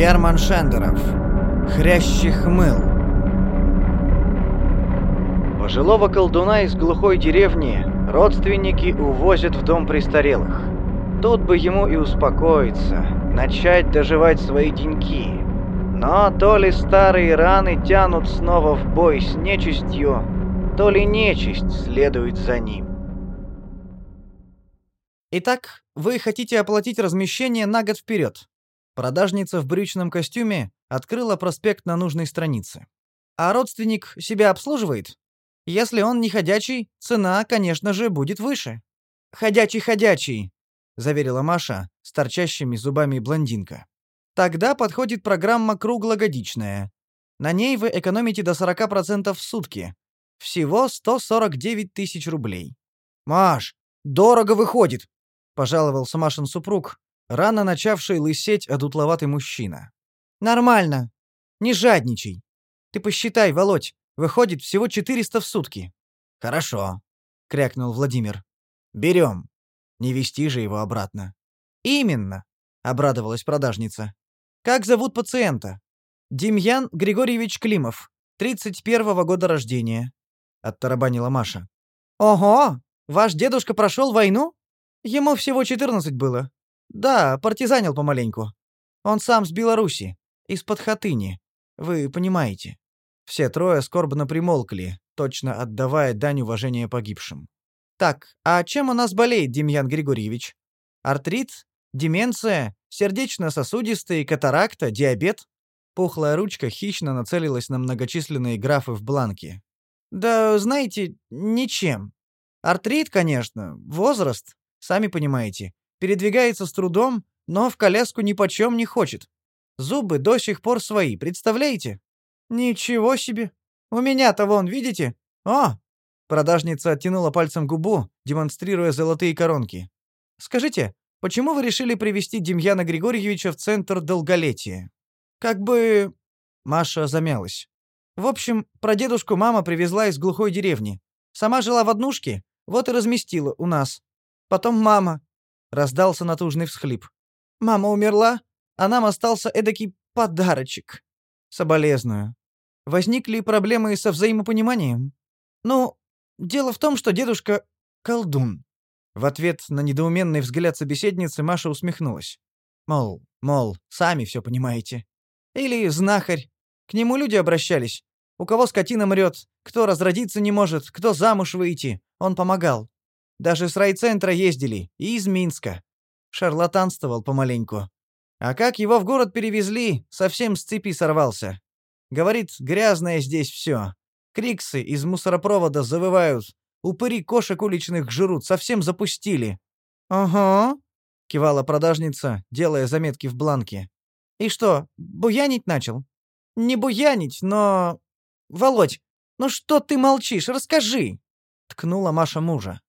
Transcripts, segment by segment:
Герман Шендеров. Хрящих мыл. Пожилого колдуна из глухой деревни родственники увозят в дом престарелых. Тут бы ему и успокоиться, начать доживать свои деньки. Но то ли старые раны тянут снова в бой с нечистью, то ли нечисть следует за ним. Итак, вы хотите оплатить размещение на год вперед. Продажница в брючном костюме открыла проспект на нужной странице. А родственник себя обслуживает? Если он не ходячий, цена, конечно же, будет выше. Ходячий-ходячий, заверила Маша, с торчащими зубами блондинка. Тогда подходит программа круглогодичная. На ней вы экономите до 40% в сутки. Всего 149 тысяч рублей. Маш, дорого выходит, пожаловался Машин супруг, рано начавший лысеть одутловатый мужчина. «Нормально. Не жадничай. Ты посчитай, Володь, выходит всего 400 в сутки». «Хорошо», — крякнул Владимир. «Берем. Не вести же его обратно». «Именно», — обрадовалась продажница. «Как зовут пациента?» «Демьян Григорьевич Климов, 31-го года рождения», — оттарабанила Маша. «Ого! Ваш дедушка прошел войну? Ему всего 14 было. Да, партизанил помаленьку. Он сам с Беларуси, из-под Хатыни. Вы понимаете. Все трое скорбно примолкли, точно отдавая дань уважения погибшим. Так, а чем у нас болеет Демьян Григорьевич? Артрит, деменция, сердечно-сосудистые, катаракта, диабет? Пухлая ручка хищно нацелилась на многочисленные графы в бланке. Да, знаете, ничем. Артрит, конечно, возраст, сами понимаете. Передвигается с трудом, но в коляску ни почем не хочет. Зубы до сих пор свои, представляете? Ничего себе. У меня-то вон, видите? О! Продажница оттянула пальцем губу, демонстрируя золотые коронки. Скажите, почему вы решили привести Демьяна Григорьевича в центр долголетия? Как бы Маша замялась. В общем, про дедушку мама привезла из глухой деревни. Сама жила в однушке, вот и разместила у нас. Потом мама, Раздался натужный всхлип. «Мама умерла, а нам остался эдакий подарочек. Соболезную. Возникли проблемы со взаимопониманием? Ну, дело в том, что дедушка — колдун». В ответ на недоуменный взгляд собеседницы Маша усмехнулась. Мол, мол, сами все понимаете. Или знахарь. К нему люди обращались. У кого скотина мрет, кто разродиться не может, кто замуж выйти. Он помогал. Даже с райцентра ездили, и из Минска. Шарлатанствовал помаленьку. А как его в город перевезли, совсем с цепи сорвался. Говорит, грязное здесь все. Криксы из мусоропровода завывают. Упыри кошек уличных жрут, совсем запустили. «Ага», — кивала продажница, делая заметки в бланке. «И что, буянить начал?» «Не буянить, но...» «Володь, ну что ты молчишь? Расскажи!» — ткнула Маша мужа.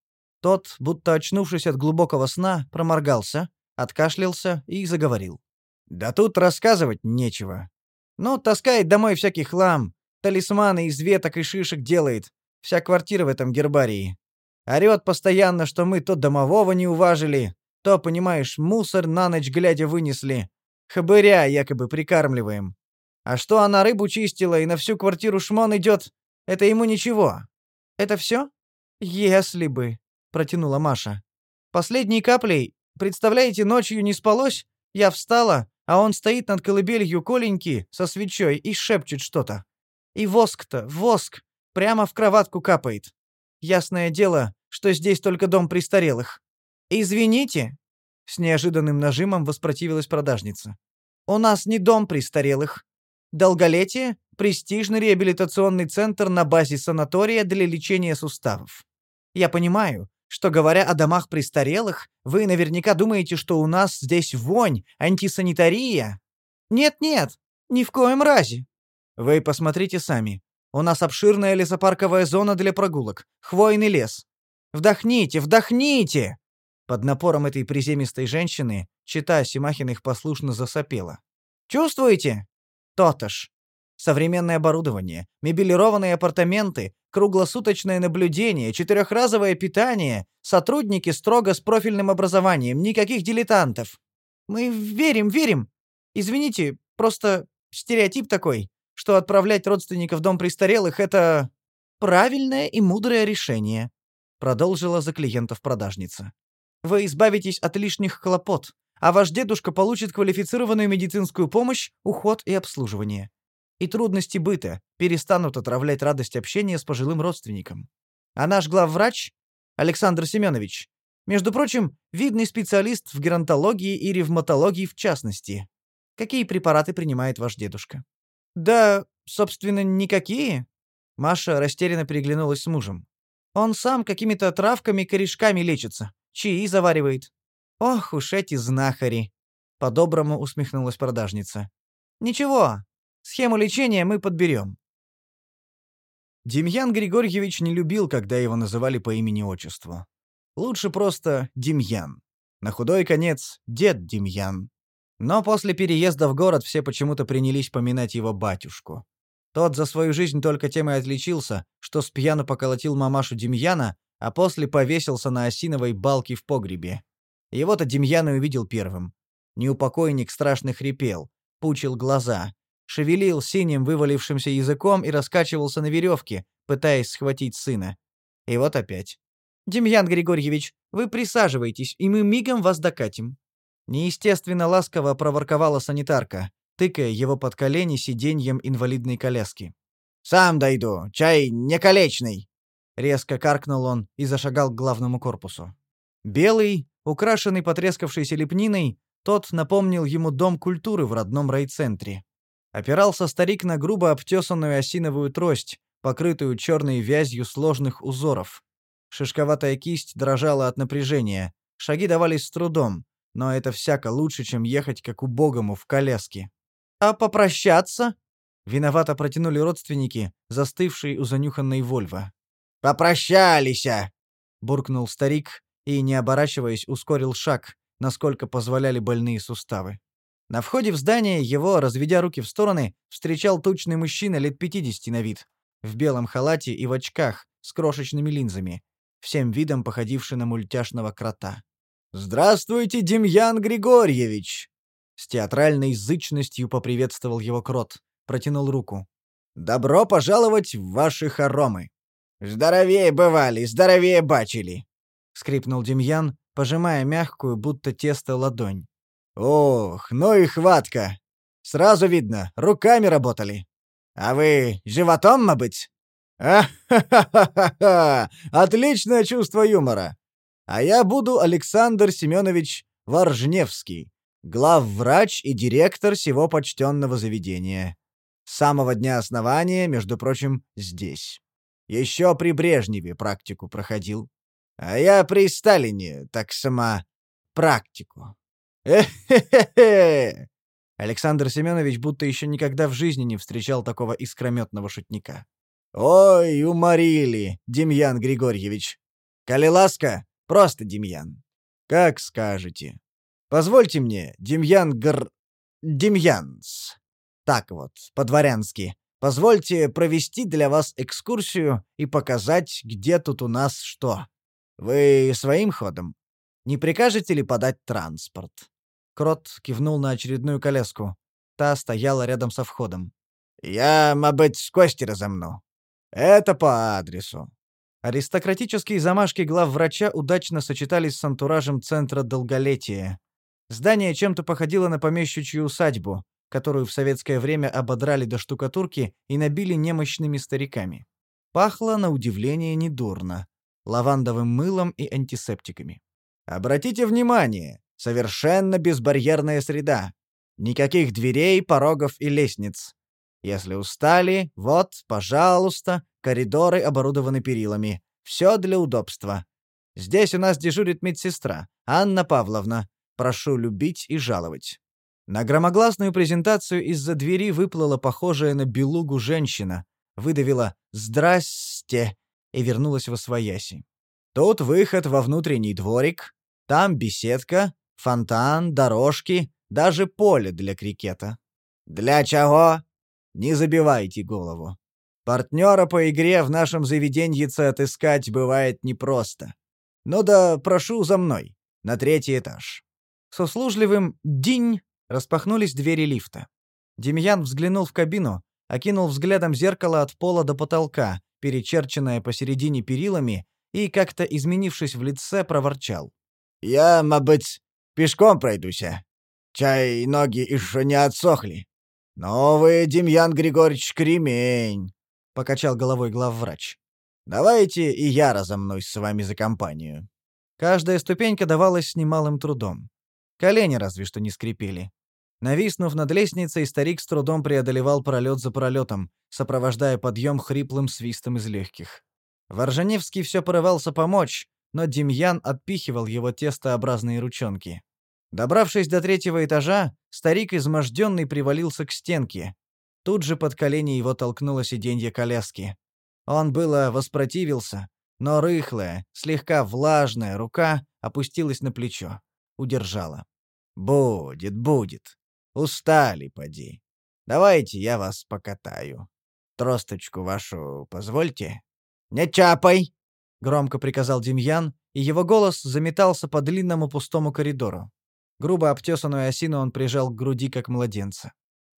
Тот, будто очнувшись от глубокого сна, проморгался, откашлялся и заговорил. «Да тут рассказывать нечего. Ну, таскает домой всякий хлам, талисманы из веток и шишек делает, вся квартира в этом гербарии. Орёт постоянно, что мы то домового не уважили, то, понимаешь, мусор на ночь глядя вынесли. Хабыря якобы прикармливаем. А что она рыбу чистила и на всю квартиру шмон идет, это ему ничего. Это все? Если бы протянула Маша. Последней каплей, представляете, ночью не спалось, я встала, а он стоит над колыбелью Коленьки со свечой и шепчет что-то. И воск-то, воск, прямо в кроватку капает. Ясное дело, что здесь только дом престарелых. Извините, с неожиданным нажимом воспротивилась продажница. У нас не дом престарелых. Долголетие престижный реабилитационный центр на базе санатория для лечения суставов. Я понимаю, что, говоря о домах престарелых, вы наверняка думаете, что у нас здесь вонь, антисанитария. Нет-нет, ни в коем разе. Вы посмотрите сами. У нас обширная лесопарковая зона для прогулок, хвойный лес. Вдохните, вдохните!» Под напором этой приземистой женщины чита Симахиных послушно засопела. «Чувствуете? То-то ж. Современное оборудование, мебелированные апартаменты, круглосуточное наблюдение, четырехразовое питание, сотрудники строго с профильным образованием, никаких дилетантов. Мы верим, верим. Извините, просто стереотип такой, что отправлять родственников в дом престарелых — это правильное и мудрое решение», — продолжила за клиентов продажница. «Вы избавитесь от лишних хлопот, а ваш дедушка получит квалифицированную медицинскую помощь, уход и обслуживание и трудности быта перестанут отравлять радость общения с пожилым родственником. А наш главврач, Александр Семенович, между прочим, видный специалист в геронтологии и ревматологии в частности. Какие препараты принимает ваш дедушка? Да, собственно, никакие. Маша растерянно переглянулась с мужем. Он сам какими-то травками, корешками лечится, чаи заваривает. Ох уж эти знахари, по-доброму усмехнулась продажница. Ничего, Схему лечения мы подберем. Демьян Григорьевич не любил, когда его называли по имени-отчеству. Лучше просто Демьян. На худой конец — дед Демьян. Но после переезда в город все почему-то принялись поминать его батюшку. Тот за свою жизнь только тем и отличился, что с пьяну поколотил мамашу Демьяна, а после повесился на осиновой балке в погребе. Его-то Демьян и увидел первым. Неупокойник страшно хрипел, пучил глаза, шевелил синим вывалившимся языком и раскачивался на веревке, пытаясь схватить сына. И вот опять. «Демьян Григорьевич, вы присаживайтесь, и мы мигом вас докатим». Неестественно ласково проворковала санитарка, тыкая его под колени сиденьем инвалидной коляски. «Сам дойду, чай не колечный!» Резко каркнул он и зашагал к главному корпусу. Белый, украшенный потрескавшейся лепниной, тот напомнил ему дом культуры в родном райцентре. Опирался старик на грубо обтесанную осиновую трость, покрытую черной вязью сложных узоров. Шишковатая кисть дрожала от напряжения, шаги давались с трудом, но это всяко лучше, чем ехать как убогому в коляске. «А попрощаться?» Виновато протянули родственники, застывшие у занюханной Вольво. «Попрощались!» — буркнул старик и, не оборачиваясь, ускорил шаг, насколько позволяли больные суставы. На входе в здание его, разведя руки в стороны, встречал тучный мужчина лет 50 на вид, в белом халате и в очках с крошечными линзами, всем видом походивший на мультяшного крота. «Здравствуйте, Демьян Григорьевич!» С театральной зычностью поприветствовал его крот, протянул руку. «Добро пожаловать в ваши хоромы!» «Здоровее бывали, здоровее бачили!» — скрипнул Демьян, пожимая мягкую, будто тесто, ладонь. Ох, ну и хватка. Сразу видно, руками работали. А вы животом, мабыть? А-ха-ха-ха-ха! Отличное чувство юмора. А я буду Александр Семенович Воржневский, главврач и директор всего почтенного заведения. С самого дня основания, между прочим, здесь. Еще при Брежневе практику проходил. А я при Сталине, так сама, практику. Э-хе-хе-хе! Александр Семенович будто еще никогда в жизни не встречал такого искрометного шутника. «Ой, уморили, Демьян Григорьевич! Коли ласка, просто Демьян. Как скажете. Позвольте мне, Демьян Гр... Демьянс. Так вот, по-дворянски. Позвольте провести для вас экскурсию и показать, где тут у нас что. Вы своим ходом? Не прикажете ли подать транспорт?» Крот кивнул на очередную коляску. Та стояла рядом со входом. «Я, мабыть, с кости разомну. Это по адресу». Аристократические замашки главврача удачно сочетались с антуражем Центра Долголетия. Здание чем-то походило на помещичью усадьбу, которую в советское время ободрали до штукатурки и набили немощными стариками. Пахло, на удивление, недурно. Лавандовым мылом и антисептиками. Обратите внимание, совершенно безбарьерная среда. Никаких дверей, порогов и лестниц. Если устали, вот, пожалуйста, коридоры оборудованы перилами. Все для удобства. Здесь у нас дежурит медсестра, Анна Павловна. Прошу любить и жаловать. На громогласную презентацию из-за двери выплыла похожая на белугу женщина, выдавила «Здрасте» и вернулась во свояси. Тут выход во внутренний дворик, Там беседка, фонтан, дорожки, даже поле для крикета. Для чего? Не забивайте голову. Партнера по игре в нашем заведенье отыскать бывает непросто. Ну да прошу за мной, на третий этаж. С услужливым «динь» распахнулись двери лифта. Демьян взглянул в кабину, окинул взглядом зеркало от пола до потолка, перечерченное посередине перилами, и, как-то изменившись в лице, проворчал. «Я, мабыть, пешком пройдуся. Чай ноги еще не отсохли. Но вы, Демьян Григорьевич, кремень», — покачал головой главврач. «Давайте и я разомнусь с вами за компанию». Каждая ступенька давалась с немалым трудом. Колени разве что не скрипели. Нависнув над лестницей, старик с трудом преодолевал пролет за пролетом, сопровождая подъем хриплым свистом из легких. Воржаневский все порывался помочь, но Демьян отпихивал его тестообразные ручонки. Добравшись до третьего этажа, старик изможденный привалился к стенке. Тут же под колени его толкнуло сиденье коляски. Он было воспротивился, но рыхлая, слегка влажная рука опустилась на плечо. Удержала. «Будет, будет. Устали, поди. Давайте я вас покатаю. Тросточку вашу позвольте?» «Не чапай!» — громко приказал Демьян, и его голос заметался по длинному пустому коридору. Грубо обтесанную осину он прижал к груди, как младенца.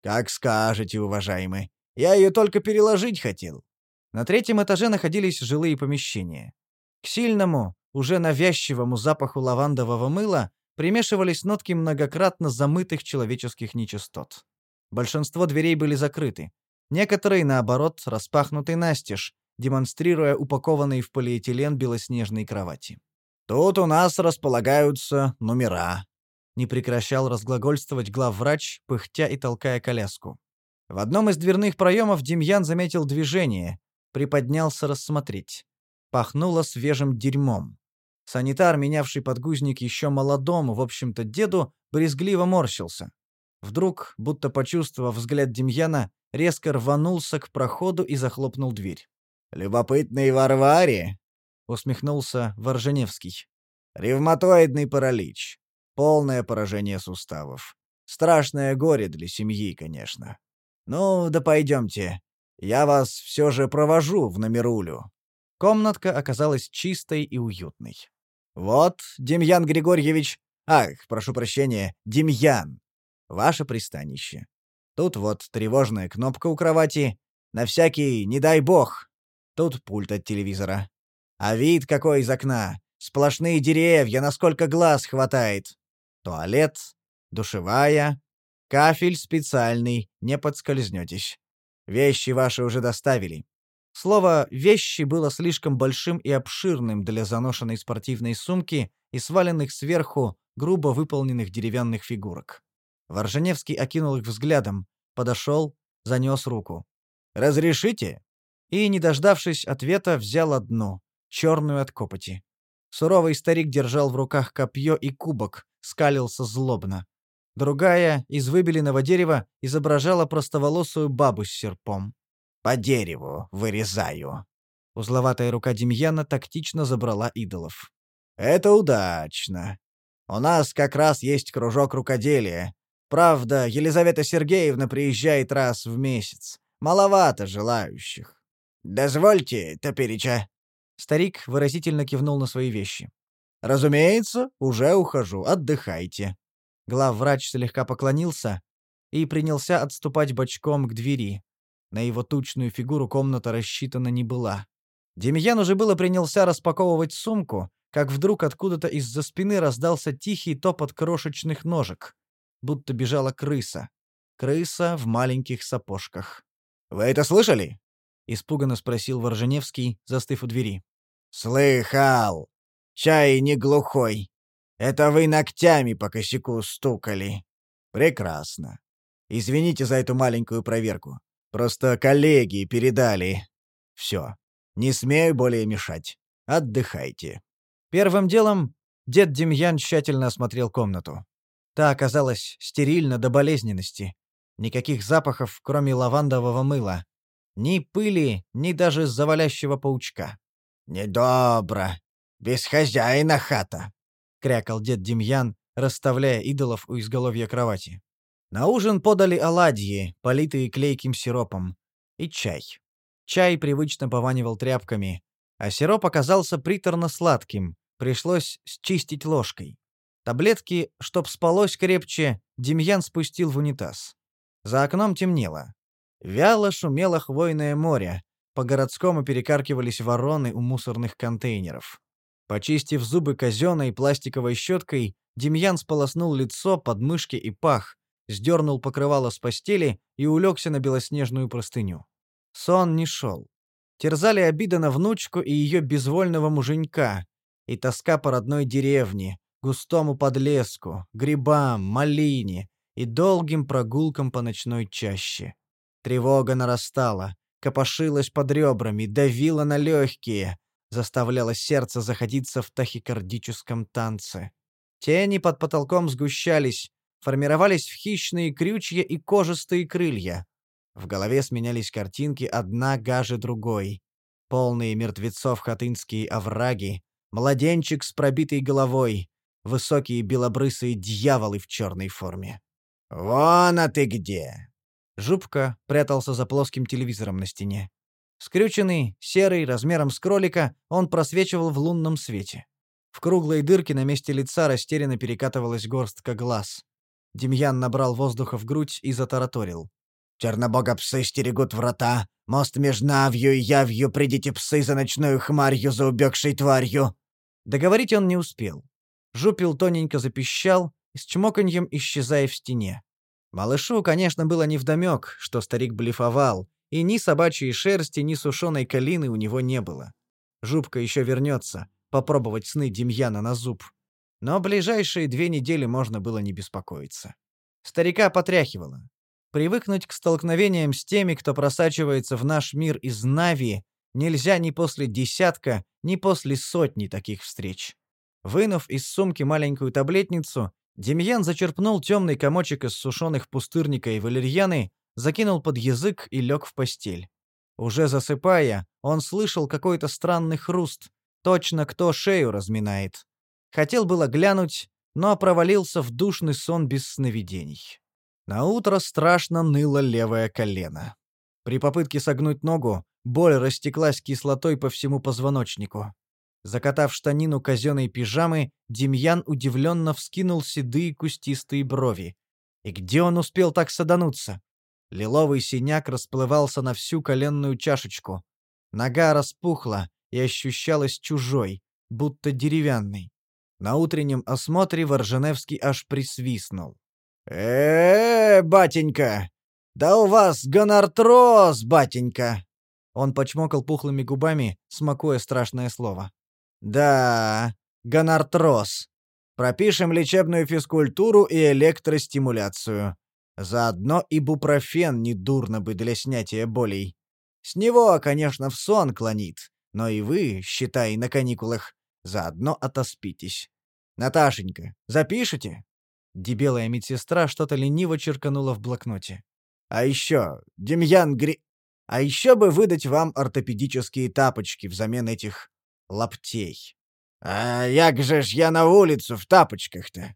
«Как скажете, уважаемый. Я ее только переложить хотел». На третьем этаже находились жилые помещения. К сильному, уже навязчивому запаху лавандового мыла примешивались нотки многократно замытых человеческих нечистот. Большинство дверей были закрыты. Некоторые, наоборот, распахнуты настежь, демонстрируя упакованные в полиэтилен белоснежные кровати. «Тут у нас располагаются номера», — не прекращал разглагольствовать главврач, пыхтя и толкая коляску. В одном из дверных проемов Демьян заметил движение, приподнялся рассмотреть. Пахнуло свежим дерьмом. Санитар, менявший подгузник еще молодому, в общем-то, деду, брезгливо морщился. Вдруг, будто почувствовав взгляд Демьяна, резко рванулся к проходу и захлопнул дверь. «Любопытный Варваре!» — усмехнулся Ворженевский. «Ревматоидный паралич. Полное поражение суставов. Страшное горе для семьи, конечно. Ну, да пойдемте. Я вас все же провожу в номерулю». Комнатка оказалась чистой и уютной. «Вот, Демьян Григорьевич, ах, прошу прощения, Демьян, ваше пристанище. Тут вот тревожная кнопка у кровати, на всякий «не дай бог», Тут пульт от телевизора. А вид какой из окна. Сплошные деревья, насколько глаз хватает. Туалет, душевая, кафель специальный, не подскользнетесь. Вещи ваши уже доставили. Слово «вещи» было слишком большим и обширным для заношенной спортивной сумки и сваленных сверху грубо выполненных деревянных фигурок. Ворженевский окинул их взглядом, подошел, занес руку. «Разрешите?» и, не дождавшись ответа, взял одну, черную от копоти. Суровый старик держал в руках копье и кубок, скалился злобно. Другая, из выбеленного дерева, изображала простоволосую бабу с серпом. «По дереву вырезаю». Узловатая рука Демьяна тактично забрала идолов. «Это удачно. У нас как раз есть кружок рукоделия. Правда, Елизавета Сергеевна приезжает раз в месяц. Маловато желающих. «Дозвольте, топереча». Старик выразительно кивнул на свои вещи. «Разумеется, уже ухожу. Отдыхайте». Главврач слегка поклонился и принялся отступать бочком к двери. На его тучную фигуру комната рассчитана не была. Демьян уже было принялся распаковывать сумку, как вдруг откуда-то из-за спины раздался тихий топот крошечных ножек, будто бежала крыса. Крыса в маленьких сапожках. «Вы это слышали?» — испуганно спросил Ворженевский, застыв у двери. «Слыхал! Чай не глухой. Это вы ногтями по косяку стукали. Прекрасно. Извините за эту маленькую проверку. Просто коллеги передали. Все. Не смею более мешать. Отдыхайте». Первым делом дед Демьян тщательно осмотрел комнату. Та оказалась стерильна до болезненности. Никаких запахов, кроме лавандового мыла. Ни пыли, ни даже завалящего паучка. «Недобро. Без хозяина хата. крякал дед Демьян, расставляя идолов у изголовья кровати. На ужин подали оладьи, политые клейким сиропом, и чай. Чай привычно пованивал тряпками, а сироп оказался приторно-сладким, пришлось счистить ложкой. Таблетки, чтоб спалось крепче, Демьян спустил в унитаз. За окном темнело. Вяло шумело хвойное море, по-городскому перекаркивались вороны у мусорных контейнеров. Почистив зубы казенной пластиковой щеткой, Демьян сполоснул лицо, подмышки и пах, сдернул покрывало с постели и улегся на белоснежную простыню. Сон не шел. Терзали обида на внучку и ее безвольного муженька, и тоска по родной деревне, густому подлеску, грибам, малине и долгим прогулкам по ночной чаще. Тревога нарастала, копошилась под ребрами, давила на легкие, заставляла сердце заходиться в тахикардическом танце. Тени под потолком сгущались, формировались в хищные крючья и кожистые крылья. В голове сменялись картинки одна гаже другой. Полные мертвецов хатынские овраги, младенчик с пробитой головой, высокие белобрысые дьяволы в черной форме. «Вон а ты где!» Жупка прятался за плоским телевизором на стене. Скрюченный, серый, размером с кролика, он просвечивал в лунном свете. В круглой дырке на месте лица растерянно перекатывалась горстка глаз. Демьян набрал воздуха в грудь и затараторил. «Чернобога псы стерегут врата, мост между Навью и Явью, придите псы за ночную хмарью, за убегшей тварью!» Договорить он не успел. Жупил тоненько запищал, с чмоканьем исчезая в стене. Малышу, конечно, было невдомёк, что старик блефовал, и ни собачьей шерсти, ни сушеной калины у него не было. Жупка еще вернется, попробовать сны Демьяна на зуб. Но ближайшие две недели можно было не беспокоиться. Старика потряхивало. Привыкнуть к столкновениям с теми, кто просачивается в наш мир из Нави, нельзя ни после десятка, ни после сотни таких встреч. Вынув из сумки маленькую таблетницу, Демьян зачерпнул темный комочек из сушеных пустырника и валерьяны, закинул под язык и лег в постель. Уже засыпая, он слышал какой-то странный хруст, точно кто шею разминает. Хотел было глянуть, но провалился в душный сон без сновидений. На утро страшно ныло левое колено. При попытке согнуть ногу боль растеклась кислотой по всему позвоночнику. Закатав штанину казенной пижамы, Демьян удивленно вскинул седые кустистые брови. И где он успел так садануться? Лиловый синяк расплывался на всю коленную чашечку. Нога распухла и ощущалась чужой, будто деревянной. На утреннем осмотре Ворженевский аж присвистнул. э, -э батенька! Да у вас гонартроз, батенька!» Он почмокал пухлыми губами, смакуя страшное слово. Да, гонартроз. Пропишем лечебную физкультуру и электростимуляцию. Заодно и бупрофен недурно бы для снятия болей. С него, конечно, в сон клонит, но и вы, считай, на каникулах, заодно отоспитесь. Наташенька, запишите?» Дебелая медсестра что-то лениво черканула в блокноте. «А еще, Демьян Гри... А еще бы выдать вам ортопедические тапочки взамен этих лаптей. «А як же ж я на улицу в тапочках-то?»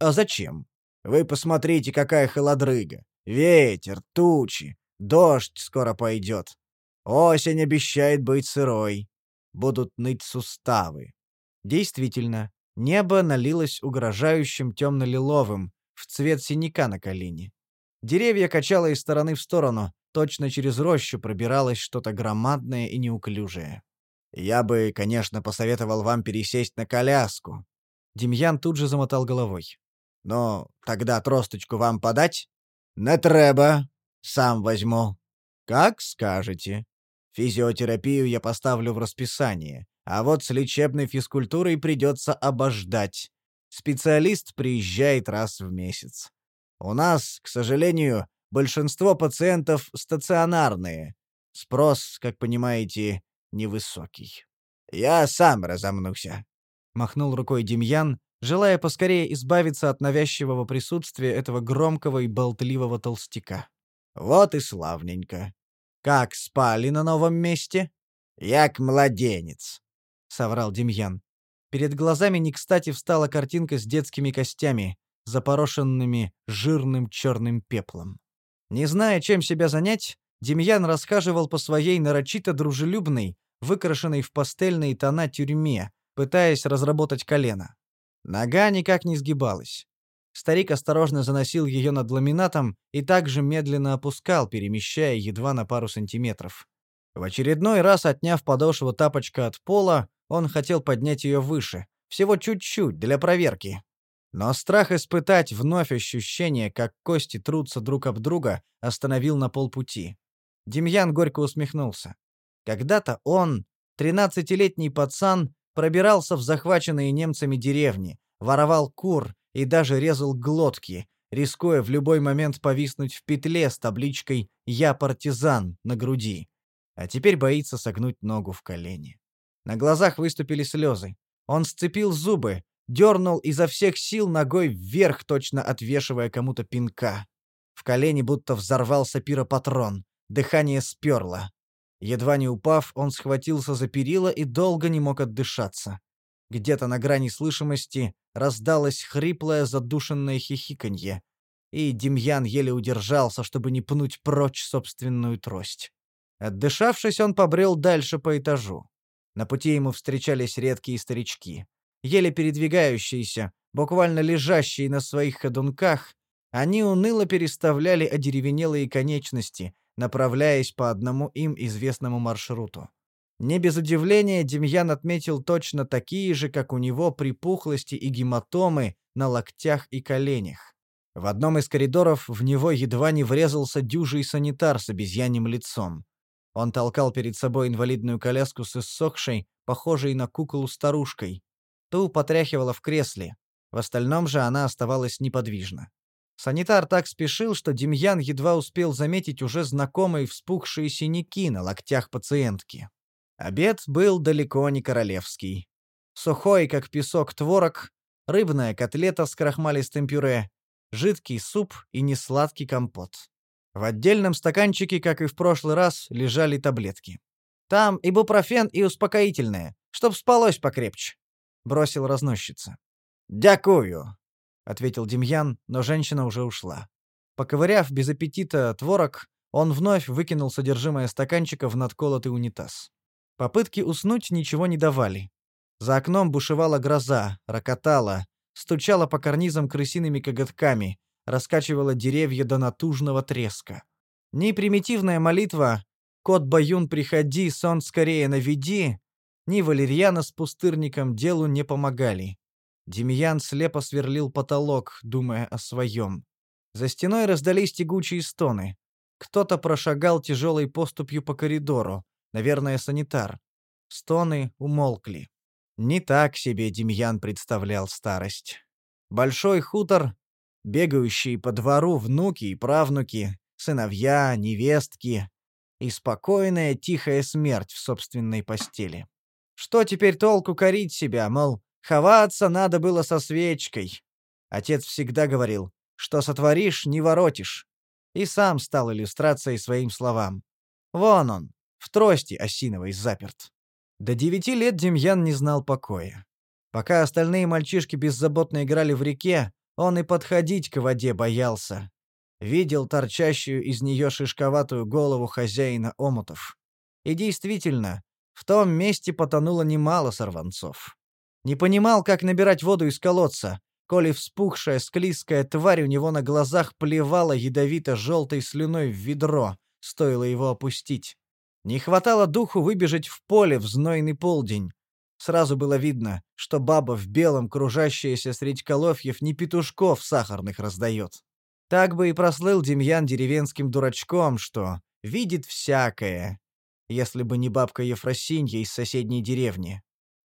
«А зачем? Вы посмотрите, какая холодрыга. Ветер, тучи, дождь скоро пойдет. Осень обещает быть сырой. Будут ныть суставы». Действительно, небо налилось угрожающим темно-лиловым, в цвет синяка на колени. Деревья качало из стороны в сторону, точно через рощу пробиралось что-то громадное и неуклюжее. Я бы, конечно, посоветовал вам пересесть на коляску. Демьян тут же замотал головой. Но тогда тросточку вам подать? Не треба. Сам возьму. Как скажете. Физиотерапию я поставлю в расписание, а вот с лечебной физкультурой придется обождать. Специалист приезжает раз в месяц. У нас, к сожалению, большинство пациентов стационарные. Спрос, как понимаете, невысокий. «Я сам разомнуся», — махнул рукой Демьян, желая поскорее избавиться от навязчивого присутствия этого громкого и болтливого толстяка. «Вот и славненько. Как спали на новом месте?» «Як младенец», — соврал Демьян. Перед глазами не кстати встала картинка с детскими костями, запорошенными жирным черным пеплом. Не зная, чем себя занять, Демьян рассказывал по своей нарочито дружелюбной, выкрашенной в пастельные тона тюрьме, пытаясь разработать колено. Нога никак не сгибалась. Старик осторожно заносил ее над ламинатом и также медленно опускал, перемещая едва на пару сантиметров. В очередной раз, отняв подошву тапочка от пола, он хотел поднять ее выше, всего чуть-чуть, для проверки. Но страх испытать вновь ощущение, как кости трутся друг об друга, остановил на полпути. Демьян горько усмехнулся. Когда-то он, тринадцатилетний пацан, пробирался в захваченные немцами деревни, воровал кур и даже резал глотки, рискуя в любой момент повиснуть в петле с табличкой «Я партизан» на груди. А теперь боится согнуть ногу в колени. На глазах выступили слезы. Он сцепил зубы, дернул изо всех сил ногой вверх, точно отвешивая кому-то пинка. В колени будто взорвался пиропатрон. Дыхание сперло. Едва не упав, он схватился за перила и долго не мог отдышаться. Где-то на грани слышимости раздалось хриплое задушенное хихиканье, и Демьян еле удержался, чтобы не пнуть прочь собственную трость. Отдышавшись, он побрел дальше по этажу. На пути ему встречались редкие старички. Еле передвигающиеся, буквально лежащие на своих ходунках, они уныло переставляли одеревенелые конечности, направляясь по одному им известному маршруту. Не без удивления Демьян отметил точно такие же, как у него, припухлости и гематомы на локтях и коленях. В одном из коридоров в него едва не врезался дюжий санитар с обезьяньим лицом. Он толкал перед собой инвалидную коляску с иссохшей, похожей на куклу старушкой. Ту потряхивала в кресле. В остальном же она оставалась неподвижна. Санитар так спешил, что Демьян едва успел заметить уже знакомые вспухшие синяки на локтях пациентки. Обед был далеко не королевский. Сухой, как песок, творог, рыбная котлета с крахмалистым пюре, жидкий суп и несладкий компот. В отдельном стаканчике, как и в прошлый раз, лежали таблетки. «Там ибупрофен и успокоительное, чтоб спалось покрепче», — бросил разносчица. «Дякую», ответил Демьян, но женщина уже ушла. Поковыряв без аппетита творог, он вновь выкинул содержимое стаканчика в надколотый унитаз. Попытки уснуть ничего не давали. За окном бушевала гроза, рокотала, стучала по карнизам крысиными коготками, раскачивала деревья до натужного треска. Ни примитивная молитва «Кот Баюн, приходи, сон скорее наведи», ни валерьяна с пустырником делу не помогали. Демьян слепо сверлил потолок, думая о своем. За стеной раздались тягучие стоны. Кто-то прошагал тяжелой поступью по коридору, наверное, санитар. Стоны умолкли. Не так себе Демьян представлял старость. Большой хутор, бегающие по двору внуки и правнуки, сыновья, невестки и спокойная тихая смерть в собственной постели. Что теперь толку корить себя, мол, Ховаться надо было со свечкой. Отец всегда говорил, что сотворишь, не воротишь. И сам стал иллюстрацией своим словам. Вон он, в трости осиновой заперт. До девяти лет Демьян не знал покоя. Пока остальные мальчишки беззаботно играли в реке, он и подходить к воде боялся. Видел торчащую из нее шишковатую голову хозяина омутов. И действительно, в том месте потонуло немало сорванцов. Не понимал, как набирать воду из колодца, коли вспухшая склизкая тварь у него на глазах плевала ядовито-желтой слюной в ведро, стоило его опустить. Не хватало духу выбежать в поле в знойный полдень. Сразу было видно, что баба в белом, кружащаяся средь коловьев, не петушков сахарных раздает. Так бы и прослыл Демьян деревенским дурачком, что видит всякое, если бы не бабка Ефросинья из соседней деревни.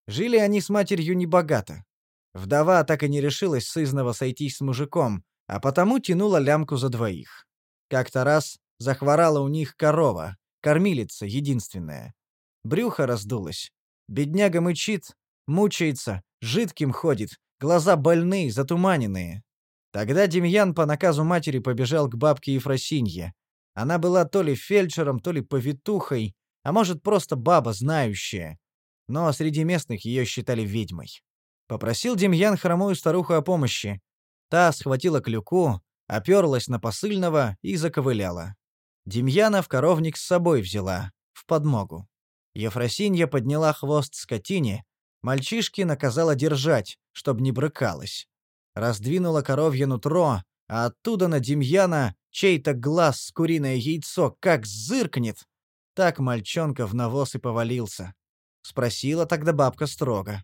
Жили они с матерью небогато. Вдова так и не решилась сызново сойтись с мужиком, а потому тянула лямку за двоих. Как-то раз захворала у них корова, кормилица единственная. Брюхо раздулось. Бедняга мычит, мучается, жидким ходит, глаза больные, затуманенные. Тогда Демьян по наказу матери побежал к бабке Ефросинье. Она была то ли фельдшером, то ли повитухой, а может, просто баба знающая но среди местных ее считали ведьмой. Попросил Демьян хромую старуху о помощи. Та схватила клюку, оперлась на посыльного и заковыляла. Демьяна в коровник с собой взяла, в подмогу. Ефросинья подняла хвост скотине, мальчишки наказала держать, чтоб не брыкалась. Раздвинула коровье нутро, а оттуда на Демьяна чей-то глаз с куриное яйцо как зыркнет. Так мальчонка в навоз и повалился. Спросила тогда бабка строго.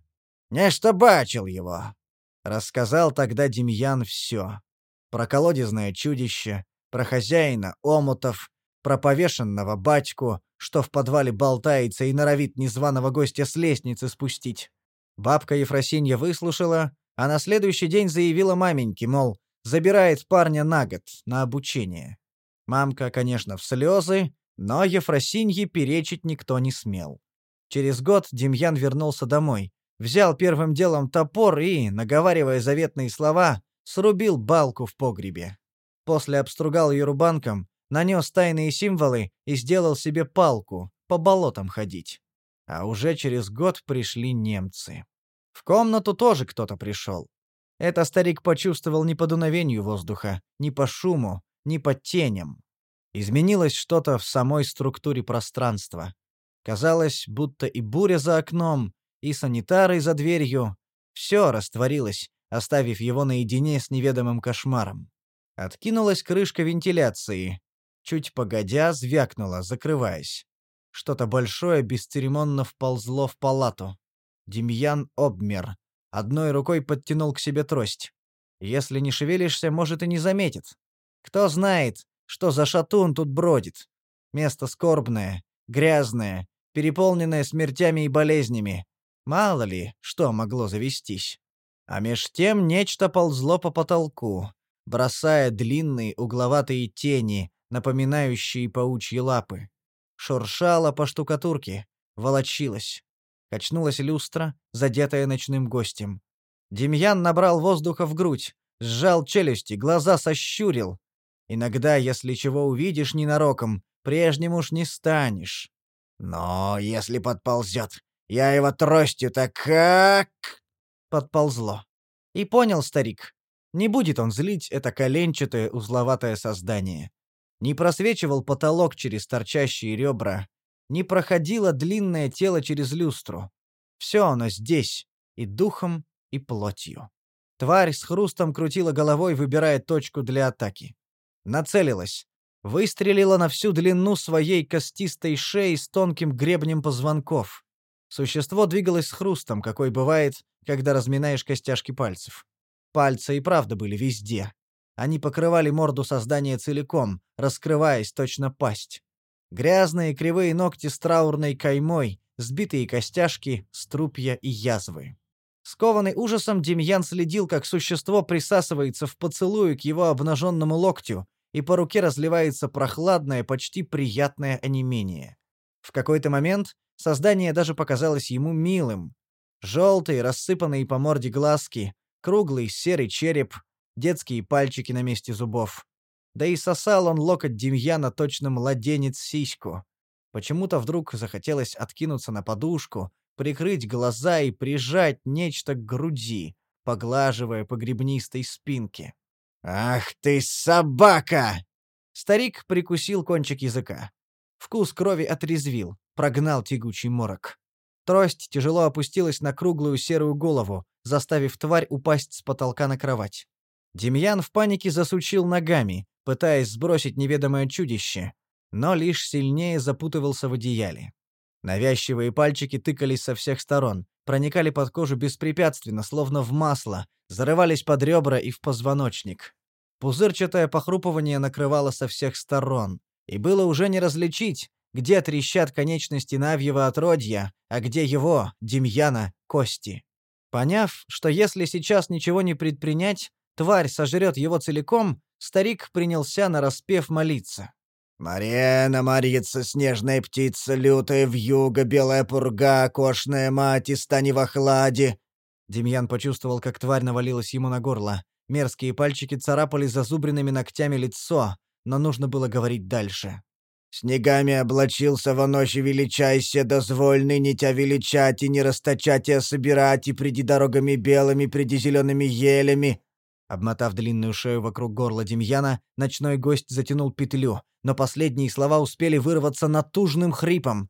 «Не что бачил его!» Рассказал тогда Демьян все. Про колодезное чудище, про хозяина омутов, про повешенного батьку, что в подвале болтается и норовит незваного гостя с лестницы спустить. Бабка Ефросинья выслушала, а на следующий день заявила маменьке, мол, забирает парня на год, на обучение. Мамка, конечно, в слезы, но Ефросинье перечить никто не смел. Через год Демьян вернулся домой, взял первым делом топор и, наговаривая заветные слова, срубил балку в погребе. После обстругал ее рубанком, нанес тайные символы и сделал себе палку, по болотам ходить. А уже через год пришли немцы. В комнату тоже кто-то пришел. Это старик почувствовал не по дуновению воздуха, не по шуму, не по теням. Изменилось что-то в самой структуре пространства. Казалось, будто и буря за окном, и санитары за дверью. Все растворилось, оставив его наедине с неведомым кошмаром. Откинулась крышка вентиляции. Чуть погодя, звякнула, закрываясь. Что-то большое бесцеремонно вползло в палату. Демьян обмер. Одной рукой подтянул к себе трость. Если не шевелишься, может и не заметит. Кто знает, что за шатун тут бродит. Место скорбное, грязное, переполненное смертями и болезнями. Мало ли, что могло завестись. А меж тем нечто ползло по потолку, бросая длинные угловатые тени, напоминающие паучьи лапы. Шуршало по штукатурке, волочилось. Качнулась люстра, задетая ночным гостем. Демьян набрал воздуха в грудь, сжал челюсти, глаза сощурил. Иногда, если чего увидишь ненароком, прежним уж не станешь. Но если подползет, я его тростью-то как...» Подползло. И понял старик. Не будет он злить это коленчатое узловатое создание. Не просвечивал потолок через торчащие ребра, не проходило длинное тело через люстру. Все оно здесь, и духом, и плотью. Тварь с хрустом крутила головой, выбирая точку для атаки. Нацелилась. Выстрелила на всю длину своей костистой шеи с тонким гребнем позвонков. Существо двигалось с хрустом, какой бывает, когда разминаешь костяшки пальцев. Пальцы и правда были везде. Они покрывали морду создания целиком, раскрываясь точно пасть. Грязные кривые ногти с траурной каймой, сбитые костяшки, струпья и язвы. Скованный ужасом, Демьян следил, как существо присасывается в поцелую к его обнаженному локтю, и по руке разливается прохладное, почти приятное онемение. В какой-то момент создание даже показалось ему милым. Желтые, рассыпанные по морде глазки, круглый серый череп, детские пальчики на месте зубов. Да и сосал он локоть Демьяна точно младенец сиську. Почему-то вдруг захотелось откинуться на подушку, прикрыть глаза и прижать нечто к груди, поглаживая по гребнистой спинке. «Ах ты собака!» Старик прикусил кончик языка. Вкус крови отрезвил, прогнал тягучий морок. Трость тяжело опустилась на круглую серую голову, заставив тварь упасть с потолка на кровать. Демьян в панике засучил ногами, пытаясь сбросить неведомое чудище, но лишь сильнее запутывался в одеяле. Навязчивые пальчики тыкались со всех сторон, проникали под кожу беспрепятственно, словно в масло, зарывались под ребра и в позвоночник. Пузырчатое похрупывание накрывало со всех сторон, и было уже не различить, где трещат конечности Навьего отродья, а где его, Демьяна, кости. Поняв, что если сейчас ничего не предпринять, тварь сожрет его целиком, старик принялся на распев молиться. «Марена, Марица, снежная птица, лютая вьюга, белая пурга, кошная мать, и стани в охладе!» Демьян почувствовал, как тварь навалилась ему на горло. Мерзкие пальчики царапали зазубренными ногтями лицо, но нужно было говорить дальше. Снегами облачился во ночи величайся, дозвольный не тя величать и не расточать, а собирать, и приди дорогами белыми, приди зелеными елями». Обмотав длинную шею вокруг горла Демьяна, ночной гость затянул петлю, но последние слова успели вырваться натужным хрипом.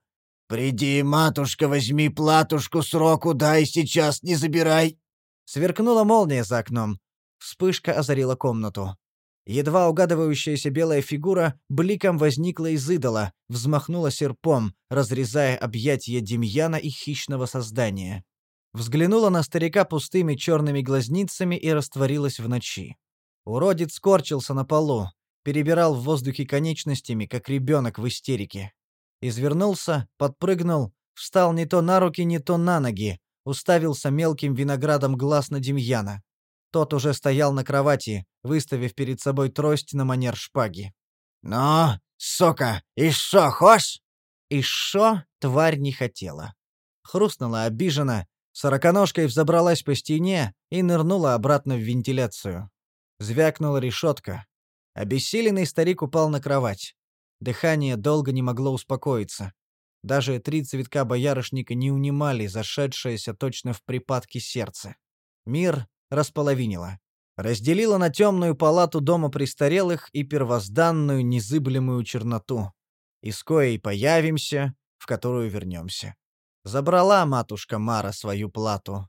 «Приди, матушка, возьми платушку, сроку дай, сейчас не забирай!» Сверкнула молния за окном. Вспышка озарила комнату. Едва угадывающаяся белая фигура бликом возникла из идола, взмахнула серпом, разрезая объятия Демьяна и хищного создания. Взглянула на старика пустыми черными глазницами и растворилась в ночи. Уродец скорчился на полу, перебирал в воздухе конечностями, как ребенок в истерике. Извернулся, подпрыгнул, встал не то на руки, не то на ноги, уставился мелким виноградом глаз на Демьяна. Тот уже стоял на кровати, выставив перед собой трость на манер шпаги. «Ну, сука, и шо, хошь?» И шо тварь не хотела. Хрустнула обиженно, сороконожкой взобралась по стене и нырнула обратно в вентиляцию. Звякнула решетка. Обессиленный старик упал на кровать. Дыхание долго не могло успокоиться. Даже три цветка боярышника не унимали зашедшееся точно в припадке сердце. Мир располовинило. Разделило на темную палату дома престарелых и первозданную незыблемую черноту. Из коей появимся, в которую вернемся. Забрала матушка Мара свою плату.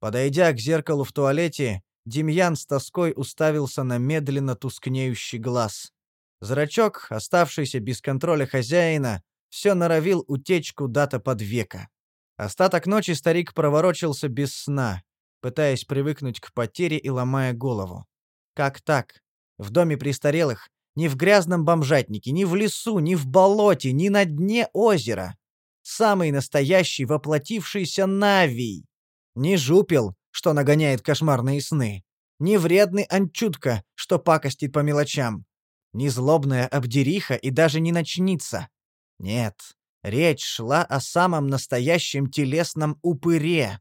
Подойдя к зеркалу в туалете, Демьян с тоской уставился на медленно тускнеющий глаз. Зрачок, оставшийся без контроля хозяина, все норовил утечь куда-то под века. Остаток ночи старик проворочился без сна, пытаясь привыкнуть к потере и ломая голову. Как так? В доме престарелых, ни в грязном бомжатнике, ни в лесу, ни в болоте, ни на дне озера. Самый настоящий воплотившийся Навий. Не жупел, что нагоняет кошмарные сны. Не вредный анчутка, что пакостит по мелочам. Не злобная обдериха и даже не ночница. Нет, речь шла о самом настоящем телесном упыре.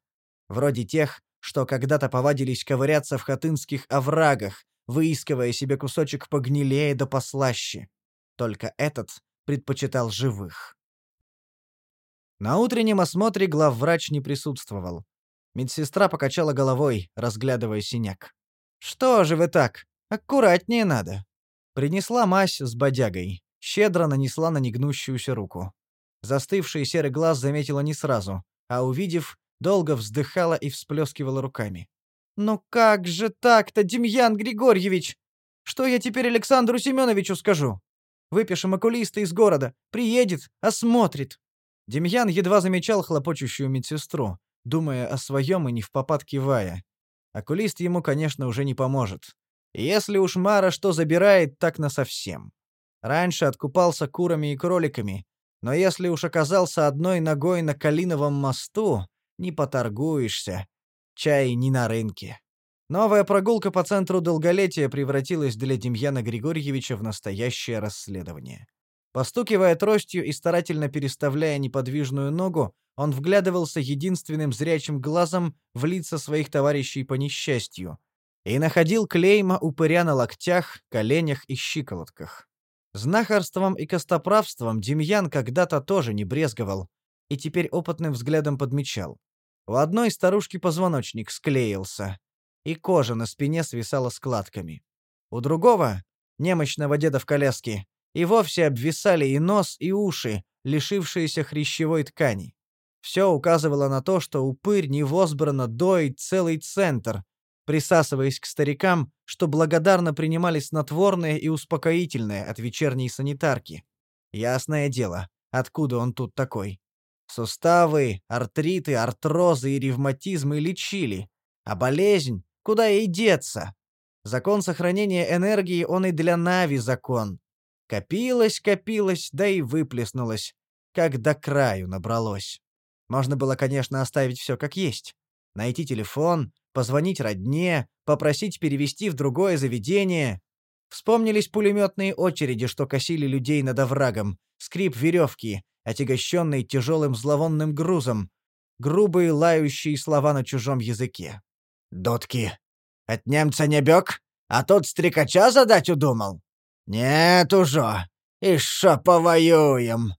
Вроде тех, что когда-то повадились ковыряться в хатынских оврагах, выискивая себе кусочек погнилее да послаще. Только этот предпочитал живых. На утреннем осмотре главврач не присутствовал. Медсестра покачала головой, разглядывая синяк. «Что же вы так? Аккуратнее надо». Принесла мазь с бодягой, щедро нанесла на негнущуюся руку. Застывший серый глаз заметила не сразу, а увидев, долго вздыхала и всплескивала руками. «Ну как же так-то, Демьян Григорьевич? Что я теперь Александру Семеновичу скажу? Выпишем окулиста из города, приедет, осмотрит». Демьян едва замечал хлопочущую медсестру, думая о своем и не в попад кивая. Окулист ему, конечно, уже не поможет. Если уж Мара что забирает, так насовсем. Раньше откупался курами и кроликами, но если уж оказался одной ногой на Калиновом мосту, не поторгуешься. Чай не на рынке. Новая прогулка по центру долголетия превратилась для Демьяна Григорьевича в настоящее расследование. Постукивая тростью и старательно переставляя неподвижную ногу, он вглядывался единственным зрячим глазом в лица своих товарищей по несчастью и находил клейма упыря на локтях, коленях и щиколотках. Знахарством и костоправством Демьян когда-то тоже не брезговал и теперь опытным взглядом подмечал. У одной старушки позвоночник склеился, и кожа на спине свисала складками. У другого, немощного деда в коляске, и вовсе обвисали и нос, и уши, лишившиеся хрящевой ткани. Все указывало на то, что упырь невозбранно доит целый центр, присасываясь к старикам, что благодарно принимали снотворное и успокоительное от вечерней санитарки. Ясное дело, откуда он тут такой. Суставы, артриты, артрозы и ревматизмы лечили, а болезнь куда ей деться? Закон сохранения энергии он и для Нави закон. Копилось, копилось, да и выплеснулось, как до краю набралось. Можно было, конечно, оставить все как есть. Найти телефон, позвонить родне, попросить перевести в другое заведение. Вспомнились пулеметные очереди, что косили людей над оврагом, скрип веревки, отягощенный тяжелым зловонным грузом, грубые лающие слова на чужом языке. «Дотки, от немца не бег, а тот стрекача задать удумал? Нет уже, шо повоюем!»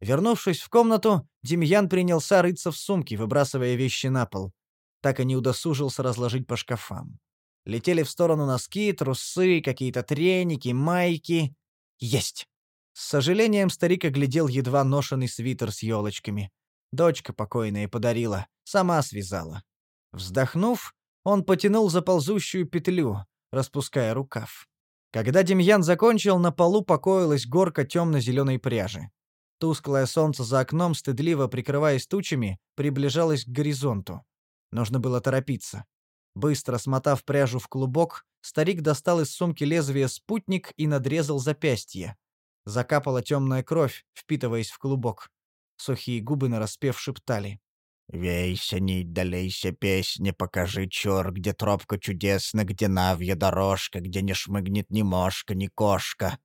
Вернувшись в комнату, Демьян принялся рыться в сумке, выбрасывая вещи на пол. Так и не удосужился разложить по шкафам. Летели в сторону носки, трусы, какие-то треники, майки. Есть! С сожалением старик оглядел едва ношенный свитер с елочками. Дочка покойная подарила, сама связала. Вздохнув, он потянул за ползущую петлю, распуская рукав. Когда Демьян закончил, на полу покоилась горка темно-зеленой пряжи. Тусклое солнце за окном, стыдливо прикрываясь тучами, приближалось к горизонту. Нужно было торопиться. Быстро смотав пряжу в клубок, старик достал из сумки лезвие спутник и надрезал запястье. Закапала темная кровь, впитываясь в клубок. Сухие губы нараспев шептали. «Вейся, нить, долейся песни, покажи чёр, где тропка чудесна, где навья дорожка, где не шмыгнет ни мошка, ни кошка».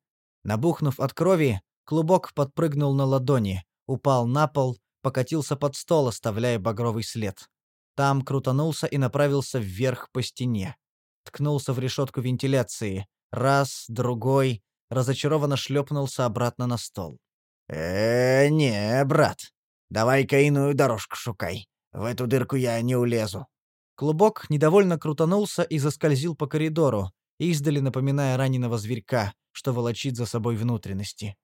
Набухнув от крови, клубок подпрыгнул на ладони, упал на пол, покатился под стол, оставляя багровый след. Там крутанулся и направился вверх по стене. Ткнулся в решетку вентиляции. Раз, другой, разочарованно шлепнулся обратно на стол. э не, брат. Давай-ка иную дорожку шукай. В эту дырку я не улезу». Клубок недовольно крутанулся и заскользил по коридору, издали напоминая раненого зверька, что волочит за собой внутренности.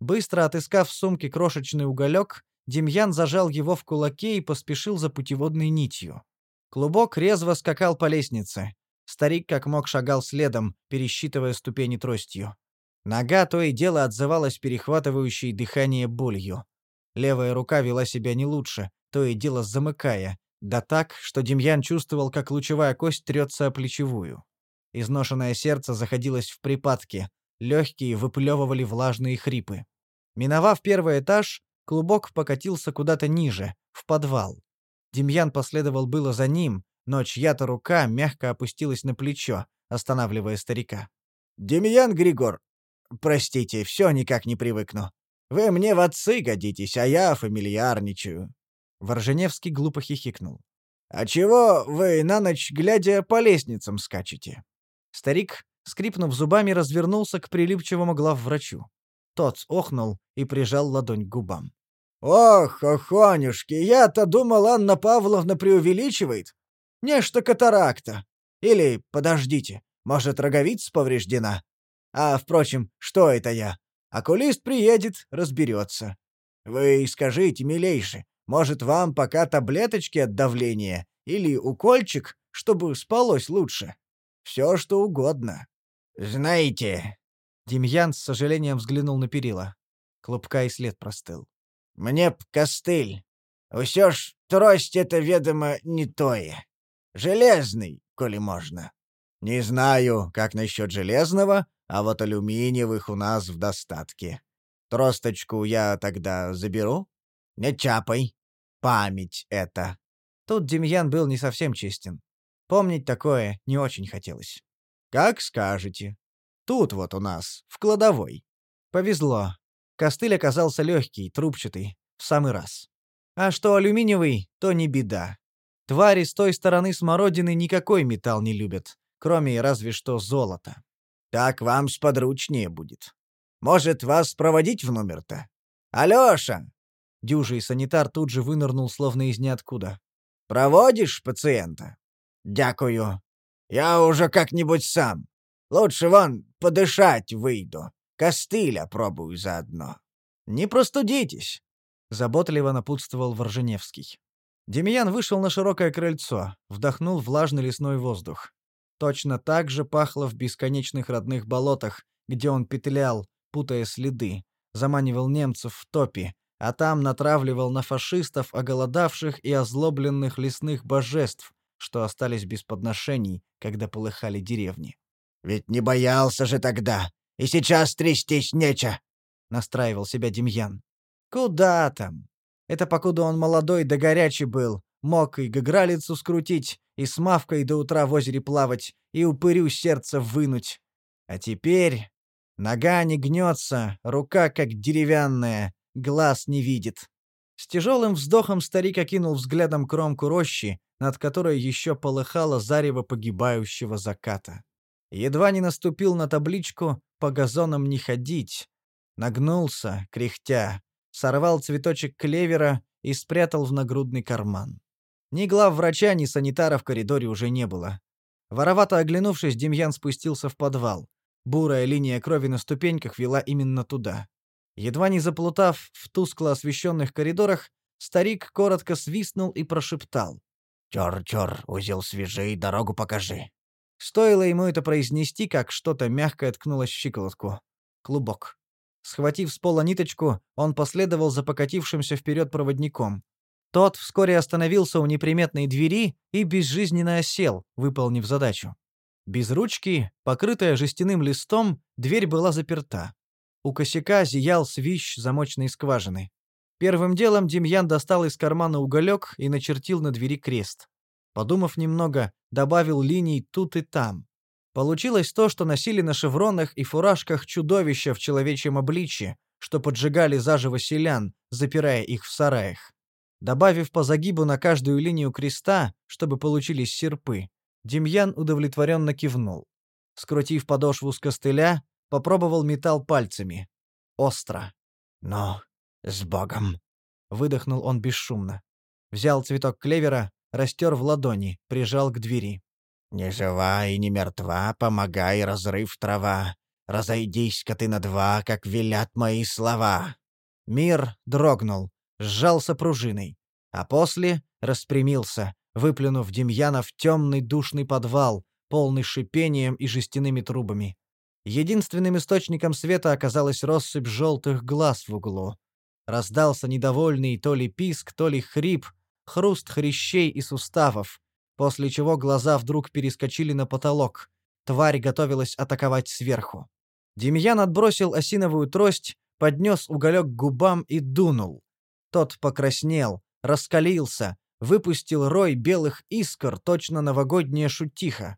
Быстро отыскав в сумке крошечный уголек, Демьян зажал его в кулаке и поспешил за путеводной нитью. Клубок резво скакал по лестнице. Старик как мог шагал следом, пересчитывая ступени тростью. Нога то и дело отзывалась перехватывающей дыхание болью. Левая рука вела себя не лучше, то и дело замыкая, да так, что Демьян чувствовал, как лучевая кость трется о плечевую. Изношенное сердце заходилось в припадке, легкие выплевывали влажные хрипы. Миновав первый этаж, клубок покатился куда-то ниже, в подвал. Демьян последовал было за ним, но чья-то рука мягко опустилась на плечо, останавливая старика. «Демьян Григор, простите, все никак не привыкну. Вы мне в отцы годитесь, а я фамильярничаю». Ворженевский глупо хихикнул. «А чего вы на ночь, глядя, по лестницам скачете?» Старик, скрипнув зубами, развернулся к прилипчивому главврачу. Тот охнул и прижал ладонь к губам. «Ох, охонюшки, я-то думал, Анна Павловна преувеличивает. Нечто катаракта. Или, подождите, может, роговица повреждена? А, впрочем, что это я? Окулист приедет, разберется. Вы скажите, милейший, может, вам пока таблеточки от давления или укольчик, чтобы спалось лучше? Все, что угодно. Знаете, Демьян с сожалением взглянул на перила. Клубка и след простыл. «Мне б костыль. Усё ж трость это, ведомо, не тое. Железный, коли можно. Не знаю, как насчет железного, а вот алюминиевых у нас в достатке. Тросточку я тогда заберу? Не чапай. Память это». Тут Демьян был не совсем честен. Помнить такое не очень хотелось. «Как скажете», Тут вот у нас, в кладовой. Повезло. Костыль оказался легкий, трубчатый, в самый раз. А что алюминиевый, то не беда. Твари с той стороны смородины никакой металл не любят, кроме разве что золота. Так вам сподручнее будет. Может, вас проводить в номер-то? Алёша!» Дюжий санитар тут же вынырнул, словно из ниоткуда. «Проводишь пациента?» «Дякую. Я уже как-нибудь сам. Лучше вон подышать выйду. Костыля пробую заодно. Не простудитесь, заботливо напутствовал Ворженевский. Демьян вышел на широкое крыльцо, вдохнул влажный лесной воздух. Точно так же пахло в бесконечных родных болотах, где он петлял, путая следы, заманивал немцев в топи, а там натравливал на фашистов оголодавших и озлобленных лесных божеств, что остались без подношений, когда полыхали деревни. Ведь не боялся же тогда. И сейчас трястись нече, — настраивал себя Демьян. Куда там? Это покуда он молодой да горячий был, мог и гагралицу скрутить, и с мавкой до утра в озере плавать, и упырю сердце вынуть. А теперь нога не гнется, рука как деревянная, глаз не видит. С тяжелым вздохом старик окинул взглядом кромку рощи, над которой еще полыхало зарево погибающего заката. Едва не наступил на табличку «По газонам не ходить», Нагнулся, кряхтя, сорвал цветочек клевера и спрятал в нагрудный карман. Ни глав врача, ни санитара в коридоре уже не было. Воровато оглянувшись, Демьян спустился в подвал. Бурая линия крови на ступеньках вела именно туда. Едва не заплутав в тускло освещенных коридорах, старик коротко свистнул и прошептал. «Чёр-чёр, узел свежей, дорогу покажи». Стоило ему это произнести, как что-то мягкое ткнулось в щиколотку. Клубок. Схватив с пола ниточку, он последовал за покатившимся вперед проводником. Тот вскоре остановился у неприметной двери и безжизненно осел, выполнив задачу. Без ручки, покрытая жестяным листом, дверь была заперта. У косяка зиял свищ замочной скважины. Первым делом Демьян достал из кармана уголек и начертил на двери крест. Подумав немного, добавил линий тут и там. Получилось то, что носили на шевронах и фуражках чудовища в человечьем обличье, что поджигали заживо селян, запирая их в сараях. Добавив по загибу на каждую линию креста, чтобы получились серпы, Демьян удовлетворенно кивнул. Скрутив подошву с костыля, попробовал металл пальцами. Остро. «Ну, с Богом!» — выдохнул он бесшумно. Взял цветок клевера, растер в ладони, прижал к двери. «Не жива и не мертва, помогай, разрыв трава. Разойдись-ка ты на два, как велят мои слова». Мир дрогнул, сжался пружиной, а после распрямился, выплюнув Демьяна в темный душный подвал, полный шипением и жестяными трубами. Единственным источником света оказалась россыпь желтых глаз в углу. Раздался недовольный то ли писк, то ли хрип, хруст хрящей и суставов, после чего глаза вдруг перескочили на потолок. Тварь готовилась атаковать сверху. Демьян отбросил осиновую трость, поднес уголек к губам и дунул. Тот покраснел, раскалился, выпустил рой белых искр, точно новогодняя шутиха.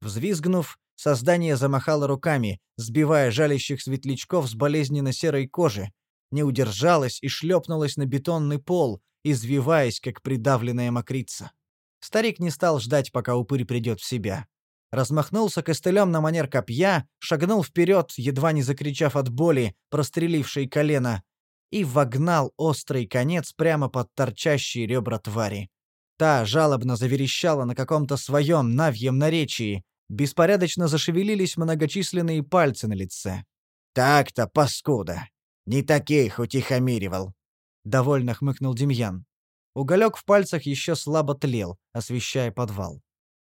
Взвизгнув, создание замахало руками, сбивая жалящих светлячков с болезненно серой кожи, не удержалось и шлепнулось на бетонный пол, извиваясь, как придавленная мокрица. Старик не стал ждать, пока упырь придет в себя. Размахнулся костылем на манер копья, шагнул вперед, едва не закричав от боли, прострелившей колено, и вогнал острый конец прямо под торчащие ребра твари. Та жалобно заверещала на каком-то своем навьем наречии, беспорядочно зашевелились многочисленные пальцы на лице. «Так-то, паскуда! Не таких утихомиривал!» — довольно хмыкнул Демьян. Уголек в пальцах еще слабо тлел, освещая подвал.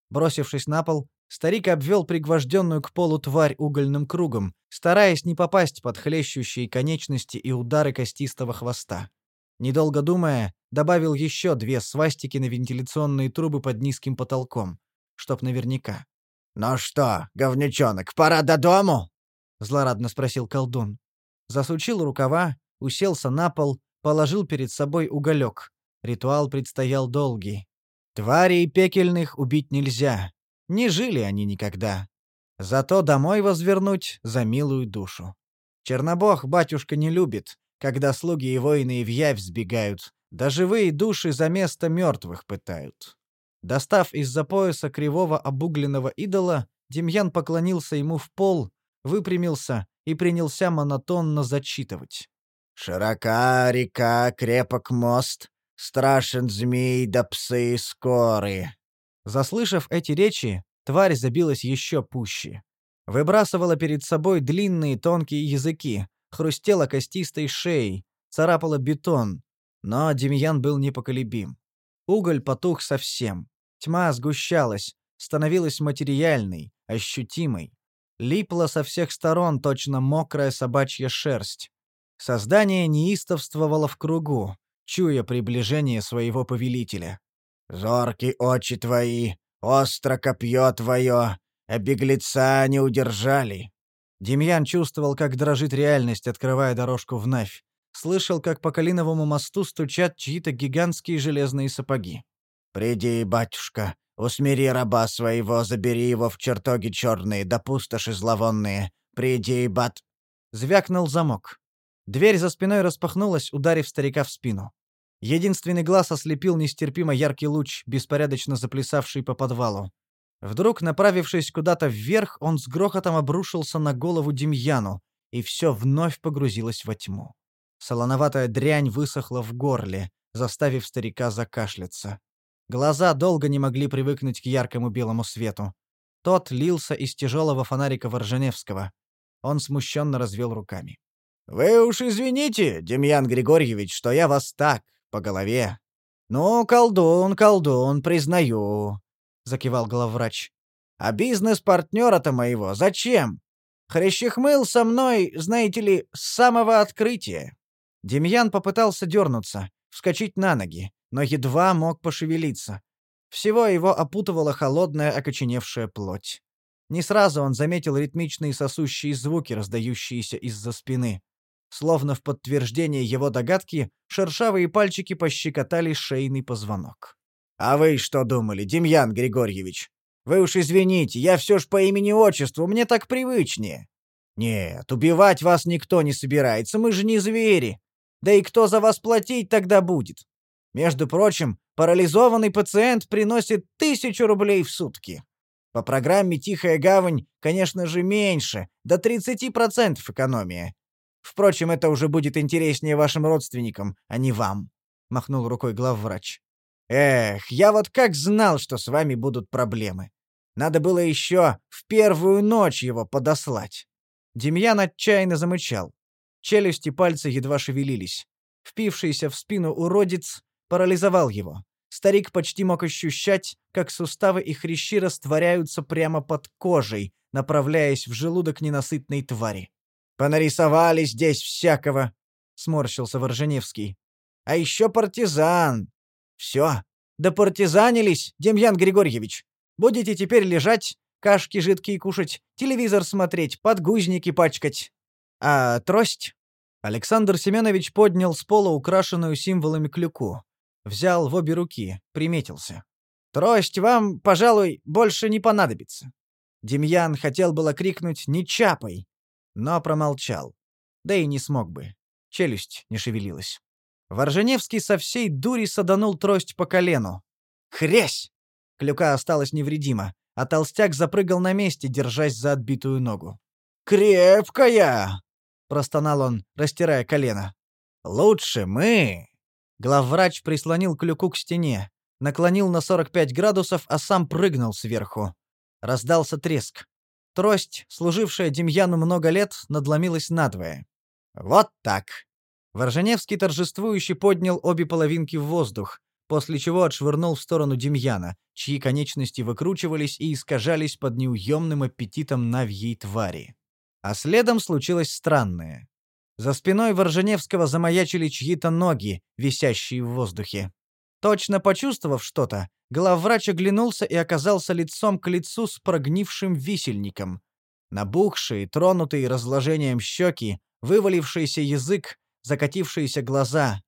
Бросившись на пол, старик обвел пригвожденную к полу тварь угольным кругом, стараясь не попасть под хлещущие конечности и удары костистого хвоста. Недолго думая, добавил еще две свастики на вентиляционные трубы под низким потолком, чтоб наверняка. «Ну что, говнючонок, пора до дому?» — злорадно спросил колдун. Засучил рукава, уселся на пол, положил перед собой уголек. Ритуал предстоял долгий. Тварей пекельных убить нельзя. Не жили они никогда. Зато домой возвернуть за милую душу. Чернобог батюшка не любит, когда слуги и воины в явь сбегают, да живые души за место мертвых пытают. Достав из-за пояса кривого обугленного идола, Демьян поклонился ему в пол, выпрямился и принялся монотонно зачитывать. «Широка река, крепок мост, страшен змей да псы скорые». Заслышав эти речи, тварь забилась еще пуще. Выбрасывала перед собой длинные тонкие языки, хрустела костистой шеей, царапала бетон. Но Демьян был непоколебим. Уголь потух совсем. Тьма сгущалась, становилась материальной, ощутимой. Липла со всех сторон точно мокрая собачья шерсть. Создание неистовствовало в кругу, чуя приближение своего повелителя. «Зорки очи твои, остро копье твое, а беглеца не удержали». Демьян чувствовал, как дрожит реальность, открывая дорожку в Навь. Слышал, как по Калиновому мосту стучат чьи-то гигантские железные сапоги. «Приди, батюшка, усмири раба своего, забери его в чертоги черные, да пустоши зловонные. Приди, бат...» Звякнул замок. Дверь за спиной распахнулась, ударив старика в спину. Единственный глаз ослепил нестерпимо яркий луч, беспорядочно заплясавший по подвалу. Вдруг, направившись куда-то вверх, он с грохотом обрушился на голову Демьяну, и все вновь погрузилось во тьму. Солоноватая дрянь высохла в горле, заставив старика закашляться. Глаза долго не могли привыкнуть к яркому белому свету. Тот лился из тяжелого фонарика Ворженевского. Он смущенно развел руками. «Вы уж извините, Демьян Григорьевич, что я вас так, по голове». «Ну, колдун, колдун, признаю», — закивал главврач. «А бизнес-партнера-то моего зачем? Хрящехмыл со мной, знаете ли, с самого открытия». Демьян попытался дернуться, вскочить на ноги, но едва мог пошевелиться. Всего его опутывала холодная окоченевшая плоть. Не сразу он заметил ритмичные сосущие звуки, раздающиеся из-за спины. Словно в подтверждение его догадки, шершавые пальчики пощекотали шейный позвонок. «А вы что думали, Демьян Григорьевич? Вы уж извините, я все ж по имени-отчеству, мне так привычнее. Нет, убивать вас никто не собирается, мы же не звери. Да и кто за вас платить тогда будет? Между прочим, парализованный пациент приносит тысячу рублей в сутки. По программе «Тихая гавань», конечно же, меньше, до 30% экономия. Впрочем, это уже будет интереснее вашим родственникам, а не вам», — махнул рукой главврач. «Эх, я вот как знал, что с вами будут проблемы. Надо было еще в первую ночь его подослать». Демьян отчаянно замычал. Челюсти пальцы едва шевелились. Впившийся в спину уродец парализовал его. Старик почти мог ощущать, как суставы и хрящи растворяются прямо под кожей, направляясь в желудок ненасытной твари. «Понарисовали здесь всякого», — сморщился Ворженевский. «А еще партизан. Все, да партизанились, Демьян Григорьевич. Будете теперь лежать, кашки жидкие кушать, телевизор смотреть, подгузники пачкать. А трость?» Александр Семенович поднял с пола украшенную символами клюку. Взял в обе руки, приметился. «Трость вам, пожалуй, больше не понадобится». Демьян хотел было крикнуть «Не чапай!», но промолчал. Да и не смог бы. Челюсть не шевелилась. Ворженевский со всей дури саданул трость по колену. «Хрясь!» Клюка осталась невредима, а толстяк запрыгал на месте, держась за отбитую ногу. «Крепкая!» — простонал он, растирая колено. «Лучше мы!» Главврач прислонил клюку к стене, наклонил на 45 градусов, а сам прыгнул сверху. Раздался треск. Трость, служившая Демьяну много лет, надломилась надвое. «Вот так!» Ворженевский торжествующе поднял обе половинки в воздух, после чего отшвырнул в сторону Демьяна, чьи конечности выкручивались и искажались под неуемным аппетитом навьей твари. А следом случилось странное. За спиной Ворженевского замаячили чьи-то ноги, висящие в воздухе. Точно почувствовав что-то, главврач оглянулся и оказался лицом к лицу с прогнившим висельником. Набухшие, тронутые разложением щеки, вывалившийся язык, закатившиеся глаза.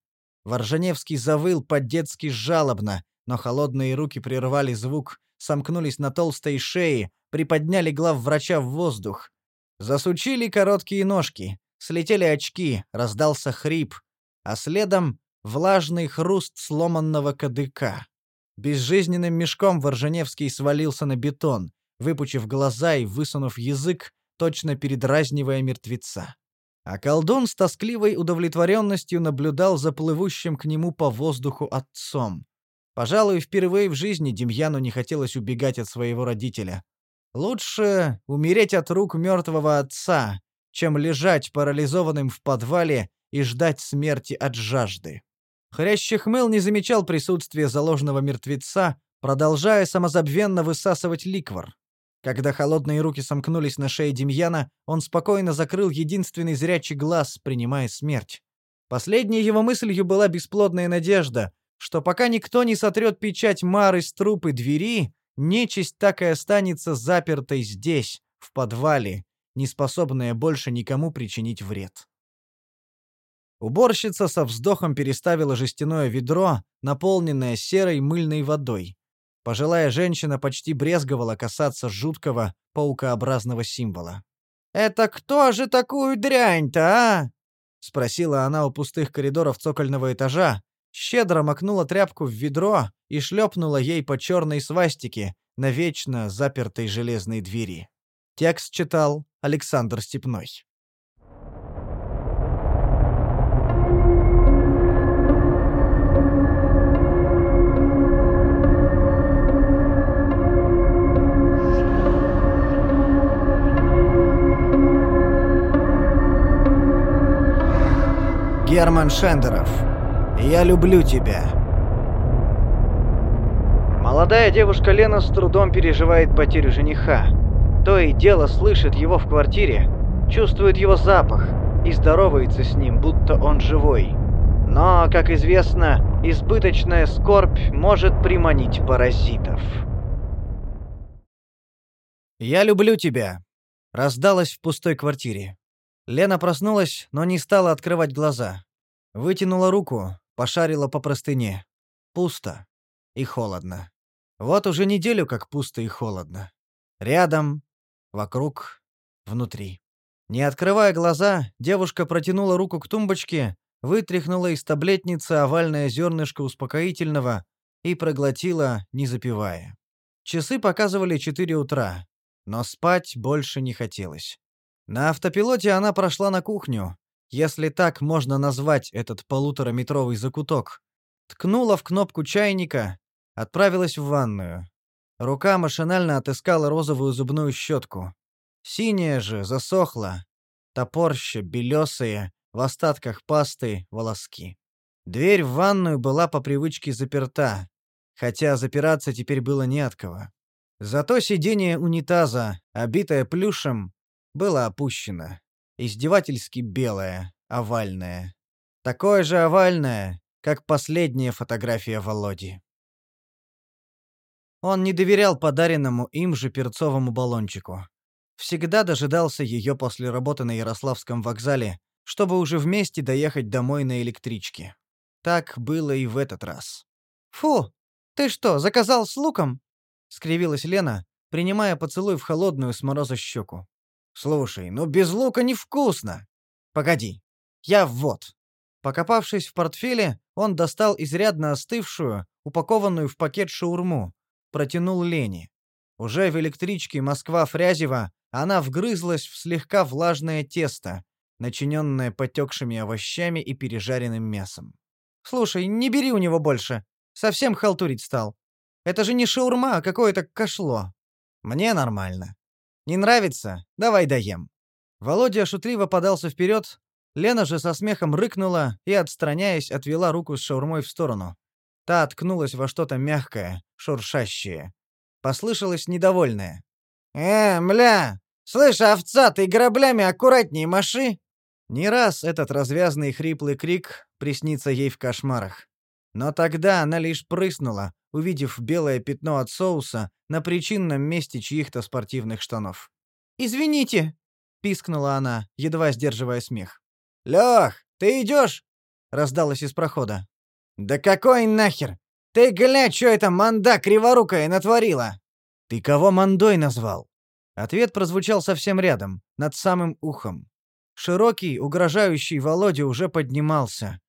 Ворженевский завыл по-детски жалобно, но холодные руки прервали звук, сомкнулись на толстой шее, приподняли главврача в воздух. Засучили короткие ножки, Слетели очки, раздался хрип, а следом влажный хруст сломанного кадыка. Безжизненным мешком Ворженевский свалился на бетон, выпучив глаза и высунув язык, точно передразнивая мертвеца. А колдун с тоскливой удовлетворенностью наблюдал за плывущим к нему по воздуху отцом. Пожалуй, впервые в жизни Демьяну не хотелось убегать от своего родителя. Лучше умереть от рук мертвого отца, чем лежать парализованным в подвале и ждать смерти от жажды. Хрящих мыл не замечал присутствия заложенного мертвеца, продолжая самозабвенно высасывать ликвор. Когда холодные руки сомкнулись на шее Демьяна, он спокойно закрыл единственный зрячий глаз, принимая смерть. Последней его мыслью была бесплодная надежда, что пока никто не сотрет печать Мары с трупы двери, нечисть так и останется запертой здесь, в подвале, не способная больше никому причинить вред. Уборщица со вздохом переставила жестяное ведро, наполненное серой мыльной водой. Пожилая женщина почти брезговала касаться жуткого паукообразного символа. «Это кто же такую дрянь-то, а?» — спросила она у пустых коридоров цокольного этажа, щедро макнула тряпку в ведро и шлепнула ей по черной свастике на вечно запертой железной двери. Текст читал Александр Степной. Герман Шендеров. Я люблю тебя. Молодая девушка Лена с трудом переживает потерю жениха. То и дело слышит его в квартире, чувствует его запах и здоровается с ним, будто он живой. Но, как известно, избыточная скорбь может приманить паразитов. «Я люблю тебя», — раздалось в пустой квартире. Лена проснулась, но не стала открывать глаза. Вытянула руку, пошарила по простыне. Пусто и холодно. Вот уже неделю как пусто и холодно. Рядом, вокруг, внутри. Не открывая глаза, девушка протянула руку к тумбочке, вытряхнула из таблетницы овальное зернышко успокоительного и проглотила, не запивая. Часы показывали 4 утра, но спать больше не хотелось. На автопилоте она прошла на кухню, если так можно назвать этот полутораметровый закуток. Ткнула в кнопку чайника, отправилась в ванную. Рука машинально отыскала розовую зубную щетку. Синяя же засохла. Топорще, белесые, в остатках пасты, волоски. Дверь в ванную была по привычке заперта, хотя запираться теперь было не от кого. Зато сиденье унитаза, обитое плюшем, было опущено. Издевательски белое, овальное. Такое же овальное, как последняя фотография Володи. Он не доверял подаренному им же перцовому баллончику. Всегда дожидался ее после работы на Ярославском вокзале, чтобы уже вместе доехать домой на электричке. Так было и в этот раз. «Фу! Ты что, заказал с луком?» — скривилась Лена, принимая поцелуй в холодную с мороза щеку. Слушай, ну без лука невкусно. Погоди. Я вот. Покопавшись в портфеле, он достал изрядно остывшую, упакованную в пакет шаурму, протянул Лене. Уже в электричке Москва-Фрязево она вгрызлась в слегка влажное тесто, начиненное потекшими овощами и пережаренным мясом. «Слушай, не бери у него больше. Совсем халтурить стал. Это же не шаурма, а какое-то кошло. Мне нормально. Не нравится? Давай доем». Володя шутливо подался вперед, Лена же со смехом рыкнула и, отстраняясь, отвела руку с шаурмой в сторону. Та откнулась во что-то мягкое, шуршащее. Послышалось недовольное. «Э, мля! Слышь, овца, ты граблями аккуратней маши!» Не раз этот развязный хриплый крик приснится ей в кошмарах. Но тогда она лишь прыснула, увидев белое пятно от соуса на причинном месте чьих-то спортивных штанов. «Извините!» — пискнула она, едва сдерживая смех. «Лёх, ты идёшь?» — раздалось из прохода. «Да какой нахер? Ты глянь, что эта манда криворукая натворила!» «Ты кого мандой назвал?» Ответ прозвучал совсем рядом, над самым ухом. Широкий, угрожающий Володя уже поднимался,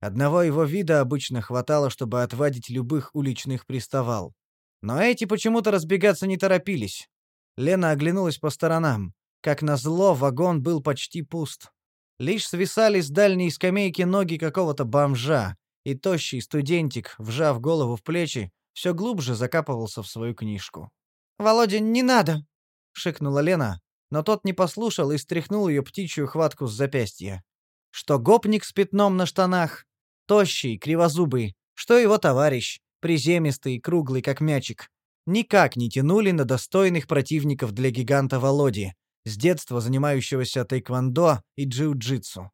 Одного его вида обычно хватало, чтобы отвадить любых уличных приставал. Но эти почему-то разбегаться не торопились. Лена оглянулась по сторонам. Как назло, вагон был почти пуст. Лишь свисали с дальней скамейки ноги какого-то бомжа, и тощий студентик, вжав голову в плечи, все глубже закапывался в свою книжку. «Володя, не надо!» — шикнула Лена, но тот не послушал и стряхнул ее птичью хватку с запястья. Что гопник с пятном на штанах, Тощий, кривозубый, что его товарищ, приземистый, круглый, как мячик, никак не тянули на достойных противников для гиганта Володи, с детства занимающегося тайквондо и джиу-джитсу,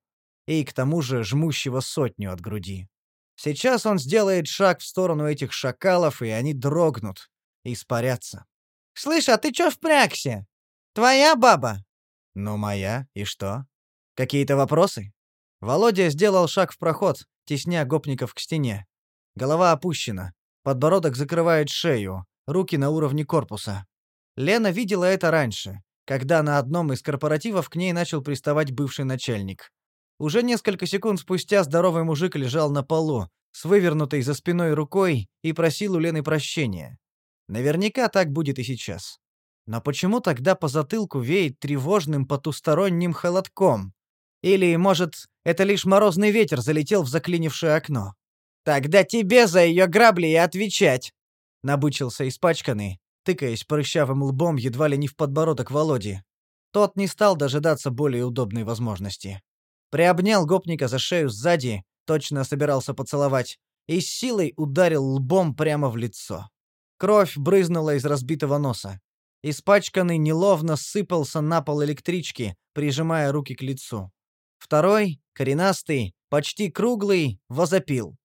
и к тому же жмущего сотню от груди. Сейчас он сделает шаг в сторону этих шакалов, и они дрогнут, испарятся. «Слышь, а ты чё впрягся? Твоя баба?» «Ну, моя. И что? Какие-то вопросы?» Володя сделал шаг в проход, тесня гопников к стене. Голова опущена, подбородок закрывает шею, руки на уровне корпуса. Лена видела это раньше, когда на одном из корпоративов к ней начал приставать бывший начальник. Уже несколько секунд спустя здоровый мужик лежал на полу, с вывернутой за спиной рукой и просил у Лены прощения. Наверняка так будет и сейчас. Но почему тогда по затылку веет тревожным потусторонним холодком? Или, может, это лишь морозный ветер залетел в заклинившее окно? Тогда тебе за ее грабли и отвечать, набычился испачканный, тыкаясь прыщавым лбом едва ли не в подбородок Володи. Тот не стал дожидаться более удобной возможности. Приобнял гопника за шею сзади, точно собирался поцеловать, и с силой ударил лбом прямо в лицо. Кровь брызнула из разбитого носа. Испачканный неловно сыпался на пол электрички, прижимая руки к лицу. Второй, коренастый, почти круглый, возопил.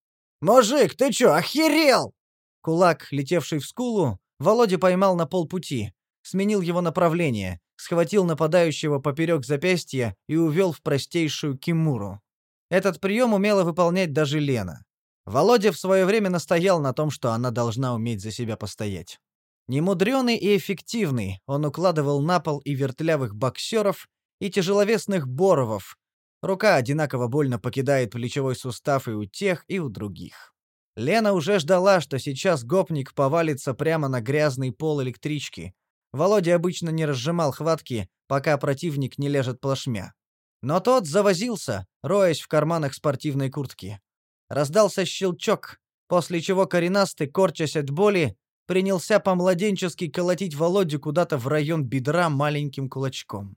«Мужик, ты чё, охерел?» Кулак, летевший в скулу, Володя поймал на полпути, сменил его направление, схватил нападающего поперек запястья и увел в простейшую кимуру. Этот прием умела выполнять даже Лена. Володя в свое время настоял на том, что она должна уметь за себя постоять. Немудрёный и эффективный, он укладывал на пол и вертлявых боксеров, и тяжеловесных боровов. Рука одинаково больно покидает плечевой сустав и у тех, и у других. Лена уже ждала, что сейчас гопник повалится прямо на грязный пол электрички. Володя обычно не разжимал хватки, пока противник не лежит плашмя. Но тот завозился, роясь в карманах спортивной куртки. Раздался щелчок, после чего коренастый, корчась от боли, принялся по-младенчески колотить Володю куда-то в район бедра маленьким кулачком.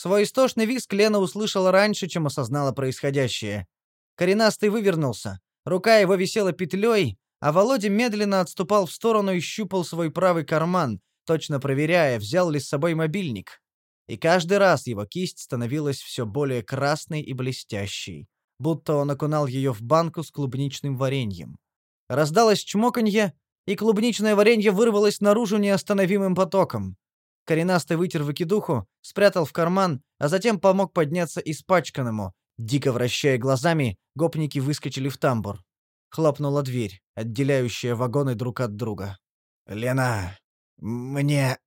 Свой истошный визг Лена услышала раньше, чем осознала происходящее. Коренастый вывернулся, рука его висела петлей, а Володя медленно отступал в сторону и щупал свой правый карман, точно проверяя, взял ли с собой мобильник. И каждый раз его кисть становилась все более красной и блестящей будто он окунал ее в банку с клубничным вареньем. Раздалось чмоканье, и клубничное варенье вырвалось наружу неостановимым потоком. Коренастый вытер выкидуху, спрятал в карман, а затем помог подняться испачканному. Дико вращая глазами, гопники выскочили в тамбур. Хлопнула дверь, отделяющая вагоны друг от друга. «Лена, мне...»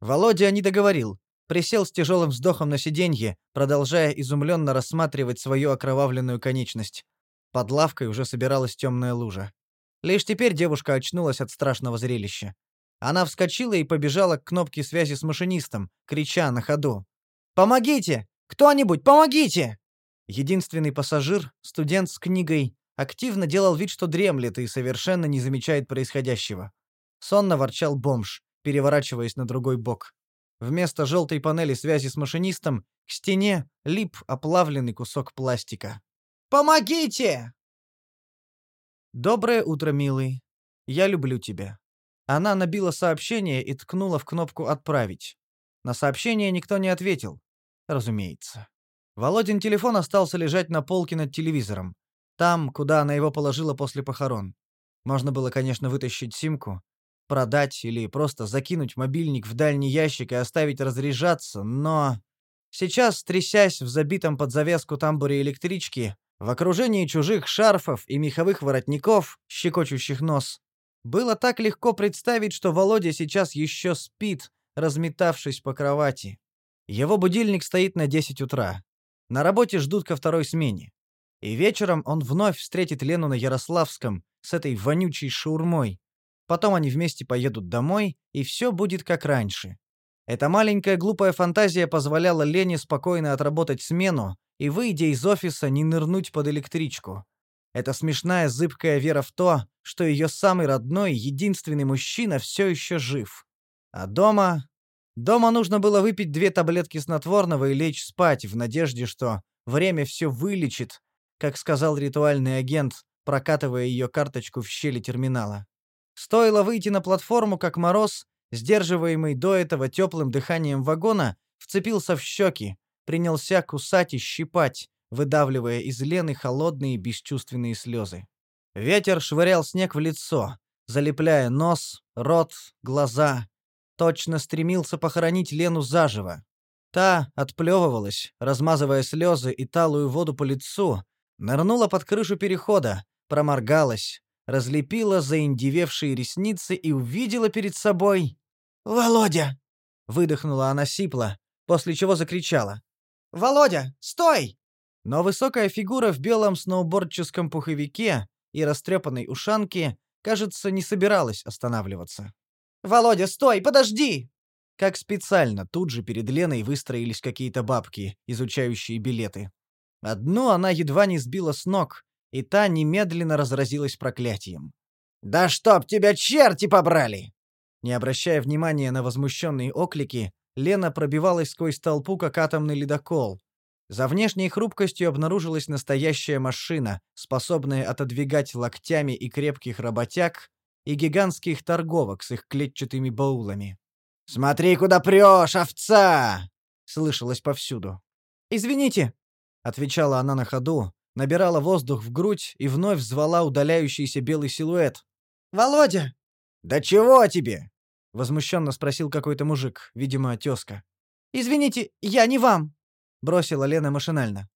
Володя не договорил присел с тяжелым вздохом на сиденье, продолжая изумленно рассматривать свою окровавленную конечность. Под лавкой уже собиралась темная лужа. Лишь теперь девушка очнулась от страшного зрелища. Она вскочила и побежала к кнопке связи с машинистом, крича на ходу. «Помогите! Кто-нибудь, помогите!» Единственный пассажир, студент с книгой, активно делал вид, что дремлет и совершенно не замечает происходящего. Сонно ворчал бомж, переворачиваясь на другой бок. Вместо желтой панели связи с машинистом к стене лип оплавленный кусок пластика. «Помогите!» «Доброе утро, милый. Я люблю тебя». Она набила сообщение и ткнула в кнопку «Отправить». На сообщение никто не ответил. Разумеется. Володин телефон остался лежать на полке над телевизором. Там, куда она его положила после похорон. Можно было, конечно, вытащить симку, продать или просто закинуть мобильник в дальний ящик и оставить разряжаться, но... Сейчас, трясясь в забитом под завеску тамбуре электрички, в окружении чужих шарфов и меховых воротников, щекочущих нос, было так легко представить, что Володя сейчас еще спит, разметавшись по кровати. Его будильник стоит на 10 утра. На работе ждут ко второй смене. И вечером он вновь встретит Лену на Ярославском с этой вонючей шаурмой, Потом они вместе поедут домой, и все будет как раньше. Эта маленькая глупая фантазия позволяла Лене спокойно отработать смену и, выйдя из офиса, не нырнуть под электричку. Эта смешная зыбкая вера в то, что ее самый родной, единственный мужчина все еще жив. А дома... Дома нужно было выпить две таблетки снотворного и лечь спать в надежде, что время все вылечит, как сказал ритуальный агент, прокатывая ее карточку в щели терминала. Стоило выйти на платформу, как мороз, сдерживаемый до этого теплым дыханием вагона, вцепился в щеки, принялся кусать и щипать, выдавливая из Лены холодные бесчувственные слезы. Ветер швырял снег в лицо, залепляя нос, рот, глаза. Точно стремился похоронить Лену заживо. Та отплевывалась, размазывая слезы и талую воду по лицу, нырнула под крышу перехода, проморгалась, разлепила заиндевевшие ресницы и увидела перед собой... «Володя!» — выдохнула она сипло, после чего закричала. «Володя, стой!» Но высокая фигура в белом сноубордческом пуховике и растрепанной ушанке, кажется, не собиралась останавливаться. «Володя, стой, подожди!» Как специально тут же перед Леной выстроились какие-то бабки, изучающие билеты. Одну она едва не сбила с ног, и та немедленно разразилась проклятием. «Да чтоб тебя черти побрали!» Не обращая внимания на возмущенные оклики, Лена пробивалась сквозь толпу, как атомный ледокол. За внешней хрупкостью обнаружилась настоящая машина, способная отодвигать локтями и крепких работяг, и гигантских торговок с их клетчатыми баулами. «Смотри, куда прешь, овца!» — слышалось повсюду. «Извините!» — отвечала она на ходу, набирала воздух в грудь и вновь звала удаляющийся белый силуэт. «Володя!» «Да чего тебе?» — возмущенно спросил какой-то мужик, видимо, тезка. «Извините, я не вам!» — бросила Лена машинально.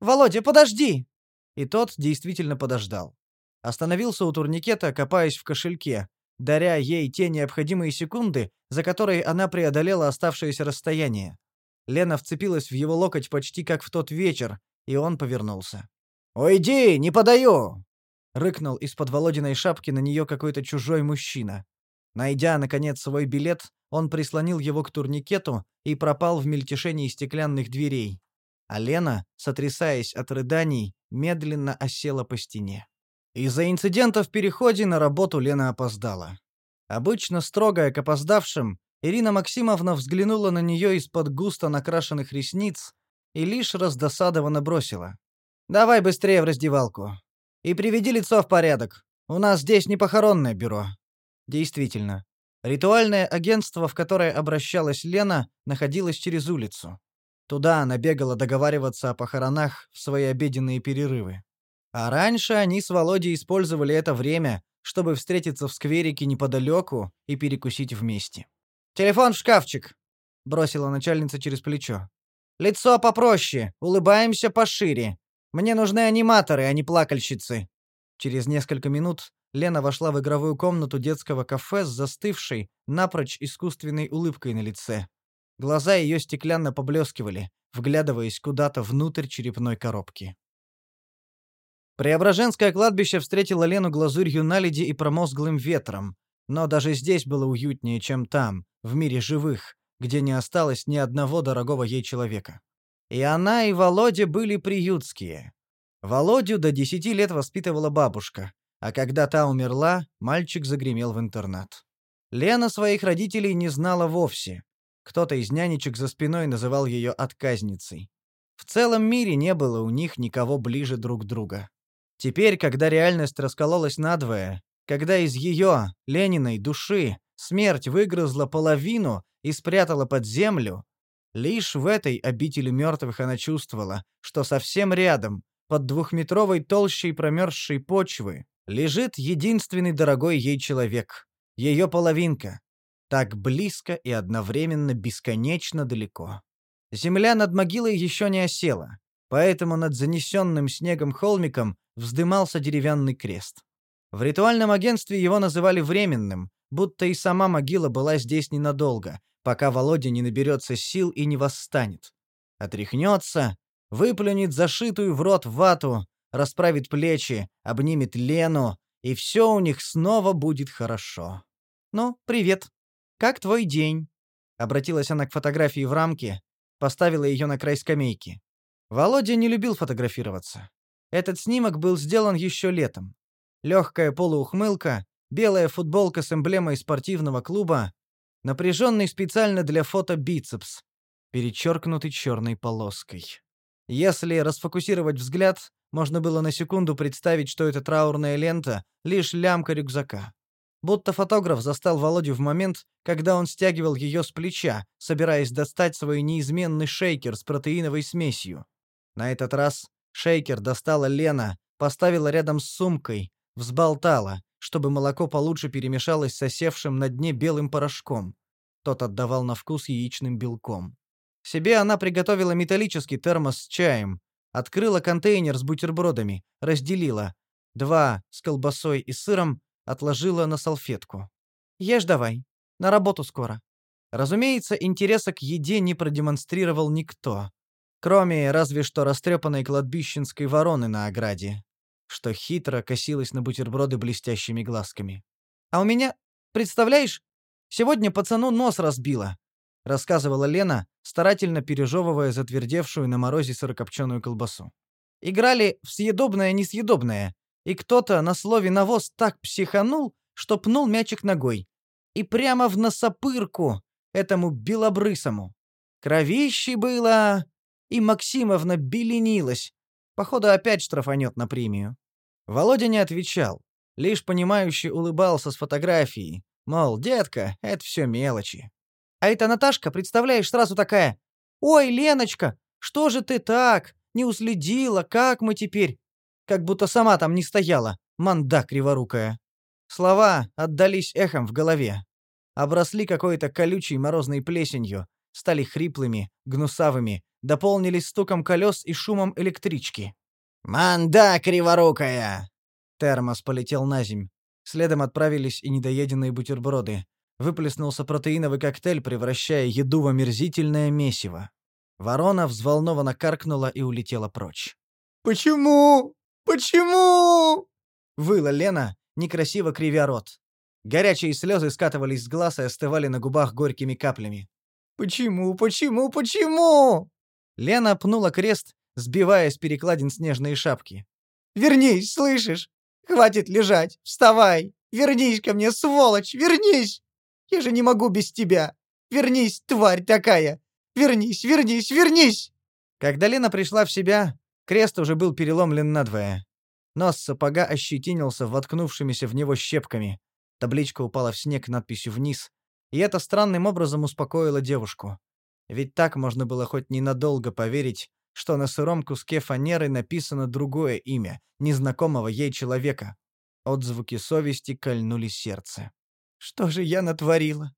«Володя, подожди!» И тот действительно подождал. Остановился у турникета, копаясь в кошельке, даря ей те необходимые секунды, за которые она преодолела оставшееся расстояние. Лена вцепилась в его локоть почти как в тот вечер, и он повернулся. «Уйди, не подаю!» — рыкнул из-под Володиной шапки на нее какой-то чужой мужчина. Найдя, наконец, свой билет, он прислонил его к турникету и пропал в мельтешении стеклянных дверей. А Лена, сотрясаясь от рыданий, медленно осела по стене. Из-за инцидента в переходе на работу Лена опоздала. Обычно строгая к опоздавшим, Ирина Максимовна взглянула на нее из-под густо накрашенных ресниц и лишь раздосадованно бросила. «Давай быстрее в раздевалку. И приведи лицо в порядок. У нас здесь не похоронное бюро». Действительно. Ритуальное агентство, в которое обращалась Лена, находилось через улицу. Туда она бегала договариваться о похоронах в свои обеденные перерывы. А раньше они с Володей использовали это время, чтобы встретиться в скверике неподалеку и перекусить вместе. «Телефон в шкафчик», — бросила начальница через плечо. «Лицо попроще, улыбаемся пошире. Мне нужны аниматоры, а не плакальщицы». Через несколько минут Лена вошла в игровую комнату детского кафе с застывшей, напрочь искусственной улыбкой на лице. Глаза ее стеклянно поблескивали, вглядываясь куда-то внутрь черепной коробки. Преображенское кладбище встретило Лену глазурью наледи и промозглым ветром, но даже здесь было уютнее, чем там, в мире живых, где не осталось ни одного дорогого ей человека. И она, и Володя были приютские. Володю до десяти лет воспитывала бабушка, а когда та умерла, мальчик загремел в интернат. Лена своих родителей не знала вовсе. Кто-то из нянечек за спиной называл ее отказницей. В целом мире не было у них никого ближе друг друга. Теперь, когда реальность раскололась надвое, когда из ее, Лениной, души смерть выгрызла половину и спрятала под землю, лишь в этой обители мертвых она чувствовала, что совсем рядом, под двухметровой толщей промерзшей почвы, лежит единственный дорогой ей человек, ее половинка, так близко и одновременно бесконечно далеко. Земля над могилой еще не осела, поэтому над занесенным снегом холмиком вздымался деревянный крест. В ритуальном агентстве его называли временным, будто и сама могила была здесь ненадолго, пока Володя не наберется сил и не восстанет. Отряхнется, выплюнет зашитую в рот вату, расправит плечи, обнимет Лену, и все у них снова будет хорошо. «Ну, привет. Как твой день?» Обратилась она к фотографии в рамке, поставила ее на край скамейки. Володя не любил фотографироваться. Этот снимок был сделан еще летом. Легкая полуухмылка, белая футболка с эмблемой спортивного клуба, напряженный специально для фото бицепс, перечеркнутый черной полоской. Если расфокусировать взгляд, можно было на секунду представить, что эта траурная лента — лишь лямка рюкзака. Будто фотограф застал Володю в момент, когда он стягивал ее с плеча, собираясь достать свой неизменный шейкер с протеиновой смесью. На этот раз Шейкер достала Лена, поставила рядом с сумкой, взболтала, чтобы молоко получше перемешалось с осевшим на дне белым порошком. Тот отдавал на вкус яичным белком. Себе она приготовила металлический термос с чаем, открыла контейнер с бутербродами, разделила. Два с колбасой и сыром отложила на салфетку. «Ешь давай. На работу скоро». Разумеется, интереса к еде не продемонстрировал никто. Кроме разве что растрепанной кладбищенской вороны на ограде, что хитро косилась на бутерброды блестящими глазками. «А у меня, представляешь, сегодня пацану нос разбило», — рассказывала Лена, старательно пережевывая затвердевшую на морозе сырокопченую колбасу. «Играли в съедобное-несъедобное, и кто-то на слове «навоз» так психанул, что пнул мячик ногой. И прямо в носопырку этому белобрысому. Кровищи было... и Максимовна беленилась. Походу, опять штрафанет на премию. Володя не отвечал, лишь понимающе улыбался с фотографией. Мол, детка, это все мелочи. А эта Наташка, представляешь, сразу такая. «Ой, Леночка, что же ты так? Не уследила, как мы теперь?» Как будто сама там не стояла, манда криворукая. Слова отдались эхом в голове. Обросли какой-то колючей морозной плесенью, стали хриплыми, гнусавыми, дополнились стуком колес и шумом электрички. «Манда криворукая!» Термос полетел на земь. Следом отправились и недоеденные бутерброды. Выплеснулся протеиновый коктейль, превращая еду в омерзительное месиво. Ворона взволнованно каркнула и улетела прочь. «Почему? Почему?» — выла Лена, некрасиво кривя рот. Горячие слезы скатывались с глаз и остывали на губах горькими каплями. «Почему? Почему? Почему?» Лена пнула крест, сбивая с перекладин снежные шапки. «Вернись, слышишь? Хватит лежать! Вставай! Вернись ко мне, сволочь! Вернись! Я же не могу без тебя! Вернись, тварь такая! Вернись, вернись, вернись!» Когда Лена пришла в себя, крест уже был переломлен надвое. Нос сапога ощетинился воткнувшимися в него щепками. Табличка упала в снег надписью «Вниз», и это странным образом успокоило девушку. Ведь так можно было хоть ненадолго поверить, что на сыром куске фанеры написано другое имя, незнакомого ей человека. Отзвуки совести кольнули сердце. «Что же я натворила?»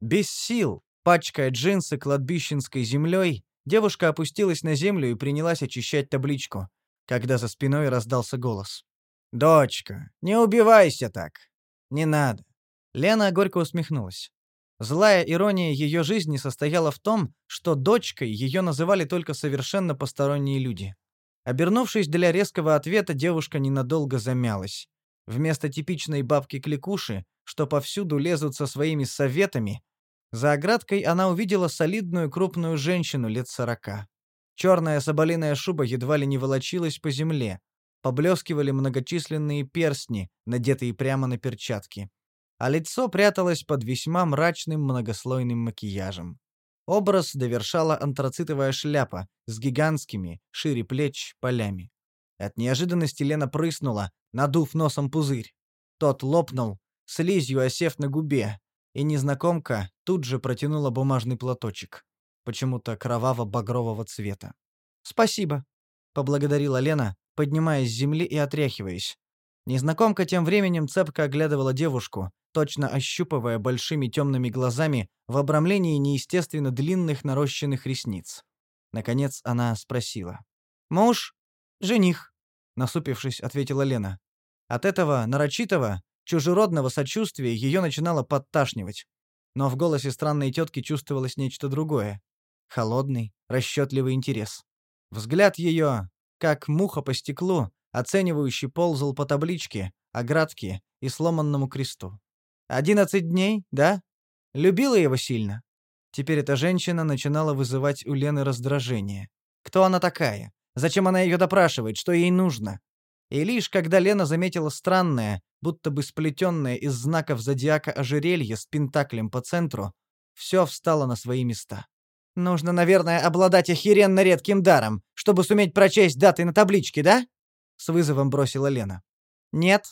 Без сил, пачкая джинсы кладбищенской землей, девушка опустилась на землю и принялась очищать табличку, когда за спиной раздался голос. «Дочка, не убивайся так. Не надо». Лена горько усмехнулась. Злая ирония ее жизни состояла в том, что дочкой ее называли только совершенно посторонние люди. Обернувшись для резкого ответа, девушка ненадолго замялась. Вместо типичной бабки-кликуши, что повсюду лезут со своими советами, за оградкой она увидела солидную крупную женщину лет сорока. Черная соболиная шуба едва ли не волочилась по земле. Поблескивали многочисленные перстни, надетые прямо на перчатки а лицо пряталось под весьма мрачным многослойным макияжем. Образ довершала антрацитовая шляпа с гигантскими, шире плеч, полями. От неожиданности Лена прыснула, надув носом пузырь. Тот лопнул, слизью осев на губе, и незнакомка тут же протянула бумажный платочек, почему-то кроваво-багрового цвета. «Спасибо», — поблагодарила Лена, поднимаясь с земли и отряхиваясь. Незнакомка тем временем цепко оглядывала девушку, точно ощупывая большими темными глазами в обрамлении неестественно длинных нарощенных ресниц. Наконец она спросила. «Муж? Жених?» Насупившись, ответила Лена. От этого нарочитого, чужеродного сочувствия ее начинало подташнивать. Но в голосе странной тетки чувствовалось нечто другое. Холодный, расчетливый интерес. Взгляд ее, как муха по стеклу, оценивающий ползал по табличке, оградке и сломанному кресту. Одиннадцать дней, да? Любила его сильно. Теперь эта женщина начинала вызывать у Лены раздражение. Кто она такая? Зачем она ее допрашивает? Что ей нужно? И лишь когда Лена заметила странное, будто бы сплетенное из знаков зодиака ожерелье с пентаклем по центру, все встало на свои места. «Нужно, наверное, обладать охеренно редким даром, чтобы суметь прочесть даты на табличке, да?» С вызовом бросила Лена. «Нет,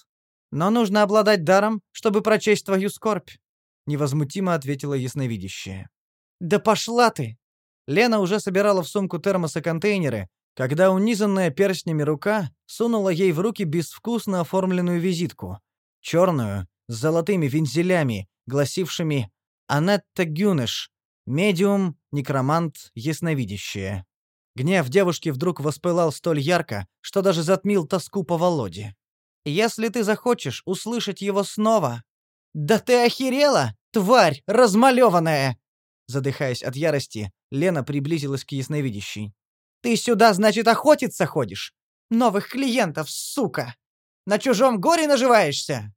но нужно обладать даром, чтобы прочесть твою скорбь», — невозмутимо ответила ясновидящая. «Да пошла ты!» Лена уже собирала в сумку термоса контейнеры, когда унизанная перстнями рука сунула ей в руки безвкусно оформленную визитку. Черную, с золотыми вензелями, гласившими «Анетта Гюнеш, медиум, некромант, ясновидящая». Гнев девушки вдруг воспылал столь ярко, что даже затмил тоску по Володе. Если ты захочешь услышать его снова...» «Да ты охерела, тварь размалеванная!» Задыхаясь от ярости, Лена приблизилась к ясновидящей. «Ты сюда, значит, охотиться ходишь? Новых клиентов, сука! На чужом горе наживаешься?»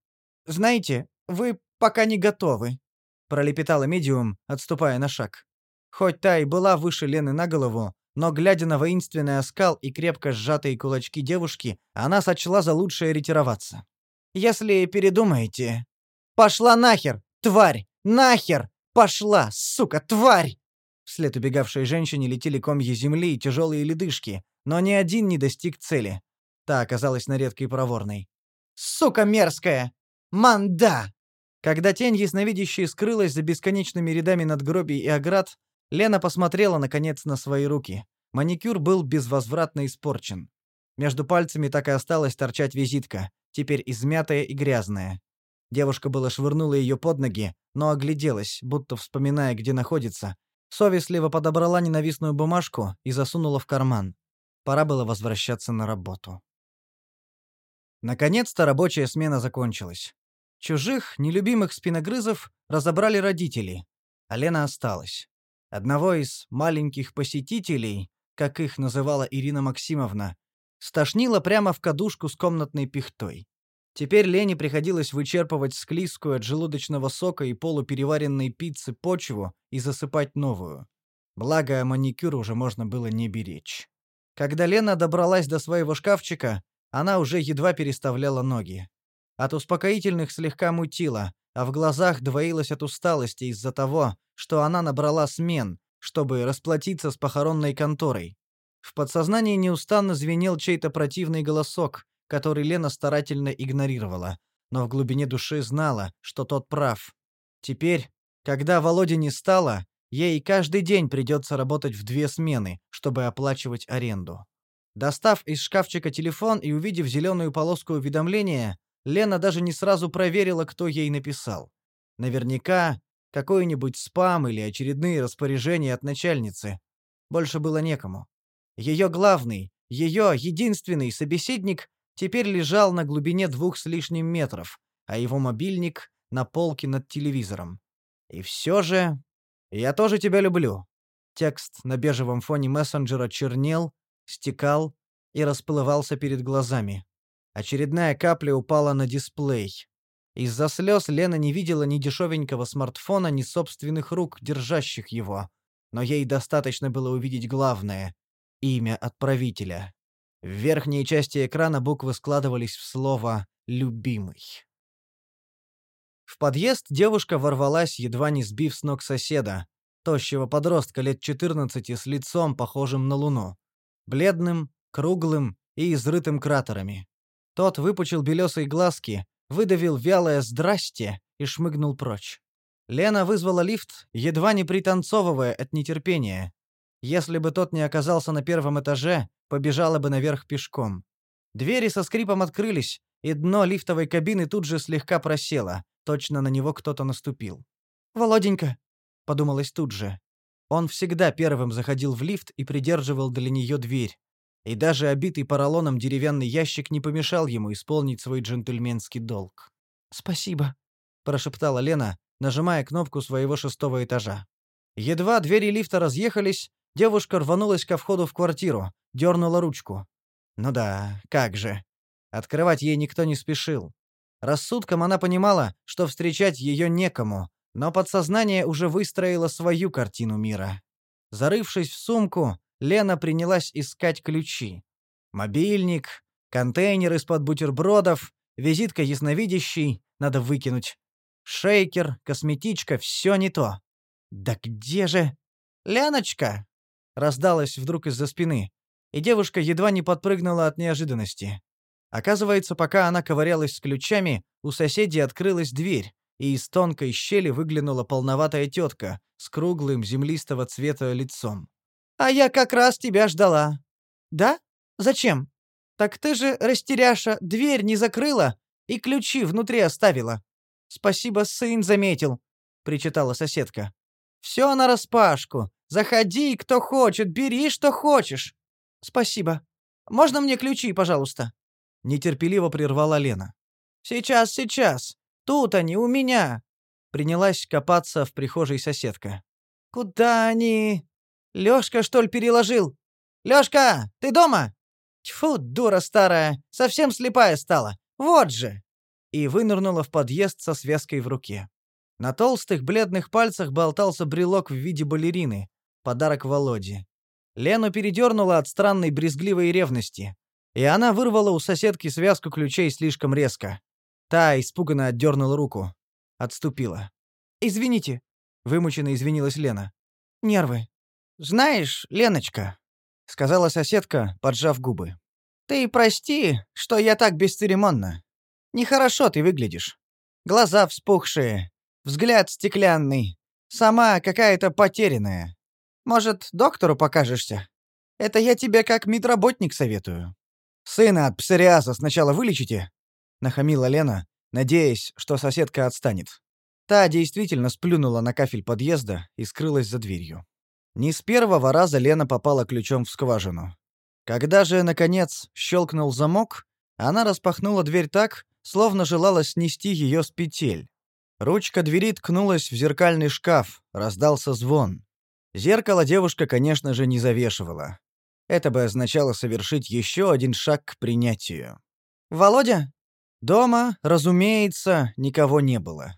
«Знаете, вы пока не готовы», — пролепетала медиум, отступая на шаг. Хоть та и была выше Лены на голову, но, глядя на воинственный оскал и крепко сжатые кулачки девушки, она сочла за лучшее ретироваться. «Если передумаете...» «Пошла нахер, тварь! Нахер! Пошла, сука, тварь!» Вслед убегавшей женщине летели комья земли и тяжелые ледышки, но ни один не достиг цели. Та оказалась на редкой проворной. «Сука мерзкая! Манда!» Когда тень ясновидящей скрылась за бесконечными рядами надгробий и оград, Лена посмотрела, наконец, на свои руки. Маникюр был безвозвратно испорчен. Между пальцами так и осталась торчать визитка, теперь измятая и грязная. Девушка было швырнула ее под ноги, но огляделась, будто вспоминая, где находится. Совестливо подобрала ненавистную бумажку и засунула в карман. Пора было возвращаться на работу. Наконец-то рабочая смена закончилась. Чужих, нелюбимых спиногрызов разобрали родители, а Лена осталась. Одного из «маленьких посетителей», как их называла Ирина Максимовна, стошнило прямо в кадушку с комнатной пихтой. Теперь Лене приходилось вычерпывать склизкую от желудочного сока и полупереваренной пиццы почву и засыпать новую. Благо, маникюр уже можно было не беречь. Когда Лена добралась до своего шкафчика, она уже едва переставляла ноги. От успокоительных слегка мутила, а в глазах двоилась от усталости из-за того, что она набрала смен, чтобы расплатиться с похоронной конторой. В подсознании неустанно звенел чей-то противный голосок, который Лена старательно игнорировала, но в глубине души знала, что тот прав. Теперь, когда Володи не стало, ей каждый день придется работать в две смены, чтобы оплачивать аренду. Достав из шкафчика телефон и увидев зеленую полоску уведомления, Лена даже не сразу проверила, кто ей написал. Наверняка какой-нибудь спам или очередные распоряжения от начальницы. Больше было некому. Ее главный, ее единственный собеседник теперь лежал на глубине двух с лишним метров, а его мобильник — на полке над телевизором. И все же... «Я тоже тебя люблю». Текст на бежевом фоне мессенджера чернел, стекал и расплывался перед глазами. Очередная капля упала на дисплей. Из-за слез Лена не видела ни дешевенького смартфона, ни собственных рук, держащих его. Но ей достаточно было увидеть главное — имя отправителя. В верхней части экрана буквы складывались в слово «любимый». В подъезд девушка ворвалась, едва не сбив с ног соседа, тощего подростка лет 14 с лицом, похожим на луну. Бледным, круглым и изрытым кратерами. Тот выпучил белесые глазки, выдавил вялое «здрасте» и шмыгнул прочь. Лена вызвала лифт, едва не пританцовывая от нетерпения. Если бы тот не оказался на первом этаже, побежала бы наверх пешком. Двери со скрипом открылись, и дно лифтовой кабины тут же слегка просело, точно на него кто-то наступил. «Володенька!» — подумалось тут же. Он всегда первым заходил в лифт и придерживал для нее дверь. И даже обитый поролоном деревянный ящик не помешал ему исполнить свой джентльменский долг. «Спасибо», — прошептала Лена, нажимая кнопку своего шестого этажа. Едва двери лифта разъехались, девушка рванулась ко входу в квартиру, дернула ручку. Ну да, как же. Открывать ей никто не спешил. Рассудком она понимала, что встречать ее некому, но подсознание уже выстроило свою картину мира. Зарывшись в сумку, Лена принялась искать ключи. Мобильник, контейнер из-под бутербродов, визитка ясновидящий, надо выкинуть. Шейкер, косметичка, все не то. Да где же... «Леночка!» — раздалась вдруг из-за спины и девушка едва не подпрыгнула от неожиданности. Оказывается, пока она ковырялась с ключами, у соседей открылась дверь, и из тонкой щели выглянула полноватая тетка с круглым землистого цвета лицом. «А я как раз тебя ждала». «Да? Зачем?» «Так ты же, растеряша, дверь не закрыла и ключи внутри оставила». «Спасибо, сын заметил», — причитала соседка. «Все нараспашку. Заходи, кто хочет, бери, что хочешь». «Спасибо. Можно мне ключи, пожалуйста?» Нетерпеливо прервала Лена. «Сейчас, сейчас. Тут они, у меня!» Принялась копаться в прихожей соседка. «Куда они? Лёшка, что ли, переложил? Лёшка, ты дома?» Тьфу, дура старая, совсем слепая стала. Вот же!» И вынырнула в подъезд со связкой в руке. На толстых бледных пальцах болтался брелок в виде балерины. Подарок Володе. Лену передернуло от странной брезгливой ревности, и она вырвала у соседки связку ключей слишком резко. Та испуганно отдернула руку. Отступила. «Извините», — вымученно извинилась Лена. «Нервы». «Знаешь, Леночка», — сказала соседка, поджав губы, — «ты прости, что я так бесцеремонно. Нехорошо ты выглядишь. Глаза вспухшие, взгляд стеклянный, сама какая-то потерянная. Может, доктору покажешься? Это я тебе как медработник советую». «Сына от псориаза сначала вылечите», — нахамила Лена, надеясь, что соседка отстанет. Та действительно сплюнула на кафель подъезда и скрылась за дверью. Не с первого раза Лена попала ключом в скважину. Когда же, наконец, щелкнул замок, она распахнула дверь так, словно желала снести ее с петель. Ручка двери ткнулась в зеркальный шкаф, раздался звон. Зеркало девушка, конечно же, не завешивала. Это бы означало совершить еще один шаг к принятию. «Володя?» Дома, разумеется, никого не было.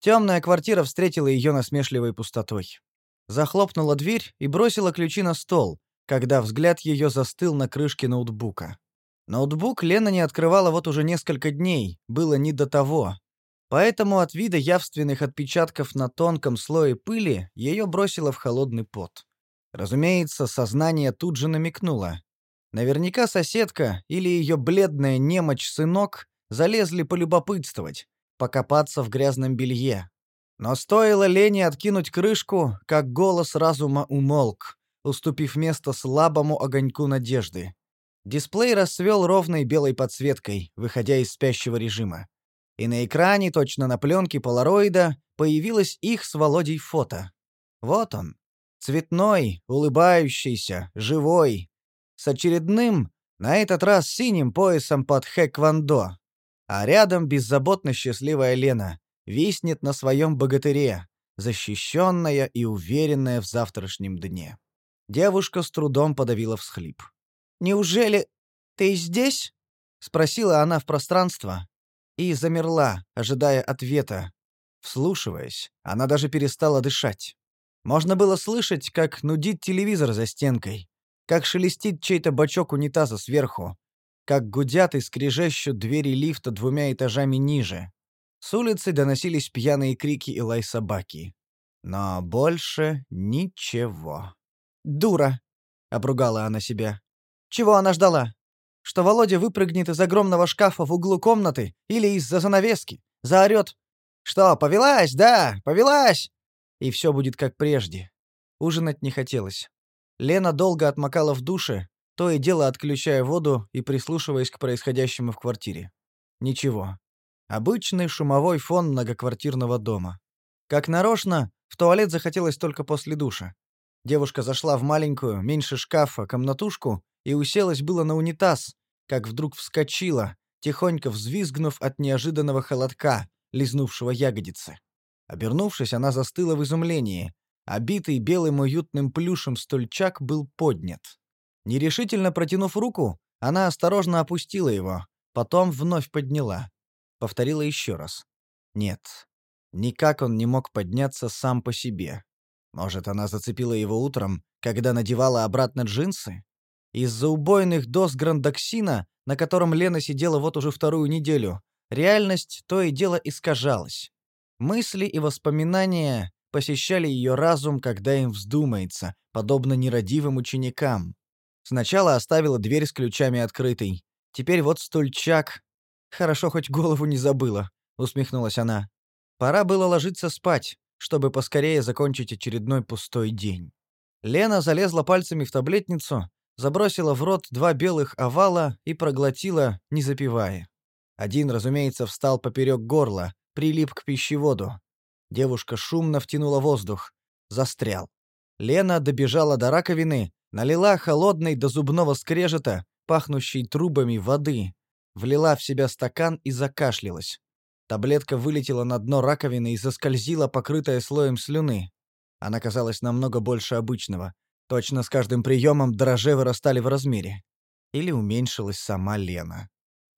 Темная квартира встретила ее насмешливой пустотой. Захлопнула дверь и бросила ключи на стол, когда взгляд ее застыл на крышке ноутбука. Ноутбук Лена не открывала вот уже несколько дней, было не до того. Поэтому от вида явственных отпечатков на тонком слое пыли ее бросило в холодный пот. Разумеется, сознание тут же намекнуло. Наверняка соседка или ее бледная немочь сынок залезли полюбопытствовать, покопаться в грязном белье. Но стоило Лене откинуть крышку, как голос разума умолк, уступив место слабому огоньку надежды. Дисплей расцвел ровной белой подсветкой, выходя из спящего режима. И на экране, точно на пленке полароида, появилось их с Володей фото. Вот он. Цветной, улыбающийся, живой. С очередным, на этот раз синим поясом под хэквондо. А рядом беззаботно счастливая Лена виснет на своем богатыре, защищенная и уверенная в завтрашнем дне. Девушка с трудом подавила всхлип. «Неужели ты здесь?» — спросила она в пространство и замерла, ожидая ответа. Вслушиваясь, она даже перестала дышать. Можно было слышать, как нудит телевизор за стенкой, как шелестит чей-то бачок унитаза сверху, как гудят и скрежещут двери лифта двумя этажами ниже. С улицы доносились пьяные крики и лай собаки. Но больше ничего. «Дура!» — обругала она себя. «Чего она ждала? Что Володя выпрыгнет из огромного шкафа в углу комнаты или из-за занавески, заорет. Что, повелась, да, повелась!» И все будет как прежде. Ужинать не хотелось. Лена долго отмокала в душе, то и дело отключая воду и прислушиваясь к происходящему в квартире. Ничего. Обычный шумовой фон многоквартирного дома. Как нарочно, в туалет захотелось только после душа. Девушка зашла в маленькую, меньше шкафа, комнатушку и уселась было на унитаз, как вдруг вскочила, тихонько взвизгнув от неожиданного холодка, лизнувшего ягодицы. Обернувшись, она застыла в изумлении. Обитый белым уютным плюшем стульчак был поднят. Нерешительно протянув руку, она осторожно опустила его, потом вновь подняла. Повторила еще раз. Нет. Никак он не мог подняться сам по себе. Может, она зацепила его утром, когда надевала обратно джинсы? Из-за убойных доз грандоксина, на котором Лена сидела вот уже вторую неделю, реальность то и дело искажалась. Мысли и воспоминания посещали ее разум, когда им вздумается, подобно нерадивым ученикам. Сначала оставила дверь с ключами открытой. Теперь вот стульчак. Хорошо, хоть голову не забыла, усмехнулась она. Пора было ложиться спать, чтобы поскорее закончить очередной пустой день. Лена залезла пальцами в таблетницу, забросила в рот два белых овала и проглотила, не запивая. Один, разумеется, встал поперек горла, прилип к пищеводу. Девушка шумно втянула воздух. Застрял. Лена добежала до раковины, Налила холодной до зубного скрежета, пахнущей трубами воды, влила в себя стакан и закашлялась. Таблетка вылетела на дно раковины и заскользила, покрытая слоем слюны. Она казалась намного больше обычного. Точно с каждым приемом дрожжи вырастали в размере. Или уменьшилась сама Лена.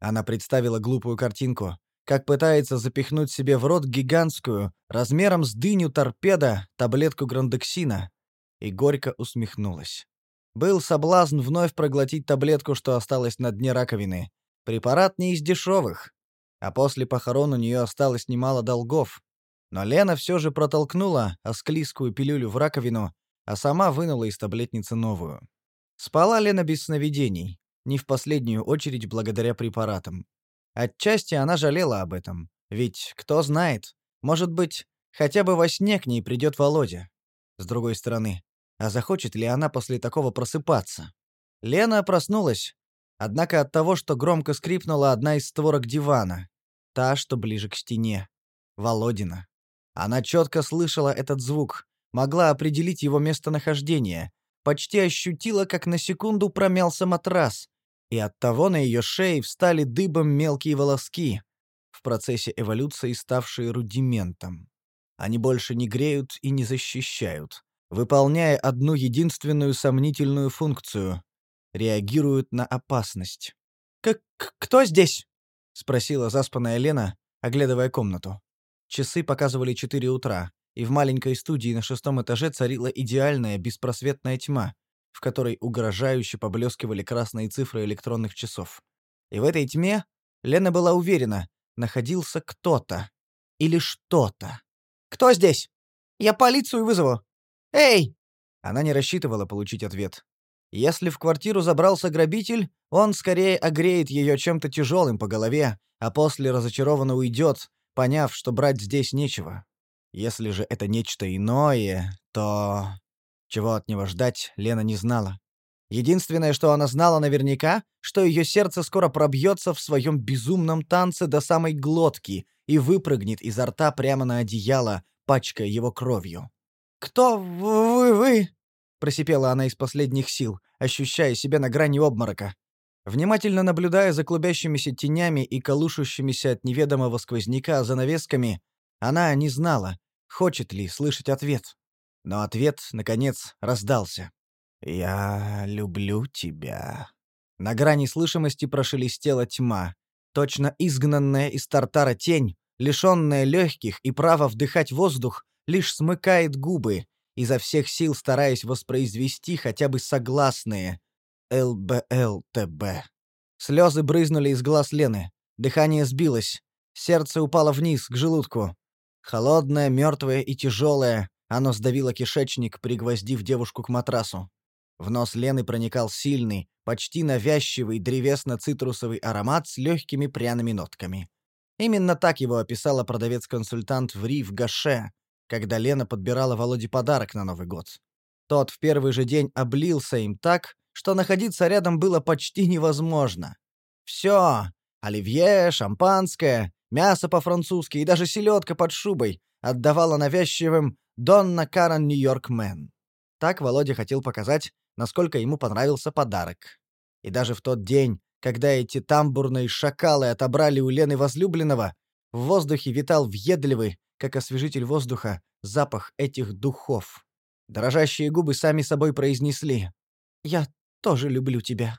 Она представила глупую картинку, как пытается запихнуть себе в рот гигантскую, размером с дыню торпеда, таблетку грандексина, и горько усмехнулась. Был соблазн вновь проглотить таблетку, что осталось на дне раковины. Препарат не из дешевых. А после похорон у нее осталось немало долгов. Но Лена все же протолкнула осклизкую пилюлю в раковину, а сама вынула из таблетницы новую. Спала Лена без сновидений, не в последнюю очередь благодаря препаратам. Отчасти она жалела об этом, ведь, кто знает, может быть, хотя бы во сне к ней придет Володя. С другой стороны, а захочет ли она после такого просыпаться? Лена проснулась, однако от того, что громко скрипнула одна из створок дивана, та, что ближе к стене. Володина. Она четко слышала этот звук, могла определить его местонахождение, почти ощутила, как на секунду промялся матрас, и оттого на ее шее встали дыбом мелкие волоски, в процессе эволюции ставшие рудиментом. Они больше не греют и не защищают, выполняя одну единственную сомнительную функцию — реагируют на опасность. «Как кто здесь?» — спросила заспанная Лена, оглядывая комнату. Часы показывали четыре утра, и в маленькой студии на шестом этаже царила идеальная беспросветная тьма, в которой угрожающе поблескивали красные цифры электронных часов. И в этой тьме Лена была уверена, находился кто-то или что-то. «Кто здесь? Я полицию вызову!» «Эй!» Она не рассчитывала получить ответ. Если в квартиру забрался грабитель, он скорее огреет ее чем-то тяжелым по голове, а после разочарованно уйдет, поняв, что брать здесь нечего. Если же это нечто иное, то... Чего от него ждать, Лена не знала. Единственное, что она знала наверняка, что ее сердце скоро пробьется в своем безумном танце до самой глотки и выпрыгнет изо рта прямо на одеяло, пачкая его кровью. «Кто вы, вы?» — просипела она из последних сил, ощущая себя на грани обморока. Внимательно наблюдая за клубящимися тенями и колушущимися от неведомого сквозняка занавесками, она не знала, хочет ли слышать ответ. Но ответ, наконец, раздался. «Я люблю тебя». На грани слышимости прошелестела тьма. Точно изгнанная из тартара тень, лишенная легких и права вдыхать воздух, лишь смыкает губы, изо всех сил стараясь воспроизвести хотя бы согласные ЛБЛТБ. Слезы брызнули из глаз Лены. Дыхание сбилось. Сердце упало вниз, к желудку. Холодное, мертвое и тяжелое, оно сдавило кишечник, пригвоздив девушку к матрасу. В нос Лены проникал сильный, почти навязчивый древесно-цитрусовый аромат с легкими пряными нотками. Именно так его описала продавец-консультант в Рив Гаше, когда Лена подбирала Володе подарок на Новый год. Тот в первый же день облился им так, что находиться рядом было почти невозможно. Все — оливье, шампанское, мясо по-французски и даже селедка под шубой — отдавало навязчивым «Донна Карен Нью-Йорк Мэн». Так Володя хотел показать, насколько ему понравился подарок. И даже в тот день, когда эти тамбурные шакалы отобрали у Лены возлюбленного, в воздухе витал въедливый, как освежитель воздуха, запах этих духов. Дрожащие губы сами собой произнесли «Я тоже люблю тебя».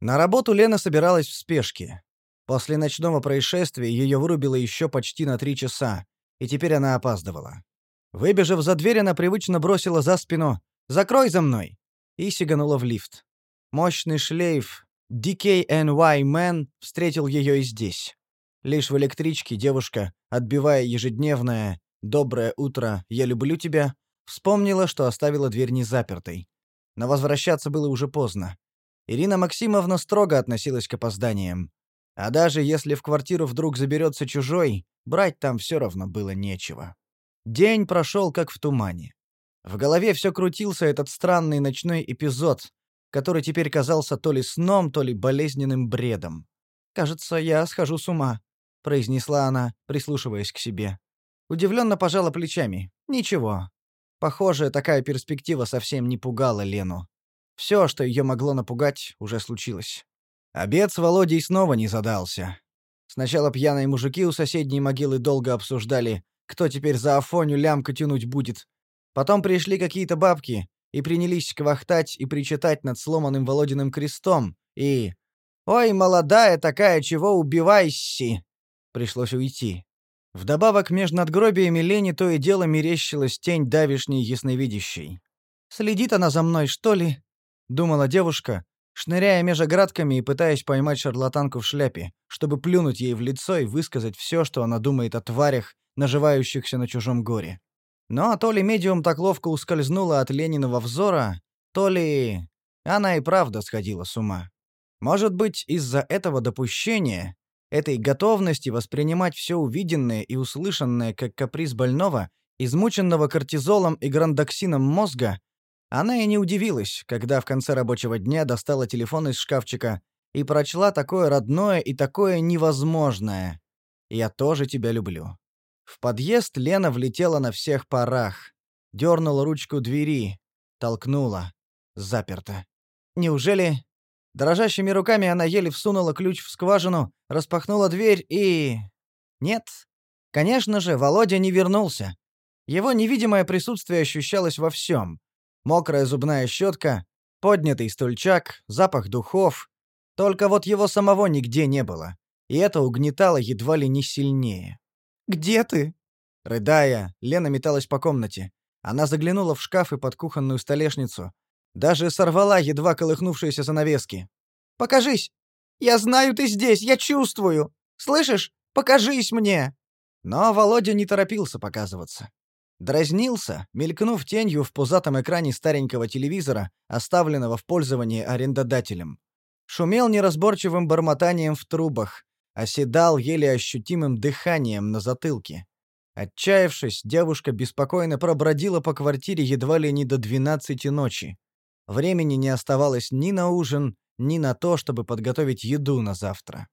На работу Лена собиралась в спешке. После ночного происшествия ее вырубило еще почти на три часа, и теперь она опаздывала. Выбежав за дверь, она привычно бросила за спину «Закрой за мной!» и сиганула в лифт. Мощный шлейф DKNY Man встретил ее и здесь. Лишь в электричке девушка, отбивая ежедневное «Доброе утро, я люблю тебя», вспомнила, что оставила дверь незапертой. Но возвращаться было уже поздно. Ирина Максимовна строго относилась к опозданиям. А даже если в квартиру вдруг заберется чужой, брать там все равно было нечего. День прошел как в тумане. В голове все крутился этот странный ночной эпизод, который теперь казался то ли сном, то ли болезненным бредом. «Кажется, я схожу с ума», — произнесла она, прислушиваясь к себе. Удивленно пожала плечами. «Ничего». Похоже, такая перспектива совсем не пугала Лену. Все, что ее могло напугать, уже случилось. Обед с Володей снова не задался. Сначала пьяные мужики у соседней могилы долго обсуждали, кто теперь за Афоню лямка тянуть будет. Потом пришли какие-то бабки и принялись квахтать и причитать над сломанным Володиным крестом, и... «Ой, молодая такая, чего убивайся!» Пришлось уйти. Вдобавок, между надгробиями Лени то и дело мерещилась тень давишней ясновидящей. «Следит она за мной, что ли?» — думала девушка, шныряя между градками и пытаясь поймать шарлатанку в шляпе, чтобы плюнуть ей в лицо и высказать все, что она думает о тварях, наживающихся на чужом горе. Но то ли медиум так ловко ускользнула от Лениного взора, то ли она и правда сходила с ума. Может быть, из-за этого допущения, этой готовности воспринимать все увиденное и услышанное как каприз больного, измученного кортизолом и грандоксином мозга, она и не удивилась, когда в конце рабочего дня достала телефон из шкафчика и прочла такое родное и такое невозможное. «Я тоже тебя люблю». В подъезд Лена влетела на всех парах. Дернула ручку двери. Толкнула. Заперто. Неужели... Дрожащими руками она еле всунула ключ в скважину, распахнула дверь и... Нет. Конечно же, Володя не вернулся. Его невидимое присутствие ощущалось во всем мокрая зубная щетка, поднятый стульчак, запах духов. Только вот его самого нигде не было, и это угнетало едва ли не сильнее. «Где ты?» Рыдая, Лена металась по комнате. Она заглянула в шкаф и под кухонную столешницу. Даже сорвала едва колыхнувшиеся занавески. «Покажись! Я знаю, ты здесь, я чувствую! Слышишь? Покажись мне!» Но Володя не торопился показываться. Дразнился, мелькнув тенью в пузатом экране старенького телевизора, оставленного в пользовании арендодателем. Шумел неразборчивым бормотанием в трубах, оседал еле ощутимым дыханием на затылке. Отчаявшись, девушка беспокойно пробродила по квартире едва ли не до двенадцати ночи. Времени не оставалось ни на ужин, ни на то, чтобы подготовить еду на завтра.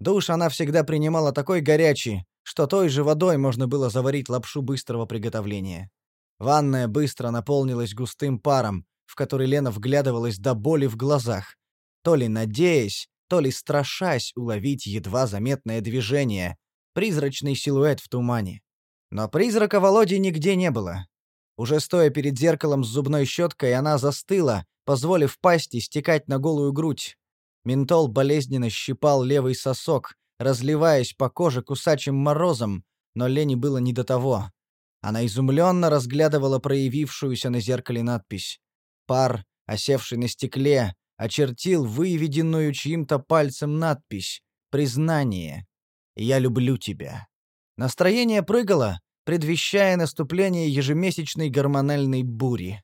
Душ она всегда принимала такой горячий, что той же водой можно было заварить лапшу быстрого приготовления. Ванная быстро наполнилась густым паром, в который Лена вглядывалась до боли в глазах, то ли надеясь, то ли страшась уловить едва заметное движение, призрачный силуэт в тумане. Но призрака Володи нигде не было. Уже стоя перед зеркалом с зубной щеткой, она застыла, позволив пасти стекать на голую грудь. Ментол болезненно щипал левый сосок, разливаясь по коже кусачим морозом, но Лене было не до того. Она изумленно разглядывала проявившуюся на зеркале надпись. Пар, осевший на стекле, очертил выведенную чьим-то пальцем надпись «Признание. Я люблю тебя». Настроение прыгало, предвещая наступление ежемесячной гормональной бури.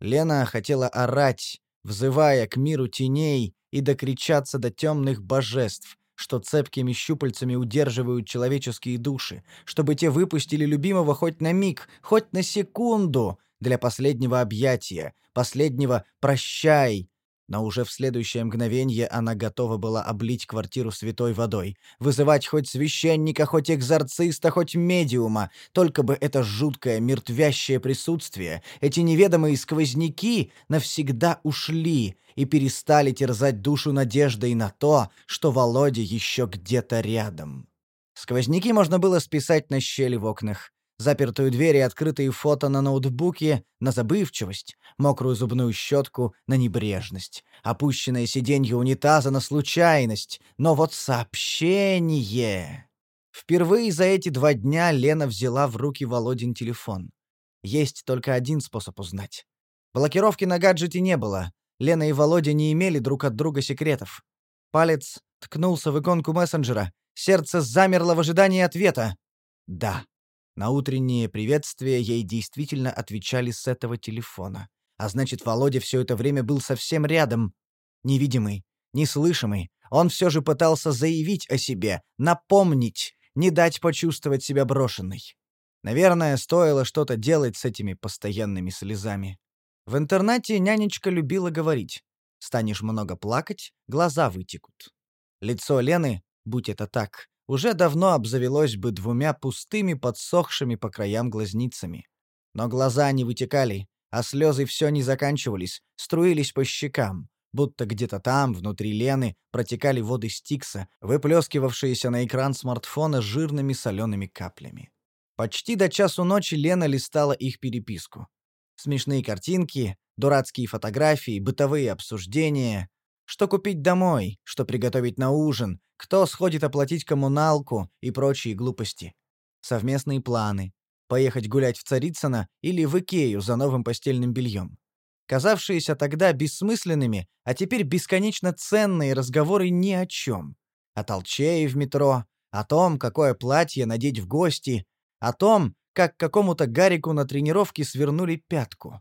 Лена хотела орать, взывая к миру теней и докричаться до темных божеств, что цепкими щупальцами удерживают человеческие души, чтобы те выпустили любимого хоть на миг, хоть на секунду для последнего объятия, последнего «прощай», но уже в следующее мгновение она готова была облить квартиру святой водой, вызывать хоть священника, хоть экзорциста, хоть медиума, только бы это жуткое мертвящее присутствие, эти неведомые сквозняки навсегда ушли и перестали терзать душу надеждой на то, что Володя еще где-то рядом. Сквозняки можно было списать на щели в окнах запертую дверь и открытые фото на ноутбуке на забывчивость, мокрую зубную щетку на небрежность, опущенное сиденье унитаза на случайность, но вот сообщение... Впервые за эти два дня Лена взяла в руки Володин телефон. Есть только один способ узнать. Блокировки на гаджете не было. Лена и Володя не имели друг от друга секретов. Палец ткнулся в иконку мессенджера. Сердце замерло в ожидании ответа. «Да». На утреннее приветствие ей действительно отвечали с этого телефона. А значит, Володя все это время был совсем рядом. Невидимый, неслышимый. Он все же пытался заявить о себе, напомнить, не дать почувствовать себя брошенной. Наверное, стоило что-то делать с этими постоянными слезами. В интернате нянечка любила говорить. Станешь много плакать, глаза вытекут. Лицо Лены, будь это так, уже давно обзавелось бы двумя пустыми подсохшими по краям глазницами. Но глаза не вытекали, а слезы все не заканчивались, струились по щекам, будто где-то там, внутри Лены, протекали воды Стикса, выплескивавшиеся на экран смартфона жирными солеными каплями. Почти до часу ночи Лена листала их переписку. Смешные картинки, дурацкие фотографии, бытовые обсуждения. Что купить домой, что приготовить на ужин, кто сходит оплатить коммуналку и прочие глупости. Совместные планы. Поехать гулять в Царицыно или в Икею за новым постельным бельем. Казавшиеся тогда бессмысленными, а теперь бесконечно ценные разговоры ни о чем. О толчее в метро, о том, какое платье надеть в гости, о том, как какому-то Гарику на тренировке свернули пятку.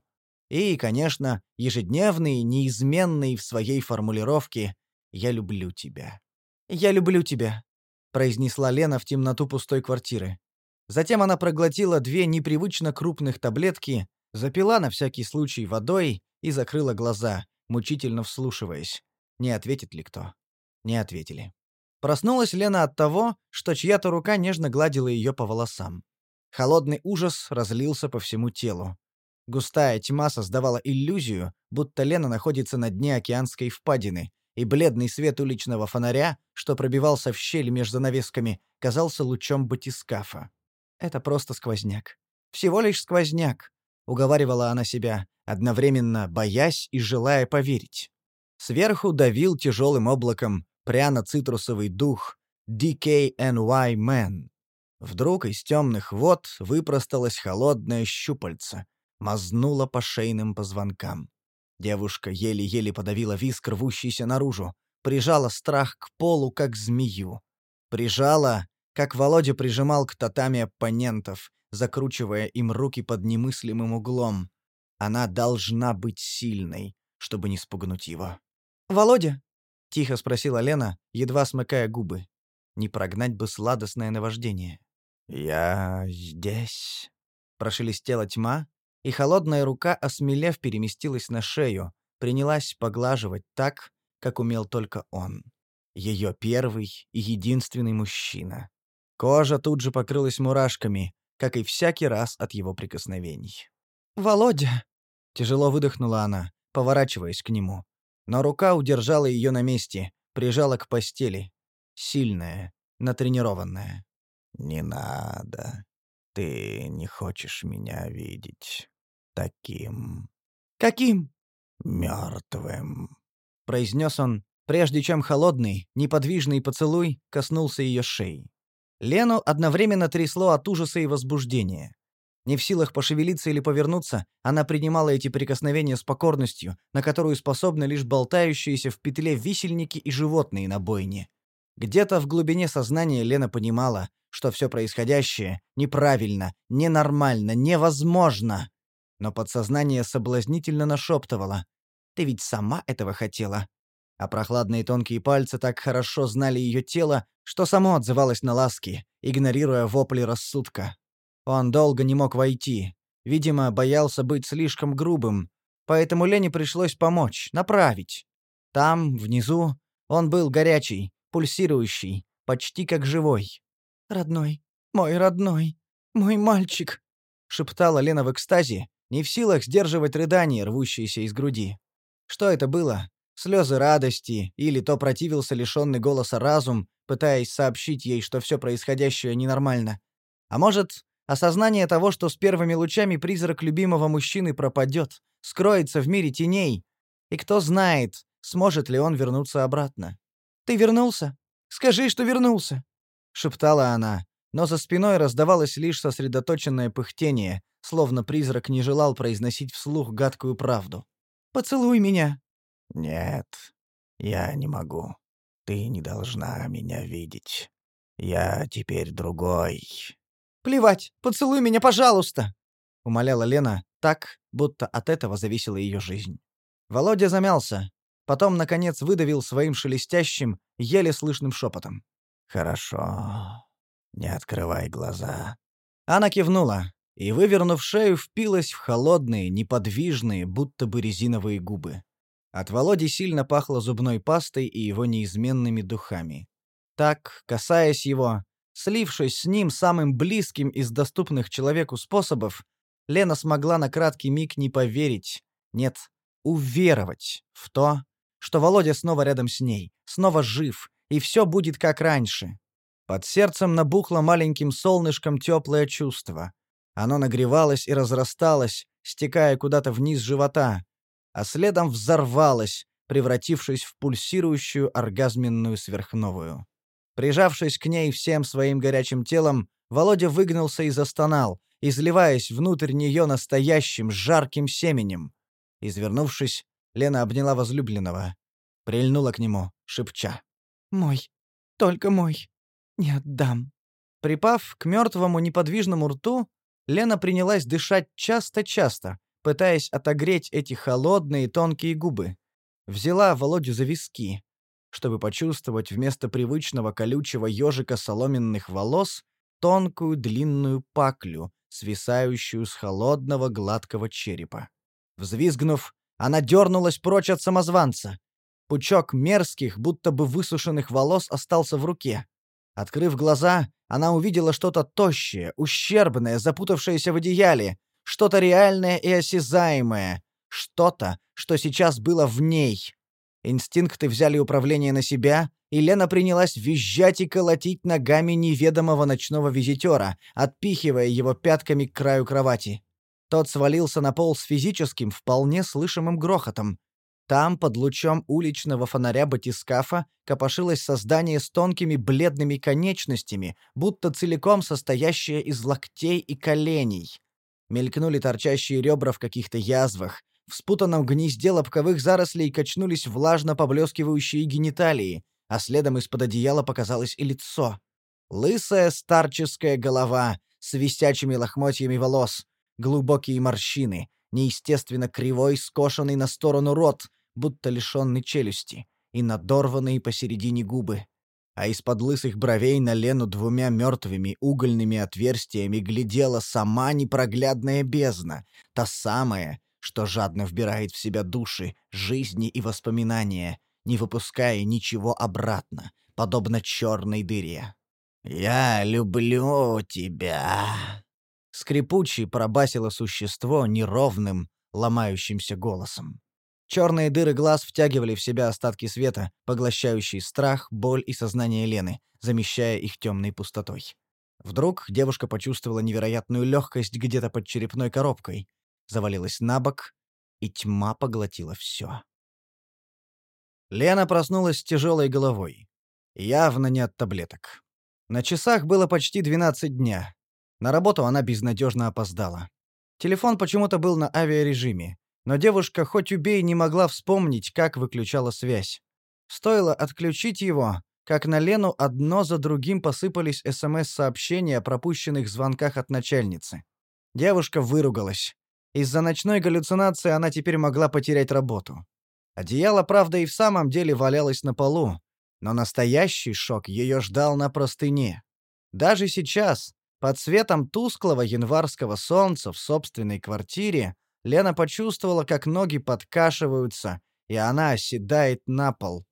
И, конечно, ежедневный, неизменный в своей формулировке «Я люблю тебя». «Я люблю тебя», — произнесла Лена в темноту пустой квартиры. Затем она проглотила две непривычно крупных таблетки, запила на всякий случай водой и закрыла глаза, мучительно вслушиваясь. Не ответит ли кто? Не ответили. Проснулась Лена от того, что чья-то рука нежно гладила ее по волосам. Холодный ужас разлился по всему телу. Густая тьма создавала иллюзию, будто Лена находится на дне океанской впадины, и бледный свет уличного фонаря, что пробивался в щель между занавесками, казался лучом батискафа. Это просто сквозняк. Всего лишь сквозняк, уговаривала она себя, одновременно боясь и желая поверить. Сверху давил тяжелым облаком пряно-цитрусовый дух DKNY Man. Вдруг из темных вод выпросталось холодное щупальце, мазнуло по шейным позвонкам. Девушка еле-еле подавила виск, рвущийся наружу, прижала страх к полу, как змею. Прижала, как Володя прижимал к татами оппонентов, закручивая им руки под немыслимым углом. Она должна быть сильной, чтобы не спугнуть его. «Володя?» — тихо спросила Лена, едва смыкая губы. Не прогнать бы сладостное наваждение. «Я здесь», — прошелестела тьма, и холодная рука, осмелев, переместилась на шею, принялась поглаживать так, как умел только он. Ее первый и единственный мужчина. Кожа тут же покрылась мурашками, как и всякий раз от его прикосновений. «Володя!» — тяжело выдохнула она, поворачиваясь к нему. Но рука удержала ее на месте, прижала к постели. Сильная, натренированная. «Не надо. Ты не хочешь меня видеть. Таким...» «Каким?» «Мертвым», — произнес он, прежде чем холодный, неподвижный поцелуй коснулся ее шеи. Лену одновременно трясло от ужаса и возбуждения. Не в силах пошевелиться или повернуться, она принимала эти прикосновения с покорностью, на которую способны лишь болтающиеся в петле висельники и животные на бойне. Где-то в глубине сознания Лена понимала, что все происходящее неправильно, ненормально, невозможно. Но подсознание соблазнительно нашептывало. «Ты ведь сама этого хотела а прохладные тонкие пальцы так хорошо знали ее тело, что само отзывалось на ласки, игнорируя вопли рассудка. Он долго не мог войти, видимо, боялся быть слишком грубым, поэтому Лене пришлось помочь, направить. Там, внизу, он был горячий, пульсирующий, почти как живой. «Родной, мой родной, мой мальчик», — шептала Лена в экстазе, не в силах сдерживать рыдания, рвущиеся из груди. Что это было? слезы радости, или то противился лишенный голоса разум, пытаясь сообщить ей, что все происходящее ненормально. А может, осознание того, что с первыми лучами призрак любимого мужчины пропадет, скроется в мире теней, и кто знает, сможет ли он вернуться обратно. «Ты вернулся? Скажи, что вернулся!» — шептала она, но за спиной раздавалось лишь сосредоточенное пыхтение, словно призрак не желал произносить вслух гадкую правду. «Поцелуй меня!» «Нет, я не могу. Ты не должна меня видеть. Я теперь другой». «Плевать, поцелуй меня, пожалуйста!» — умоляла Лена так, будто от этого зависела ее жизнь. Володя замялся, потом, наконец, выдавил своим шелестящим, еле слышным шепотом. «Хорошо. Не открывай глаза». Она кивнула и, вывернув шею, впилась в холодные, неподвижные, будто бы резиновые губы. От Володи сильно пахло зубной пастой и его неизменными духами. Так, касаясь его, слившись с ним самым близким из доступных человеку способов, Лена смогла на краткий миг не поверить, нет, уверовать в то, что Володя снова рядом с ней, снова жив, и все будет как раньше. Под сердцем набухло маленьким солнышком теплое чувство. Оно нагревалось и разрасталось, стекая куда-то вниз живота, а следом взорвалась, превратившись в пульсирующую оргазменную сверхновую. Прижавшись к ней всем своим горячим телом, Володя выгнался и застонал, изливаясь внутрь нее настоящим жарким семенем. Извернувшись, Лена обняла возлюбленного. Прильнула к нему, шепча. «Мой, только мой, не отдам». Припав к мертвому неподвижному рту, Лена принялась дышать часто-часто, пытаясь отогреть эти холодные тонкие губы. Взяла Володю за виски, чтобы почувствовать вместо привычного колючего ежика соломенных волос тонкую длинную паклю, свисающую с холодного гладкого черепа. Взвизгнув, она дернулась прочь от самозванца. Пучок мерзких, будто бы высушенных волос остался в руке. Открыв глаза, она увидела что-то тощее, ущербное, запутавшееся в одеяле, что-то реальное и осязаемое, что-то, что сейчас было в ней. Инстинкты взяли управление на себя, и Лена принялась визжать и колотить ногами неведомого ночного визитера, отпихивая его пятками к краю кровати. Тот свалился на пол с физическим, вполне слышимым грохотом. Там, под лучом уличного фонаря батискафа, копошилось создание с тонкими бледными конечностями, будто целиком состоящее из локтей и коленей. Мелькнули торчащие ребра в каких-то язвах. В спутанном гнезде лобковых зарослей качнулись влажно поблескивающие гениталии, а следом из-под одеяла показалось и лицо. Лысая старческая голова с висячими лохмотьями волос, глубокие морщины, неестественно кривой, скошенный на сторону рот, будто лишенный челюсти, и надорванные посередине губы а из-под лысых бровей на Лену двумя мертвыми угольными отверстиями глядела сама непроглядная бездна, та самая, что жадно вбирает в себя души, жизни и воспоминания, не выпуская ничего обратно, подобно черной дыре. «Я люблю тебя!» Скрипучий пробасило существо неровным, ломающимся голосом. Черные дыры глаз втягивали в себя остатки света, поглощающие страх, боль и сознание Лены, замещая их темной пустотой. Вдруг девушка почувствовала невероятную легкость где-то под черепной коробкой, завалилась на бок, и тьма поглотила все. Лена проснулась с тяжелой головой. Явно не от таблеток. На часах было почти 12 дня. На работу она безнадежно опоздала. Телефон почему-то был на авиарежиме. Но девушка хоть убей не могла вспомнить, как выключала связь. Стоило отключить его, как на Лену одно за другим посыпались СМС-сообщения о пропущенных звонках от начальницы. Девушка выругалась. Из-за ночной галлюцинации она теперь могла потерять работу. Одеяло, правда, и в самом деле валялось на полу, но настоящий шок ее ждал на простыне. Даже сейчас, под светом тусклого январского солнца в собственной квартире, Лена почувствовала, как ноги подкашиваются, и она оседает на пол.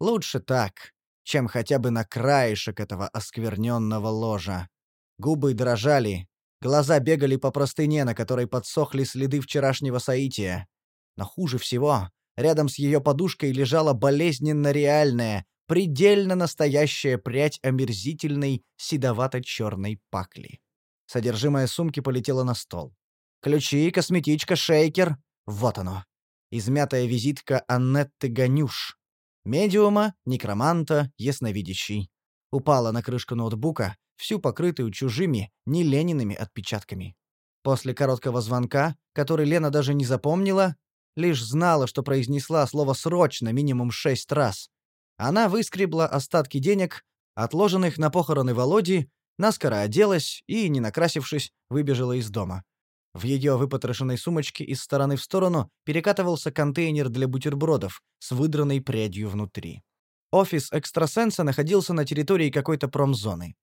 Лучше так, чем хотя бы на краешек этого оскверненного ложа. Губы дрожали, глаза бегали по простыне, на которой подсохли следы вчерашнего соития. Но хуже всего, рядом с ее подушкой лежала болезненно реальная, предельно настоящая прядь омерзительной седовато-черной пакли. Содержимое сумки полетело на стол. Ключи, косметичка, шейкер. Вот оно. Измятая визитка Аннетты Ганюш. Медиума, некроманта, ясновидящий. Упала на крышку ноутбука, всю покрытую чужими, не Лениными отпечатками. После короткого звонка, который Лена даже не запомнила, лишь знала, что произнесла слово «срочно» минимум шесть раз. Она выскребла остатки денег, отложенных на похороны Володи, наскоро оделась и, не накрасившись, выбежала из дома. В ее выпотрошенной сумочке из стороны в сторону перекатывался контейнер для бутербродов с выдранной прядью внутри. Офис экстрасенса находился на территории какой-то промзоны.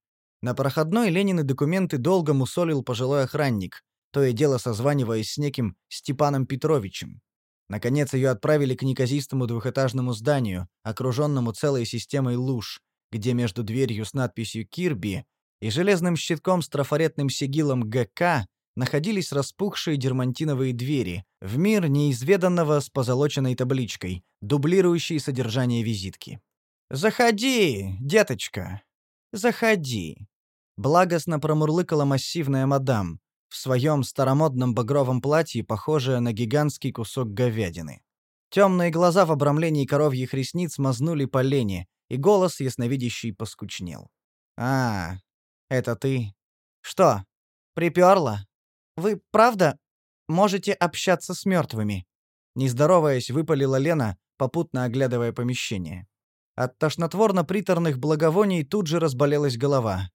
На проходной Ленины документы долго мусолил пожилой охранник, то и дело созваниваясь с неким Степаном Петровичем. Наконец ее отправили к неказистому двухэтажному зданию, окруженному целой системой луж, где между дверью с надписью «Кирби» и железным щитком с трафаретным сигилом «ГК» находились распухшие дермантиновые двери в мир неизведанного с позолоченной табличкой, дублирующей содержание визитки. «Заходи, деточка, заходи», — благостно промурлыкала массивная мадам, в своем старомодном багровом платье, похожее на гигантский кусок говядины. Темные глаза в обрамлении коровьих ресниц мазнули по лени, и голос ясновидящий поскучнел. «А, это ты? Что, приперла?» Вы правда можете общаться с мертвыми?» Не здороваясь, выпалила Лена, попутно оглядывая помещение. От тошнотворно-приторных благовоний тут же разболелась голова.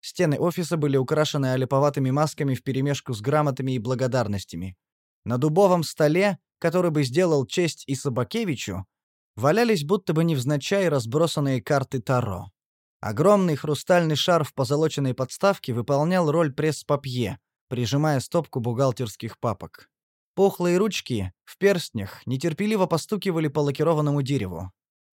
Стены офиса были украшены олиповатыми масками вперемешку с грамотами и благодарностями. На дубовом столе, который бы сделал честь и Собакевичу, валялись будто бы невзначай разбросанные карты Таро. Огромный хрустальный шар в позолоченной подставке выполнял роль пресс-папье, прижимая стопку бухгалтерских папок. Пухлые ручки в перстнях нетерпеливо постукивали по лакированному дереву.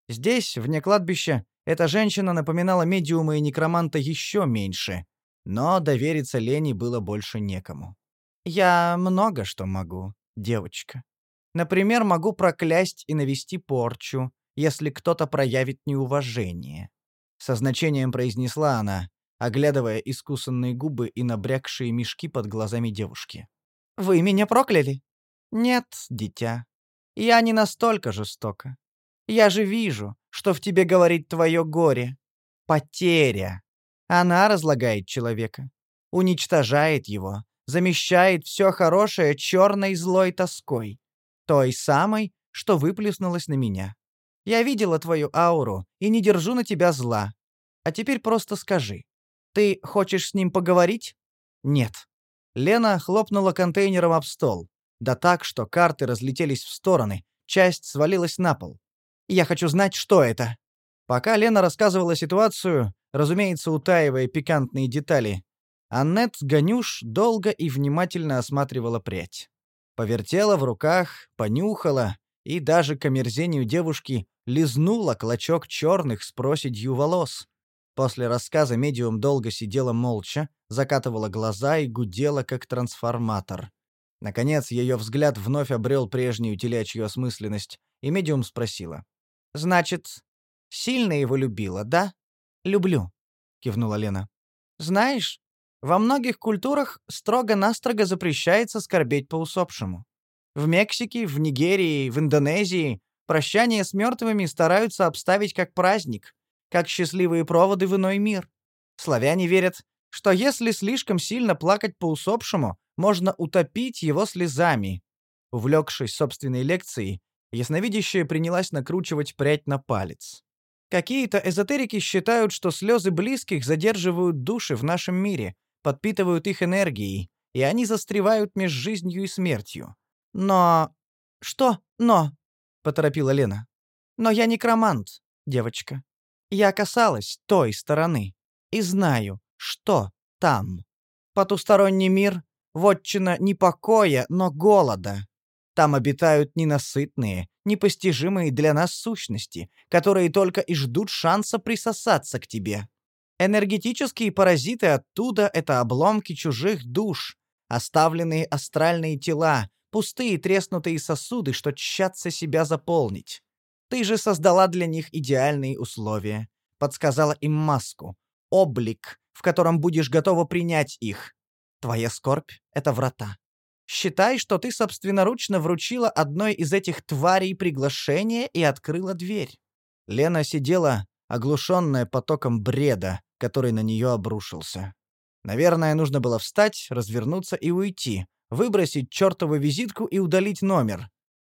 Здесь, вне кладбища, эта женщина напоминала медиума и некроманта еще меньше, но довериться Лене было больше некому. «Я много что могу, девочка. Например, могу проклясть и навести порчу, если кто-то проявит неуважение со значением произнесла она, оглядывая искусанные губы и набрякшие мешки под глазами девушки. Вы меня прокляли? Нет, дитя. Я не настолько жестока. Я же вижу, что в тебе говорит твое горе. Потеря. Она разлагает человека, уничтожает его, замещает все хорошее черной злой тоской, той самой, что выплеснулась на меня. Я видела твою ауру и не держу на тебя зла. А теперь просто скажи. Ты хочешь с ним поговорить? Нет. Лена хлопнула контейнером об стол. Да так, что карты разлетелись в стороны, часть свалилась на пол. Я хочу знать, что это. Пока Лена рассказывала ситуацию, разумеется, утаивая пикантные детали, Аннет Ганюш долго и внимательно осматривала прядь. Повертела в руках, понюхала и даже к омерзению девушки лизнула клочок черных с проседью волос. После рассказа медиум долго сидела молча, закатывала глаза и гудела, как трансформатор. Наконец, ее взгляд вновь обрел прежнюю телячью осмысленность, и медиум спросила. «Значит, сильно его любила, да?» «Люблю», — кивнула Лена. «Знаешь, во многих культурах строго-настрого запрещается скорбеть по усопшему. В Мексике, в Нигерии, в Индонезии Прощание с мертвыми стараются обставить как праздник, как счастливые проводы в иной мир. Славяне верят, что если слишком сильно плакать по усопшему, можно утопить его слезами. Увлекшись собственной лекцией, ясновидящая принялась накручивать прядь на палец. Какие-то эзотерики считают, что слезы близких задерживают души в нашем мире, подпитывают их энергией, и они застревают между жизнью и смертью. Но... Что «но»? поторопила Лена. Но я некромант, девочка. Я касалась той стороны и знаю, что там. Потусторонний мир — вотчина не покоя, но голода. Там обитают ненасытные, непостижимые для нас сущности, которые только и ждут шанса присосаться к тебе. Энергетические паразиты оттуда — это обломки чужих душ, оставленные астральные тела, пустые треснутые сосуды, что тщатся себя заполнить. Ты же создала для них идеальные условия, подсказала им маску, облик, в котором будешь готова принять их. Твоя скорбь — это врата. Считай, что ты собственноручно вручила одной из этих тварей приглашение и открыла дверь. Лена сидела, оглушенная потоком бреда, который на нее обрушился. Наверное, нужно было встать, развернуться и уйти, выбросить чертову визитку и удалить номер.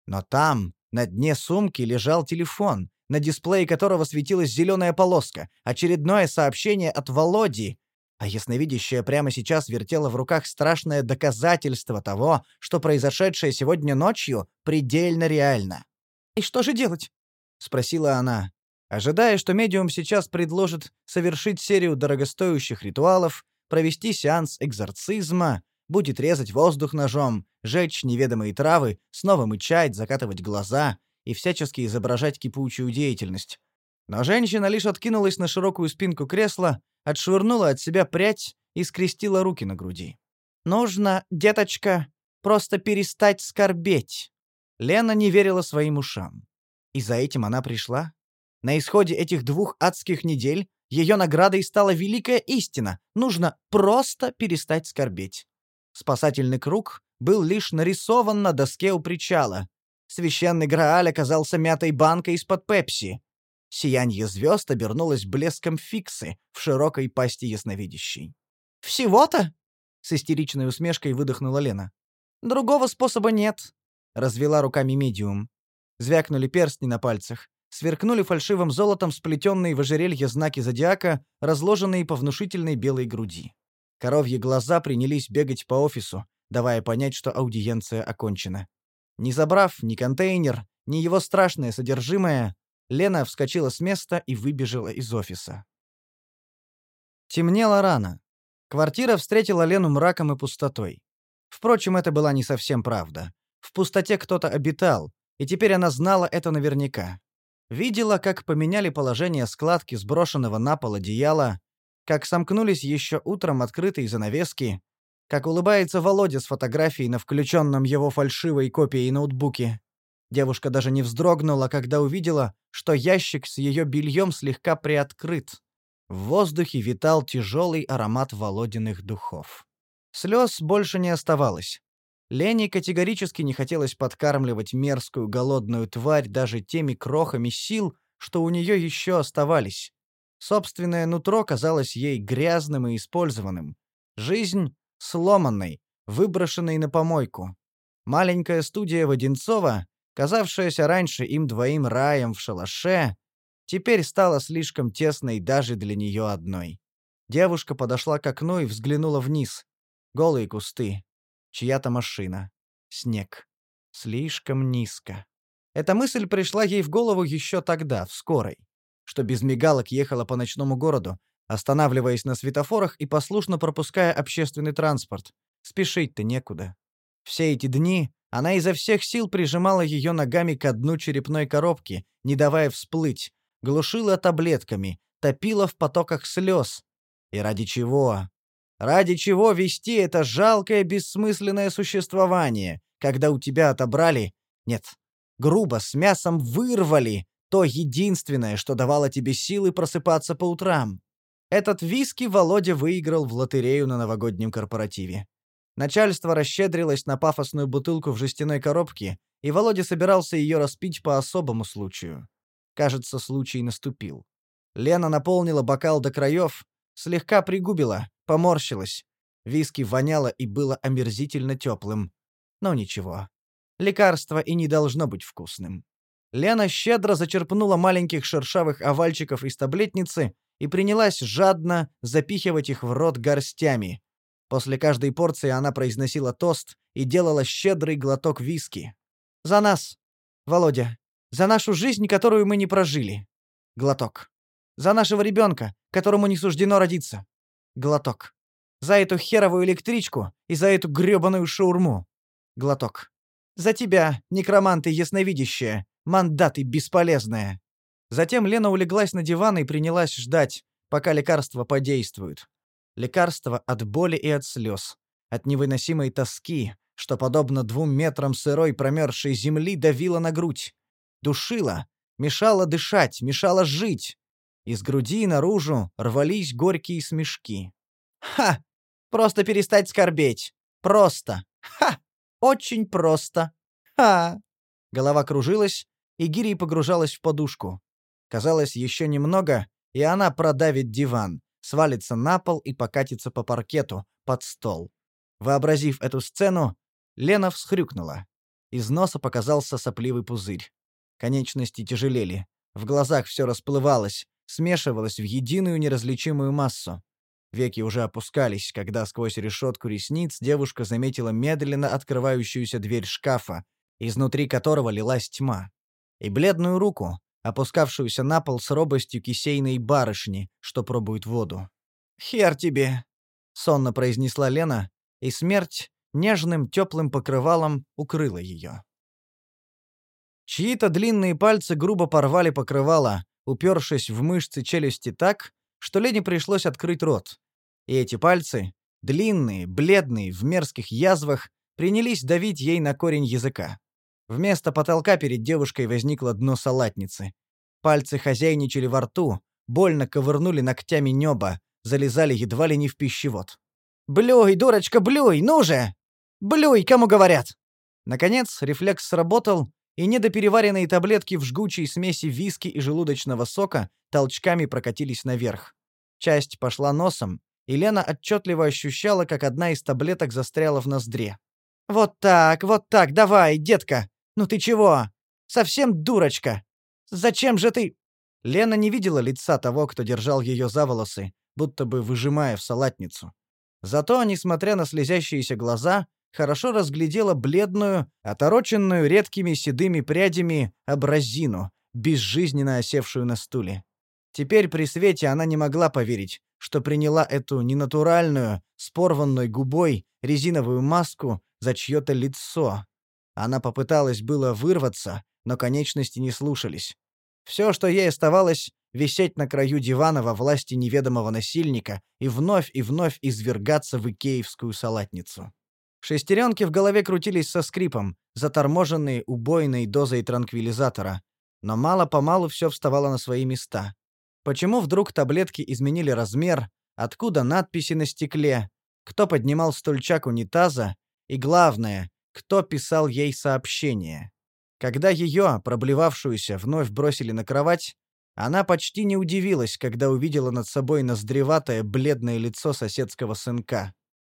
Но там, на дне сумки, лежал телефон, на дисплее которого светилась зеленая полоска, очередное сообщение от Володи, а ясновидящая прямо сейчас вертела в руках страшное доказательство того, что произошедшее сегодня ночью предельно реально. «И что же делать?» — спросила она, ожидая, что медиум сейчас предложит совершить серию дорогостоящих ритуалов, провести сеанс экзорцизма, будет резать воздух ножом, жечь неведомые травы, снова мычать, закатывать глаза и всячески изображать кипучую деятельность. Но женщина лишь откинулась на широкую спинку кресла, отшвырнула от себя прядь и скрестила руки на груди. «Нужно, деточка, просто перестать скорбеть». Лена не верила своим ушам. И за этим она пришла. На исходе этих двух адских недель ее наградой стала великая истина. Нужно просто перестать скорбеть. Спасательный круг был лишь нарисован на доске у причала. Священный Грааль оказался мятой банкой из-под пепси. Сиянье звезд обернулось блеском фиксы в широкой пасти ясновидящей. «Всего-то?» — с истеричной усмешкой выдохнула Лена. «Другого способа нет», — развела руками медиум. Звякнули перстни на пальцах. сверкнули фальшивым золотом сплетенные в ожерелье знаки зодиака, разложенные по внушительной белой груди. Коровьи глаза принялись бегать по офису, давая понять, что аудиенция окончена. Не забрав ни контейнер, ни его страшное содержимое, Лена вскочила с места и выбежала из офиса. Темнело рано. Квартира встретила Лену мраком и пустотой. Впрочем, это была не совсем правда. В пустоте кто-то обитал, и теперь она знала это наверняка. Видела, как поменяли положение складки сброшенного на пол одеяла, как сомкнулись еще утром открытые занавески, как улыбается Володя с фотографией на включенном его фальшивой копией ноутбуке. Девушка даже не вздрогнула, когда увидела, что ящик с ее бельем слегка приоткрыт. В воздухе витал тяжелый аромат Володиных духов. Слез больше не оставалось. Лене категорически не хотелось подкармливать мерзкую голодную тварь даже теми крохами сил, что у нее еще оставались. Собственное нутро казалось ей грязным и использованным. Жизнь — сломанной, выброшенной на помойку. Маленькая студия Воденцова, казавшаяся раньше им двоим раем в шалаше, теперь стала слишком тесной даже для нее одной. Девушка подошла к окну и взглянула вниз. Голые кусты. Чья-то машина. Снег. Слишком низко. Эта мысль пришла ей в голову еще тогда, в скорой, что без мигалок ехала по ночному городу, останавливаясь на светофорах и послушно пропуская общественный транспорт. Спешить-то некуда. Все эти дни она изо всех сил прижимала ее ногами к дну черепной коробки, не давая всплыть, глушила таблетками, топила в потоках слез. И ради чего? Ради чего вести это жалкое бессмысленное существование, когда у тебя отобрали... Нет, грубо, с мясом вырвали то единственное, что давало тебе силы просыпаться по утрам. Этот виски Володя выиграл в лотерею на новогоднем корпоративе. Начальство расщедрилось на пафосную бутылку в жестяной коробке, и Володя собирался ее распить по особому случаю. Кажется, случай наступил. Лена наполнила бокал до краев, слегка пригубила, поморщилась. Виски воняло и было омерзительно теплым. Но ничего. Лекарство и не должно быть вкусным. Лена щедро зачерпнула маленьких шершавых овальчиков из таблетницы и принялась жадно запихивать их в рот горстями. После каждой порции она произносила тост и делала щедрый глоток виски. «За нас, Володя!» За нашу жизнь, которую мы не прожили. Глоток. За нашего ребенка, которому не суждено родиться. Глоток. За эту херовую электричку и за эту грёбаную шаурму. Глоток. За тебя, некроманты ясновидящая, мандаты бесполезная. Затем Лена улеглась на диван и принялась ждать, пока лекарства подействуют. Лекарство от боли и от слез, от невыносимой тоски, что, подобно двум метрам сырой промерзшей земли, давило на грудь душила, мешала дышать, мешала жить. Из груди наружу рвались горькие смешки. Ха! Просто перестать скорбеть. Просто. Ха! Очень просто. Ха! Голова кружилась, и Гири погружалась в подушку. Казалось, еще немного, и она продавит диван, свалится на пол и покатится по паркету, под стол. Вообразив эту сцену, Лена всхрюкнула. Из носа показался сопливый пузырь. Конечности тяжелели. В глазах все расплывалось, смешивалось в единую неразличимую массу. Веки уже опускались, когда сквозь решетку ресниц девушка заметила медленно открывающуюся дверь шкафа, изнутри которого лилась тьма. И бледную руку, опускавшуюся на пол с робостью кисейной барышни, что пробует воду. «Хер тебе!» — сонно произнесла Лена, и смерть нежным теплым покрывалом укрыла ее. Чьи-то длинные пальцы грубо порвали покрывало, упершись в мышцы челюсти так, что Лене пришлось открыть рот. И эти пальцы, длинные, бледные, в мерзких язвах, принялись давить ей на корень языка. Вместо потолка перед девушкой возникло дно салатницы. Пальцы хозяйничали во рту, больно ковырнули ногтями небо, залезали едва ли не в пищевод. «Блюй, дурочка, блюй, ну же! Блюй, кому говорят!» Наконец, рефлекс сработал, и недопереваренные таблетки в жгучей смеси виски и желудочного сока толчками прокатились наверх. Часть пошла носом, и Лена отчетливо ощущала, как одна из таблеток застряла в ноздре. «Вот так, вот так, давай, детка! Ну ты чего? Совсем дурочка! Зачем же ты...» Лена не видела лица того, кто держал ее за волосы, будто бы выжимая в салатницу. Зато, несмотря на слезящиеся глаза, хорошо разглядела бледную, отороченную редкими седыми прядями абразину, безжизненно осевшую на стуле. Теперь при свете она не могла поверить, что приняла эту ненатуральную, с порванной губой, резиновую маску за чье-то лицо. Она попыталась было вырваться, но конечности не слушались. Все, что ей оставалось, висеть на краю дивана во власти неведомого насильника и вновь и вновь извергаться в икеевскую салатницу. Шестеренки в голове крутились со скрипом, заторможенные убойной дозой транквилизатора, но мало-помалу все вставало на свои места. Почему вдруг таблетки изменили размер, откуда надписи на стекле, кто поднимал стульчак унитаза и, главное, кто писал ей сообщение. Когда ее, проблевавшуюся, вновь бросили на кровать, она почти не удивилась, когда увидела над собой ноздреватое бледное лицо соседского сынка.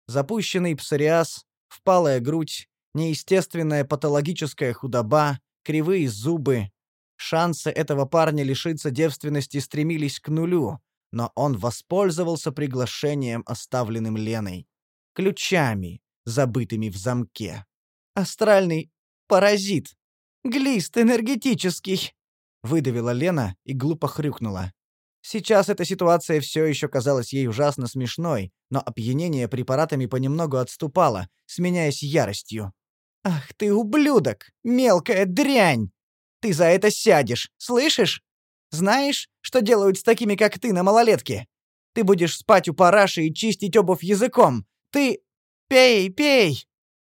Запущенный псориаз, впалая грудь, неестественная патологическая худоба, кривые зубы. Шансы этого парня лишиться девственности стремились к нулю, но он воспользовался приглашением, оставленным Леной. Ключами, забытыми в замке. Астральный паразит. Глист энергетический. Выдавила Лена и глупо хрюкнула. Сейчас эта ситуация все еще казалась ей ужасно смешной, но опьянение препаратами понемногу отступало, сменяясь яростью. «Ах ты ублюдок! Мелкая дрянь! Ты за это сядешь, слышишь? Знаешь, что делают с такими, как ты, на малолетке? Ты будешь спать у параши и чистить обувь языком. Ты... Пей, пей!»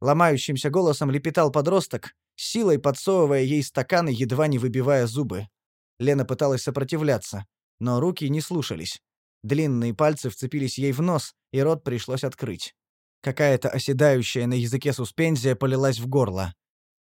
Ломающимся голосом лепетал подросток, силой подсовывая ей стаканы, едва не выбивая зубы. Лена пыталась сопротивляться, но руки не слушались. Длинные пальцы вцепились ей в нос, и рот пришлось открыть. Какая-то оседающая на языке суспензия полилась в горло.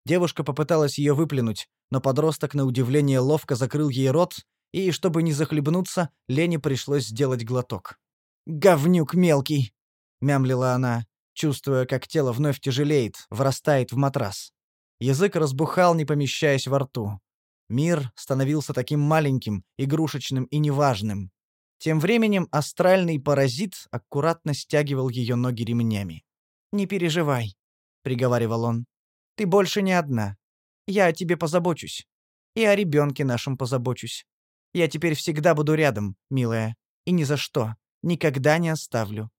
Девушка попыталась ее выплюнуть, но подросток на удивление ловко закрыл ей рот, и, чтобы не захлебнуться, Лене пришлось сделать глоток. «Говнюк мелкий!» — мямлила она, чувствуя, как тело вновь тяжелеет, врастает в матрас. Язык разбухал, не помещаясь во рту. Мир становился таким маленьким, игрушечным и неважным. Тем временем астральный паразит аккуратно стягивал ее ноги ремнями. «Не переживай», — приговаривал он. «Ты больше не одна. Я о тебе позабочусь. И о ребенке нашем позабочусь. Я теперь всегда буду рядом, милая. И ни за что. Никогда не оставлю.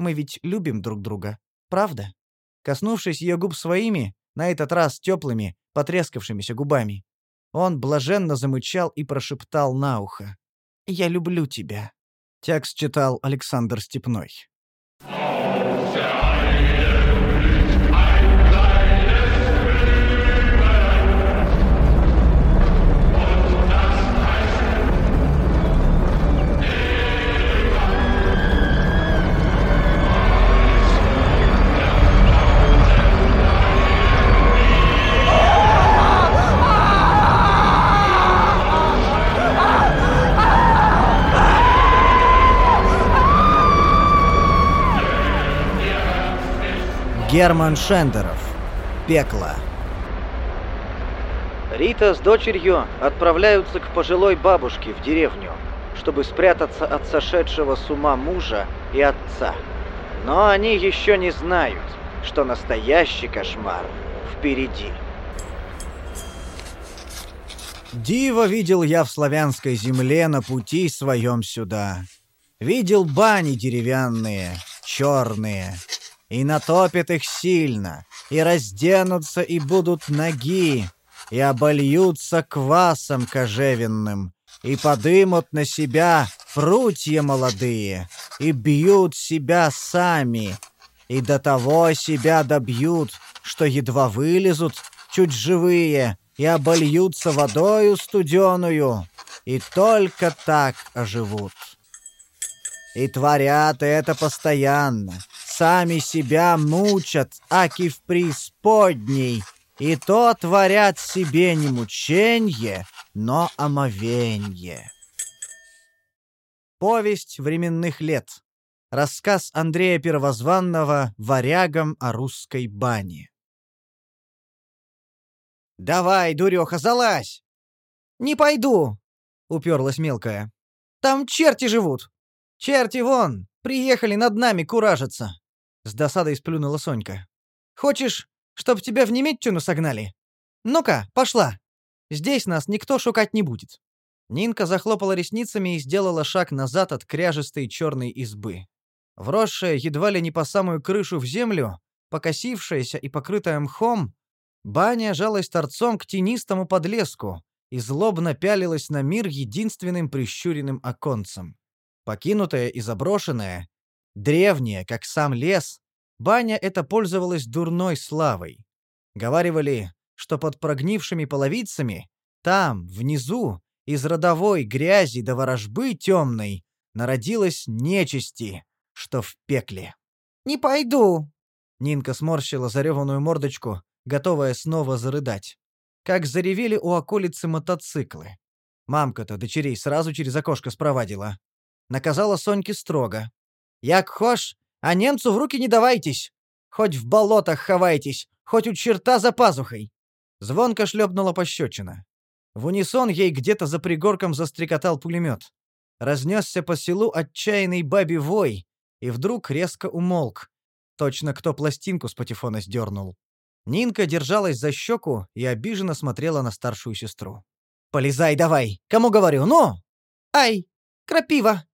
Мы ведь любим друг друга. Правда?» Коснувшись ее губ своими, на этот раз теплыми, потрескавшимися губами. Он блаженно замычал и прошептал на ухо. «Я люблю тебя». Текст читал Александр Степной. Герман Шендеров. Пекло. Рита с дочерью отправляются к пожилой бабушке в деревню, чтобы спрятаться от сошедшего с ума мужа и отца. Но они еще не знают, что настоящий кошмар впереди. Диво видел я в славянской земле на пути своем сюда. Видел бани деревянные, черные, и натопят их сильно, и разденутся и будут ноги, и обольются квасом кожевенным, и подымут на себя прутья молодые, и бьют себя сами, и до того себя добьют, что едва вылезут, чуть живые, и обольются водою студеную, и только так оживут. И творят это постоянно, сами себя мучат, аки в преисподней, и то творят себе не мученье, но омовенье. Повесть временных лет. Рассказ Андрея Первозванного «Варягам о русской бане». «Давай, дуреха, залазь!» «Не пойду!» — уперлась мелкая. «Там черти живут!» «Черти вон! Приехали над нами куражиться!» С досадой сплюнула Сонька. «Хочешь, чтоб тебя в Немеччину согнали? Ну-ка, пошла! Здесь нас никто шукать не будет!» Нинка захлопала ресницами и сделала шаг назад от кряжестой черной избы. Вросшая едва ли не по самую крышу в землю, покосившаяся и покрытая мхом, баня жалась торцом к тенистому подлеску и злобно пялилась на мир единственным прищуренным оконцем. Покинутая и заброшенная, древняя, как сам лес, баня эта пользовалась дурной славой. Говаривали, что под прогнившими половицами, там, внизу, из родовой грязи до ворожбы темной, народилась нечисти, что в пекле. «Не пойду!» Нинка сморщила зареванную мордочку, готовая снова зарыдать. Как заревели у околицы мотоциклы. Мамка-то дочерей сразу через окошко спровадила. Наказала Соньке строго. «Як хошь, а немцу в руки не давайтесь! Хоть в болотах ховайтесь, хоть у черта за пазухой!» Звонко шлепнула пощечина. В унисон ей где-то за пригорком застрекотал пулемет. Разнесся по селу отчаянный бабий вой, и вдруг резко умолк. Точно кто пластинку с патефона сдернул. Нинка держалась за щеку и обиженно смотрела на старшую сестру. «Полезай давай! Кому говорю, ну!» «Ай! Крапива!»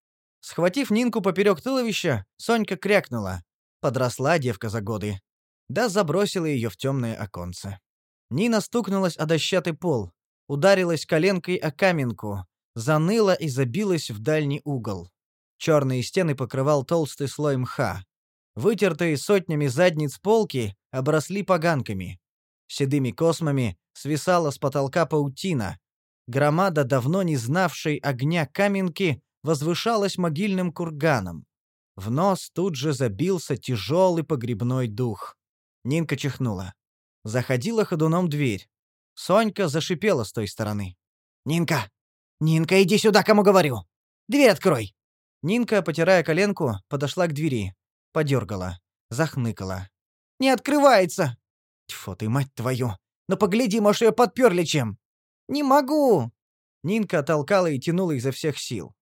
Схватив Нинку поперек туловища, Сонька крякнула. Подросла девка за годы. Да забросила ее в темное оконце. Нина стукнулась о дощатый пол, ударилась коленкой о каменку, заныла и забилась в дальний угол. Черные стены покрывал толстый слой мха. Вытертые сотнями задниц полки обросли поганками. Седыми космами свисала с потолка паутина. Громада, давно не знавшей огня каменки, возвышалась могильным курганом. В нос тут же забился тяжелый погребной дух. Нинка чихнула. Заходила ходуном дверь. Сонька зашипела с той стороны. «Нинка! Нинка, иди сюда, кому говорю! Дверь открой!» Нинка, потирая коленку, подошла к двери. Подергала. Захныкала. «Не открывается!» «Тьфу ты, мать твою! Ну погляди, может, ее подперли чем!» «Не могу!» Нинка толкала и тянула изо всех сил.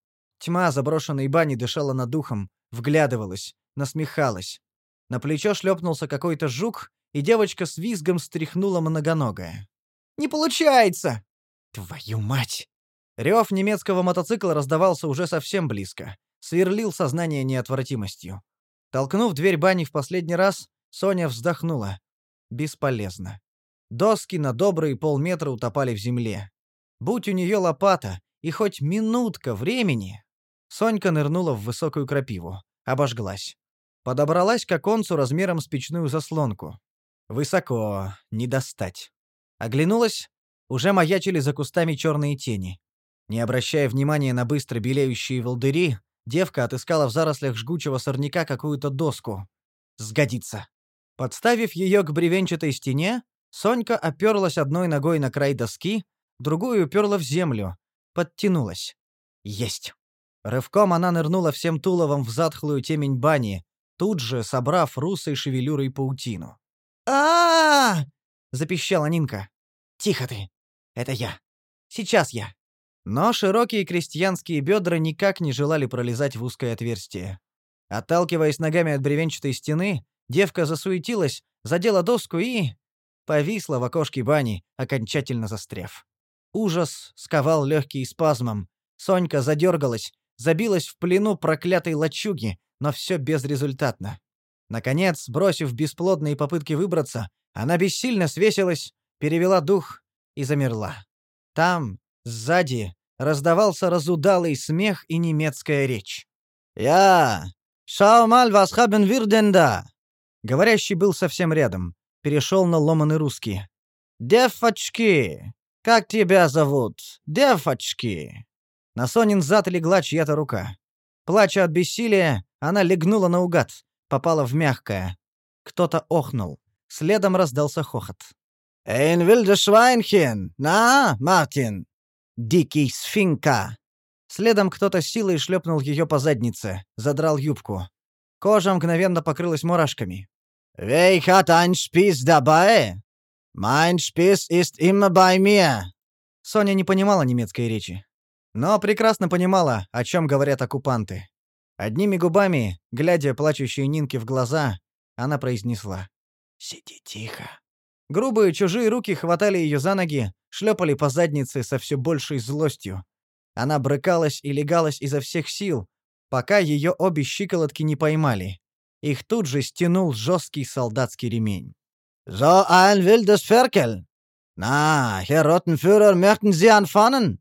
Тьма заброшенной бани дышала над духом, вглядывалась, насмехалась. На плечо шлепнулся какой-то жук, и девочка с визгом стряхнула многоногая. «Не получается!» «Твою мать!» Рев немецкого мотоцикла раздавался уже совсем близко сверлил сознание неотвратимостью. Толкнув дверь бани в последний раз, Соня вздохнула. Бесполезно. Доски на добрые полметра утопали в земле. Будь у нее лопата и хоть минутка времени... Сонька нырнула в высокую крапиву. Обожглась. Подобралась к оконцу размером с печную заслонку. Высоко, не достать. Оглянулась, уже маячили за кустами черные тени. Не обращая внимания на быстро белеющие волдыри, Девка отыскала в зарослях жгучего сорняка какую-то доску. Сгодится. Подставив ее к бревенчатой стене, Сонька оперлась одной ногой на край доски, другую уперла в землю. Подтянулась. Есть. Рывком она нырнула всем туловом в затхлую темень бани, тут же собрав русой шевелюрой паутину. а, запищала Нинка. «Тихо ты! Это я! Сейчас я!» Но широкие крестьянские бедра никак не желали пролезать в узкое отверстие. Отталкиваясь ногами от бревенчатой стены, девка засуетилась, задела доску и... повисла в окошке бани, окончательно застряв. Ужас сковал легкий спазмом. Сонька задергалась, забилась в плену проклятой лачуги, но все безрезультатно. Наконец, бросив бесплодные попытки выбраться, она бессильно свесилась, перевела дух и замерла. Там, Сзади раздавался разудалый смех и немецкая речь. «Я! Haben wir denn da?» Говорящий был совсем рядом. Перешел на ломаный русский. «Девочки! Как тебя зовут? Девочки!» На Сонин зад легла чья-то рука. Плача от бессилия, она легнула наугад, попала в мягкое. Кто-то охнул. Следом раздался хохот. «Ein wildes Schweinchen! На, Мартин!» Дикий сфинка!» Следом кто-то силой шлепнул ее по заднице, задрал юбку. Кожа мгновенно покрылась мурашками. «Wer hat ein Spieß dabei? Mein Spieß ist immer bei mir!» Соня не понимала немецкой речи, но прекрасно понимала, о чем говорят оккупанты. Одними губами, глядя плачущей Нинке в глаза, она произнесла «Сиди тихо». Грубые чужие руки хватали ее за ноги, шлепали по заднице со все большей злостью. Она брыкалась и легалась изо всех сил, пока ее обе щиколотки не поймали. Их тут же стянул жесткий солдатский ремень. «So ein wildes Ferkel! Na, Herr Rottenführer, möchten Sie anfangen?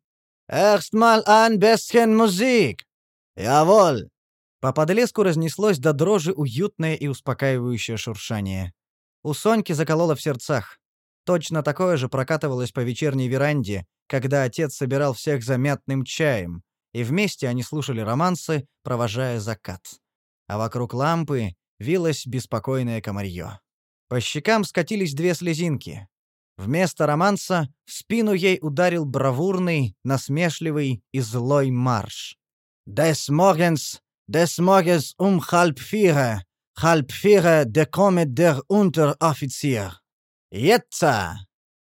Erstmal ein bisschen Musik! Jawohl!» По подлеску разнеслось до дрожи уютное и успокаивающее шуршание. У Соньки закололо в сердцах. Точно такое же прокатывалось по вечерней веранде, когда отец собирал всех за мятным чаем, и вместе они слушали романсы, провожая закат. А вокруг лампы вилось беспокойное комарье. По щекам скатились две слезинки. Вместо романса в спину ей ударил бравурный, насмешливый и злой марш. «Des Morgens, des Morgens um halb vier, halb vier, der kommt der Unteroffizier. Jetza!»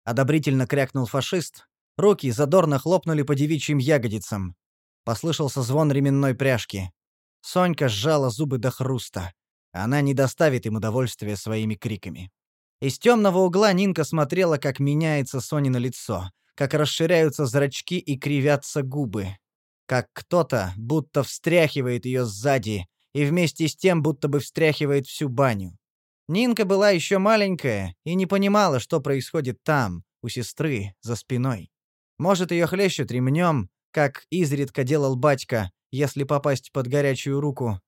Одобрительно крякнул фашист. Руки задорно хлопнули по девичьим ягодицам. Послышался звон ременной пряжки. Сонька сжала зубы до хруста. Она не доставит им удовольствия своими криками. Из темного угла Нинка смотрела, как меняется Сонино лицо, как расширяются зрачки и кривятся губы. Как кто-то будто встряхивает ее сзади, и вместе с тем будто бы встряхивает всю баню. Нинка была еще маленькая и не понимала, что происходит там, у сестры, за спиной. Может, ее хлещут ремнем, как изредка делал батька, если попасть под горячую руку,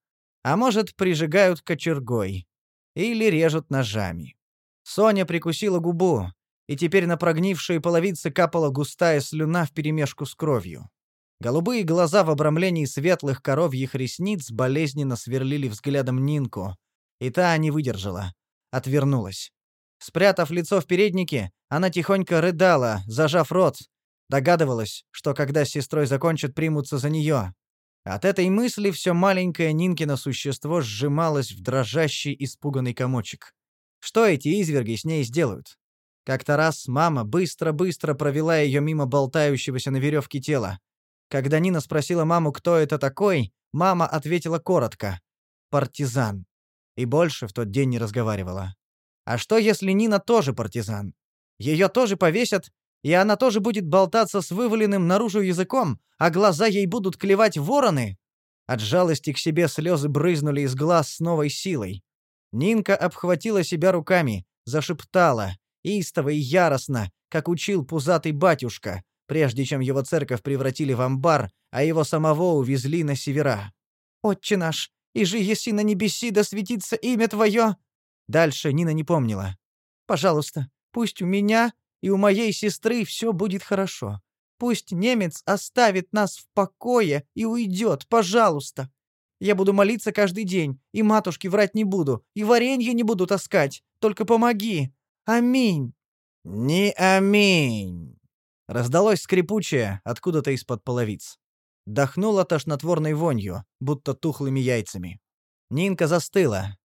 а может, прижигают кочергой или режут ножами. Соня прикусила губу, и теперь на прогнившие половицы капала густая слюна вперемешку с кровью. Голубые глаза в обрамлении светлых коровьих ресниц болезненно сверлили взглядом Нинку, и та не выдержала, отвернулась. Спрятав лицо в переднике, она тихонько рыдала, зажав рот. Догадывалась, что когда с сестрой закончат, примутся за нее. От этой мысли все маленькое Нинкино существо сжималось в дрожащий, испуганный комочек. Что эти изверги с ней сделают? Как-то раз мама быстро-быстро провела ее мимо болтающегося на веревке тела. Когда Нина спросила маму, кто это такой, мама ответила коротко «партизан». И больше в тот день не разговаривала. А что, если Нина тоже партизан? Ее тоже повесят, и она тоже будет болтаться с вываленным наружу языком, а глаза ей будут клевать вороны? От жалости к себе слезы брызнули из глаз с новой силой. Нинка обхватила себя руками, зашептала, истово и яростно, как учил пузатый батюшка, прежде чем его церковь превратили в амбар, а его самого увезли на севера. «Отче наш, и же еси на небеси, да светится имя Твое!» Дальше Нина не помнила. «Пожалуйста, пусть у меня и у моей сестры все будет хорошо. Пусть немец оставит нас в покое и уйдет, пожалуйста. Я буду молиться каждый день, и матушке врать не буду, и варенье не буду таскать. Только помоги. Аминь». «Не аминь!» Раздалось скрипучее откуда-то из-под половиц. Дохнуло тошнотворной вонью, будто тухлыми яйцами. Нинка застыла.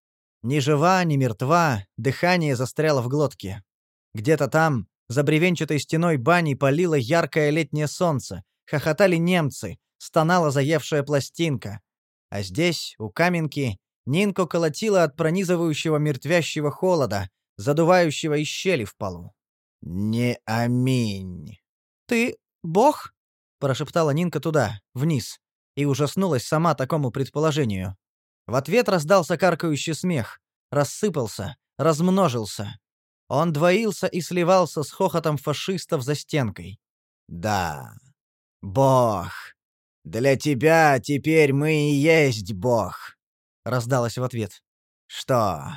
Ни жива, ни мертва, дыхание застряло в глотке. Где-то там, за бревенчатой стеной бани, палило яркое летнее солнце, хохотали немцы, стонала заевшая пластинка. А здесь, у каменки, Нинку колотила от пронизывающего мертвящего холода, задувающего из щели в полу. «Не аминь!» «Ты бог?» — прошептала Нинка туда, вниз, и ужаснулась сама такому предположению. В ответ раздался каркающий смех, рассыпался, размножился. Он двоился и сливался с хохотом фашистов за стенкой. «Да, бог. Для тебя теперь мы и есть бог», — раздалось в ответ. «Что,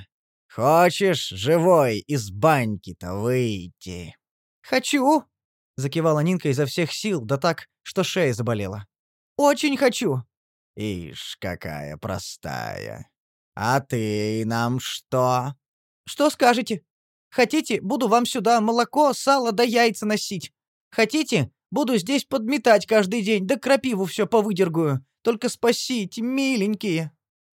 хочешь живой из баньки-то выйти?» «Хочу!» — закивала Нинка изо всех сил, да так, что шея заболела. «Очень хочу!» «Ишь, какая простая! А ты нам что?» «Что скажете? Хотите, буду вам сюда молоко, сало да яйца носить. Хотите, буду здесь подметать каждый день, да крапиву все повыдергаю. Только спасите, миленькие!»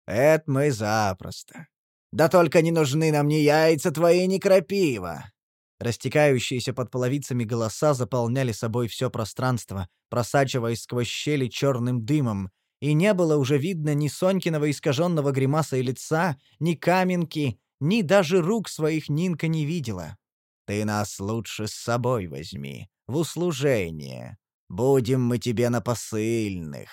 «Это мы запросто. Да только не нужны нам ни яйца твои, ни крапива. Растекающиеся под половицами голоса заполняли собой все пространство, просачиваясь сквозь щели черным дымом, и не было уже видно ни Сонькиного искаженного гримаса и лица, ни каменки, ни даже рук своих Нинка не видела. «Ты нас лучше с собой возьми, в услужение. Будем мы тебе на посыльных.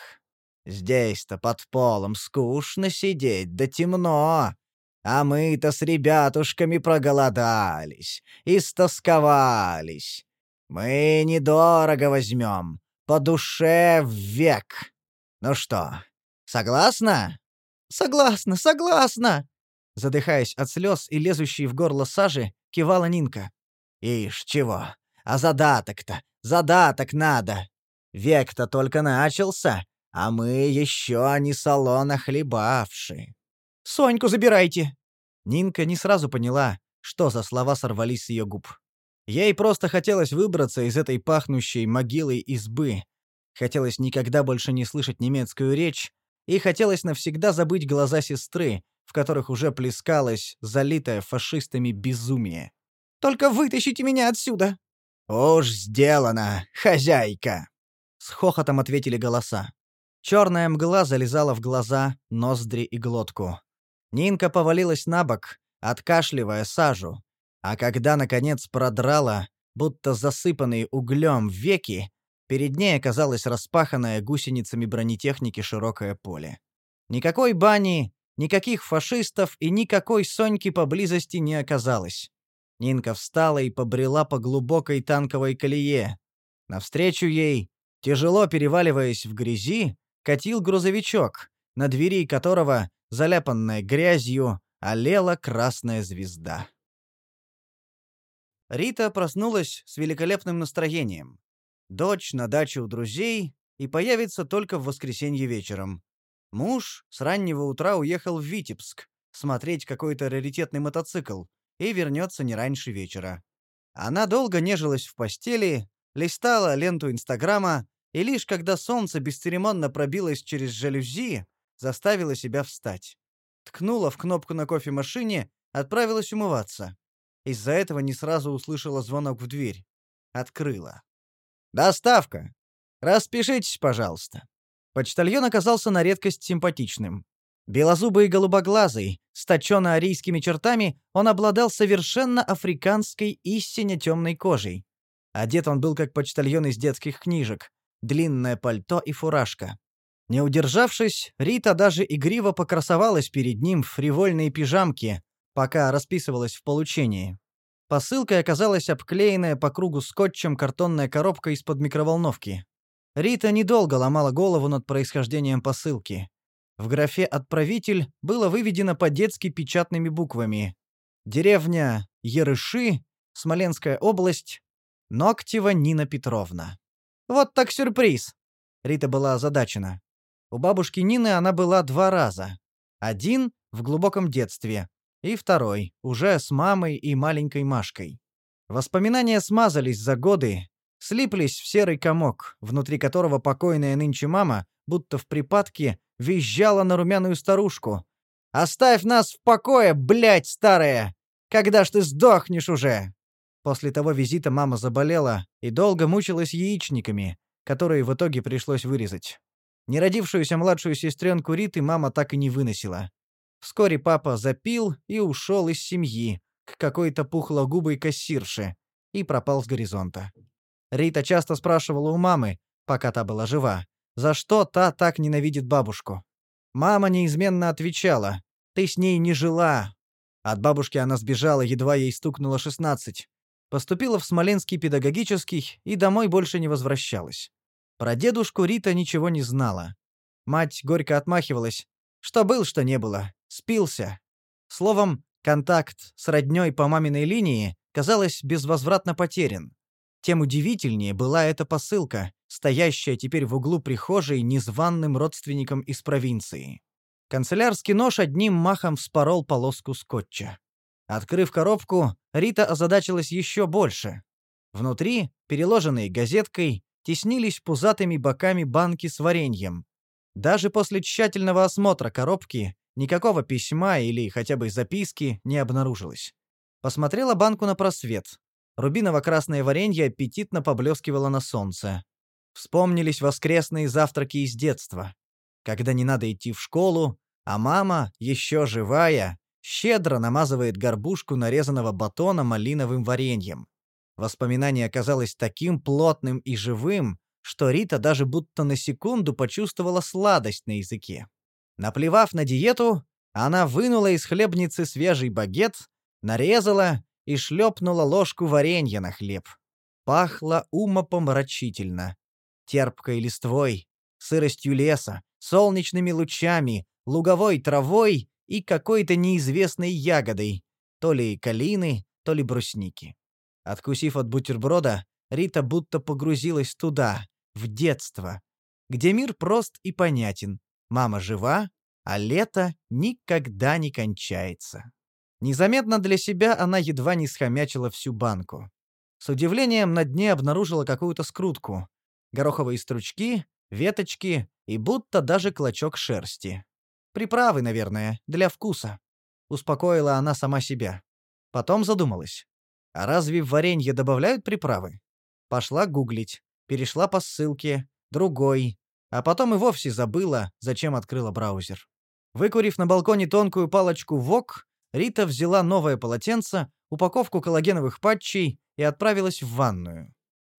Здесь-то под полом скучно сидеть, да темно, а мы-то с ребятушками проголодались, истосковались. Мы недорого возьмем, по душе век. Ну что, согласна? Согласна, согласна! Задыхаясь от слез и лезущей в горло сажи, кивала Нинка. Ишь, чего? А задаток-то, задаток надо. Век-то только начался, а мы еще не салона хлебавши. Соньку забирайте!» Нинка не сразу поняла, что за слова сорвались с ее губ. Ей просто хотелось выбраться из этой пахнущей могилой избы. Хотелось никогда больше не слышать немецкую речь, и хотелось навсегда забыть глаза сестры, в которых уже плескалось залитое фашистами безумие. «Только вытащите меня отсюда!» «Уж сделано, хозяйка!» С хохотом ответили голоса. Черная мгла залезала в глаза, ноздри и глотку. Нинка повалилась на бок, откашливая сажу, а когда, наконец, продрала, будто засыпанные углем веки, перед ней оказалось распаханное гусеницами бронетехники широкое поле. Никакой бани, никаких фашистов и никакой Соньки поблизости не оказалось. Нинка встала и побрела по глубокой танковой колее. Навстречу ей, тяжело переваливаясь в грязи, катил грузовичок, на двери которого заляпанная грязью, олела красная звезда. Рита проснулась с великолепным настроением. Дочь на даче у друзей и появится только в воскресенье вечером. Муж с раннего утра уехал в Витебск смотреть какой-то раритетный мотоцикл и вернется не раньше вечера. Она долго нежилась в постели, листала ленту Инстаграма, и лишь когда солнце бесцеремонно пробилось через жалюзи, заставила себя встать. Ткнула в кнопку на кофемашине, отправилась умываться. Из-за этого не сразу услышала звонок в дверь. Открыла. «Доставка! Распишитесь, пожалуйста». Почтальон оказался на редкость симпатичным. Белозубый и голубоглазый, с точёно-арийскими чертами, он обладал совершенно африканской истинно темной кожей. Одет он был как почтальон из детских книжек. Длинное пальто и фуражка. Не удержавшись, Рита даже игриво покрасовалась перед ним в фривольной пижамке, пока расписывалась в получении. Посылкой оказалась обклеенная по кругу скотчем картонная коробка из-под микроволновки. Рита недолго ломала голову над происхождением посылки. В графе «Отправитель» было выведено по-детски печатными буквами. Деревня Ерыши, Смоленская область, Ноктева Нина Петровна. «Вот так сюрприз!» Рита была озадачена. У бабушки Нины она была два раза. Один — в глубоком детстве, и второй — уже с мамой и маленькой Машкой. Воспоминания смазались за годы, слиплись в серый комок, внутри которого покойная нынче мама, будто в припадке, визжала на румяную старушку. «Оставь нас в покое, блядь, старая! Когда ж ты сдохнешь уже?» После того визита мама заболела и долго мучилась яичниками, которые в итоге пришлось вырезать. Неродившуюся младшую сестренку Риты мама так и не выносила. Вскоре папа запил и ушел из семьи к какой-то пухлогубой кассирше и пропал с горизонта. Рита часто спрашивала у мамы, пока та была жива, за что та так ненавидит бабушку. Мама неизменно отвечала, «Ты с ней не жила». От бабушки она сбежала, едва ей стукнуло 16. Поступила в Смоленский педагогический и домой больше не возвращалась. Про дедушку Рита ничего не знала. Мать горько отмахивалась. Что был, что не было. Спился. Словом, контакт с роднёй по маминой линии, казалось, безвозвратно потерян. Тем удивительнее была эта посылка, стоящая теперь в углу прихожей незваным родственником из провинции. Канцелярский нож одним махом вспорол полоску скотча. Открыв коробку, Рита озадачилась еще больше. Внутри, переложенной газеткой, теснились пузатыми боками банки с вареньем. Даже после тщательного осмотра коробки никакого письма или хотя бы записки не обнаружилось. Посмотрела банку на просвет. Рубиново-красное варенье аппетитно поблескивало на солнце. Вспомнились воскресные завтраки из детства, когда не надо идти в школу, а мама, еще живая, щедро намазывает горбушку нарезанного батона малиновым вареньем. Воспоминание оказалось таким плотным и живым, что Рита даже будто на секунду почувствовала сладость на языке. Наплевав на диету, она вынула из хлебницы свежий багет, нарезала и шлепнула ложку варенья на хлеб. Пахло умопомрачительно. Терпкой листвой, сыростью леса, солнечными лучами, луговой травой и какой-то неизвестной ягодой, то ли калины, то ли брусники. Откусив от бутерброда, Рита будто погрузилась туда, в детство, где мир прост и понятен, мама жива, а лето никогда не кончается. Незаметно для себя она едва не схомячила всю банку. С удивлением на дне обнаружила какую-то скрутку. Гороховые стручки, веточки и будто даже клочок шерсти. Приправы, наверное, для вкуса. Успокоила она сама себя. Потом задумалась. А разве в варенье добавляют приправы? Пошла гуглить перешла по ссылке, другой, а потом и вовсе забыла, зачем открыла браузер. Выкурив на балконе тонкую палочку ВОК, Рита взяла новое полотенце, упаковку коллагеновых патчей и отправилась в ванную.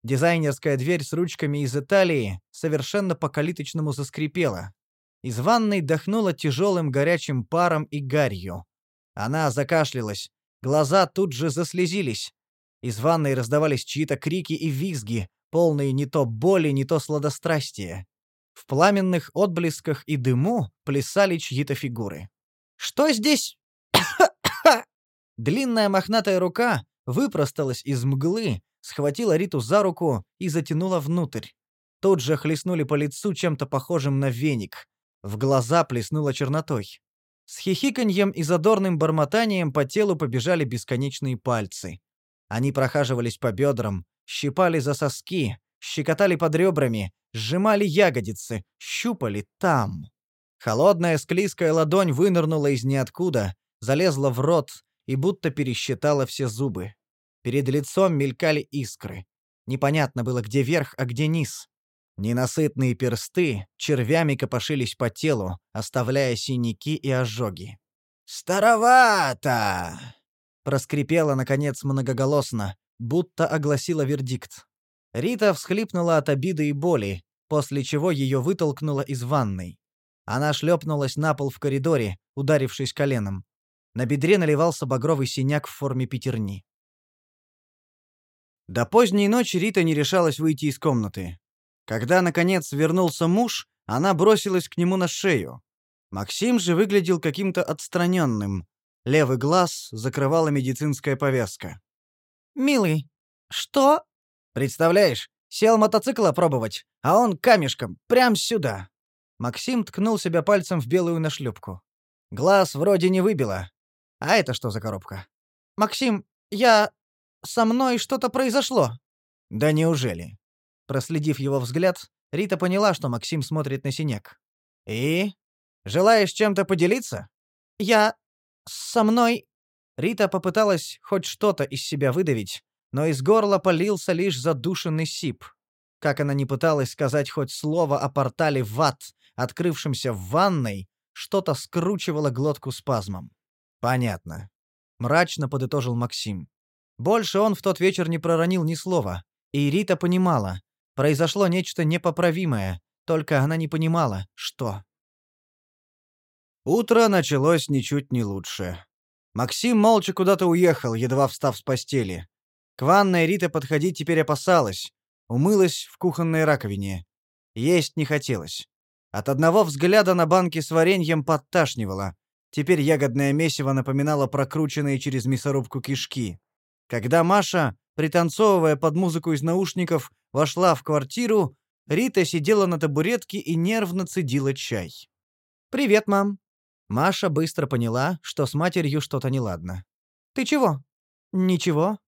Дизайнерская дверь с ручками из Италии совершенно по-калиточному заскрипела. Из ванной дохнуло тяжелым горячим паром и гарью. Она закашлялась, глаза тут же заслезились. Из ванной раздавались чьи-то крики и визги, полные не то боли, не то сладострастия. В пламенных отблесках и дыму плясали чьи-то фигуры. «Что здесь?» Длинная мохнатая рука выпросталась из мглы, схватила Риту за руку и затянула внутрь. Тут же хлестнули по лицу чем-то похожим на веник. В глаза плеснуло чернотой. С хихиканьем и задорным бормотанием по телу побежали бесконечные пальцы. Они прохаживались по бедрам, щипали за соски, щекотали под ребрами, сжимали ягодицы, щупали там. Холодная склизкая ладонь вынырнула из ниоткуда, залезла в рот и будто пересчитала все зубы. Перед лицом мелькали искры. Непонятно было, где верх, а где низ. Ненасытные персты червями копошились по телу, оставляя синяки и ожоги. «Старовато!» — проскрипела, наконец, многоголосно, будто огласила вердикт. Рита всхлипнула от обиды и боли, после чего ее вытолкнуло из ванной. Она шлепнулась на пол в коридоре, ударившись коленом. На бедре наливался багровый синяк в форме пятерни. До поздней ночи Рита не решалась выйти из комнаты. Когда, наконец, вернулся муж, она бросилась к нему на шею. Максим же выглядел каким-то отстраненным. Левый глаз закрывала медицинская повязка. «Милый, что?» «Представляешь, сел мотоцикл опробовать, а он камешком, прям сюда». Максим ткнул себя пальцем в белую нашлепку. Глаз вроде не выбило. А это что за коробка? «Максим, я... со мной что-то произошло». «Да неужели?» Проследив его взгляд, Рита поняла, что Максим смотрит на синяк. «И? Желаешь чем-то поделиться?» «Я... со мной...» Рита попыталась хоть что-то из себя выдавить, но из горла полился лишь задушенный сип. Как она не пыталась сказать хоть слово о портале в ад, открывшемся в ванной, что-то скручивало глотку спазмом. «Понятно», — мрачно подытожил Максим. Больше он в тот вечер не проронил ни слова, и Рита понимала, произошло нечто непоправимое, только она не понимала, что. Утро началось ничуть не лучше. Максим молча куда-то уехал, едва встав с постели. К ванной Рита подходить теперь опасалась. Умылась в кухонной раковине. Есть не хотелось. От одного взгляда на банки с вареньем подташнивало. Теперь ягодное месиво напоминало прокрученные через мясорубку кишки. Когда Маша, пританцовывая под музыку из наушников, вошла в квартиру, Рита сидела на табуретке и нервно цедила чай. «Привет, мам», Маша быстро поняла, что с матерью что-то неладно. «Ты чего?» «Ничего.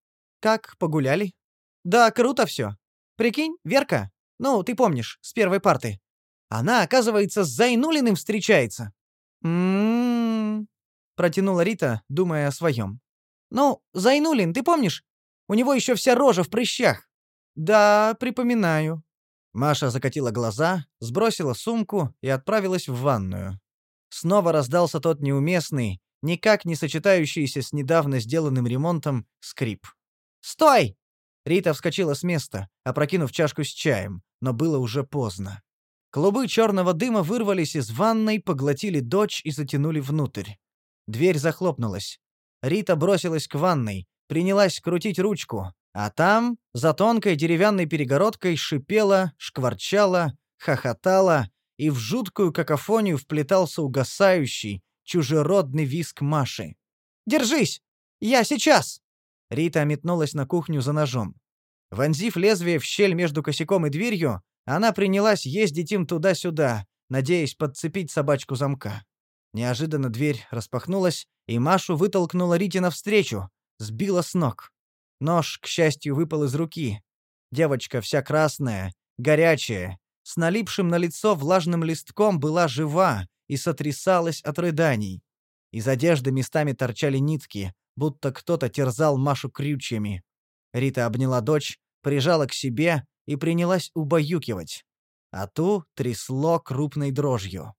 Как, погуляли?» «Да, круто все. Прикинь, Верка, ну, ты помнишь, с первой парты. Она, оказывается, с Зайнулиным встречается». «М-м-м», протянула Рита, думая о своем. «Ну, Зайнулин, ты помнишь? У него еще вся рожа в прыщах». «Да, припоминаю». Маша закатила глаза, сбросила сумку и отправилась в ванную. Снова раздался тот неуместный, никак не сочетающийся с недавно сделанным ремонтом, скрип. «Стой!» Рита вскочила с места, опрокинув чашку с чаем, но было уже поздно. Клубы черного дыма вырвались из ванной, поглотили дочь и затянули внутрь. Дверь захлопнулась. Рита бросилась к ванной, принялась крутить ручку, а там, за тонкой деревянной перегородкой, шипела, шкварчала, хохотала, и в жуткую какофонию вплетался угасающий, чужеродный виск Маши. «Держись! Я сейчас!» Рита метнулась на кухню за ножом. Вонзив лезвие в щель между косяком и дверью, она принялась ездить им туда-сюда, надеясь подцепить собачку замка. Неожиданно дверь распахнулась, и Машу вытолкнула Рите навстречу, сбила с ног. Нож, к счастью, выпал из руки. Девочка вся красная, горячая, с налипшим на лицо влажным листком была жива и сотрясалась от рыданий. Из одежды местами торчали нитки, будто кто-то терзал Машу крючьями. Рита обняла дочь, прижала к себе и принялась убаюкивать. А ту трясло крупной дрожью.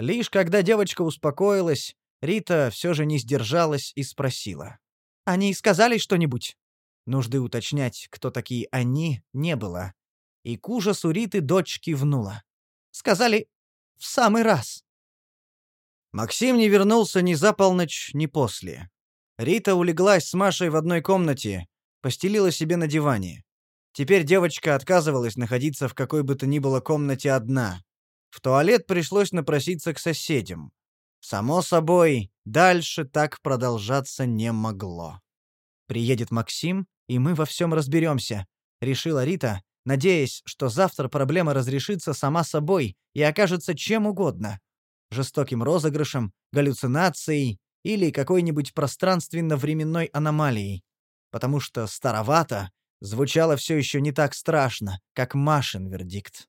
Лишь когда девочка успокоилась, Рита все же не сдержалась и спросила. «Они сказали что-нибудь?» Нужды уточнять, кто такие «они», не было. И к ужасу Риты дочь кивнула. «Сказали в самый раз». Максим не вернулся ни за полночь, ни после. Рита улеглась с Машей в одной комнате, постелила себе на диване. Теперь девочка отказывалась находиться в какой бы то ни было комнате одна. В туалет пришлось напроситься к соседям. Само собой, дальше так продолжаться не могло. Приедет Максим, и мы во всем разберемся, решила Рита, надеясь, что завтра проблема разрешится сама собой и окажется чем угодно. Жестоким розыгрышем, галлюцинацией или какой-нибудь пространственно-временной аномалией. Потому что «старовато» звучало все еще не так страшно, как Машин вердикт.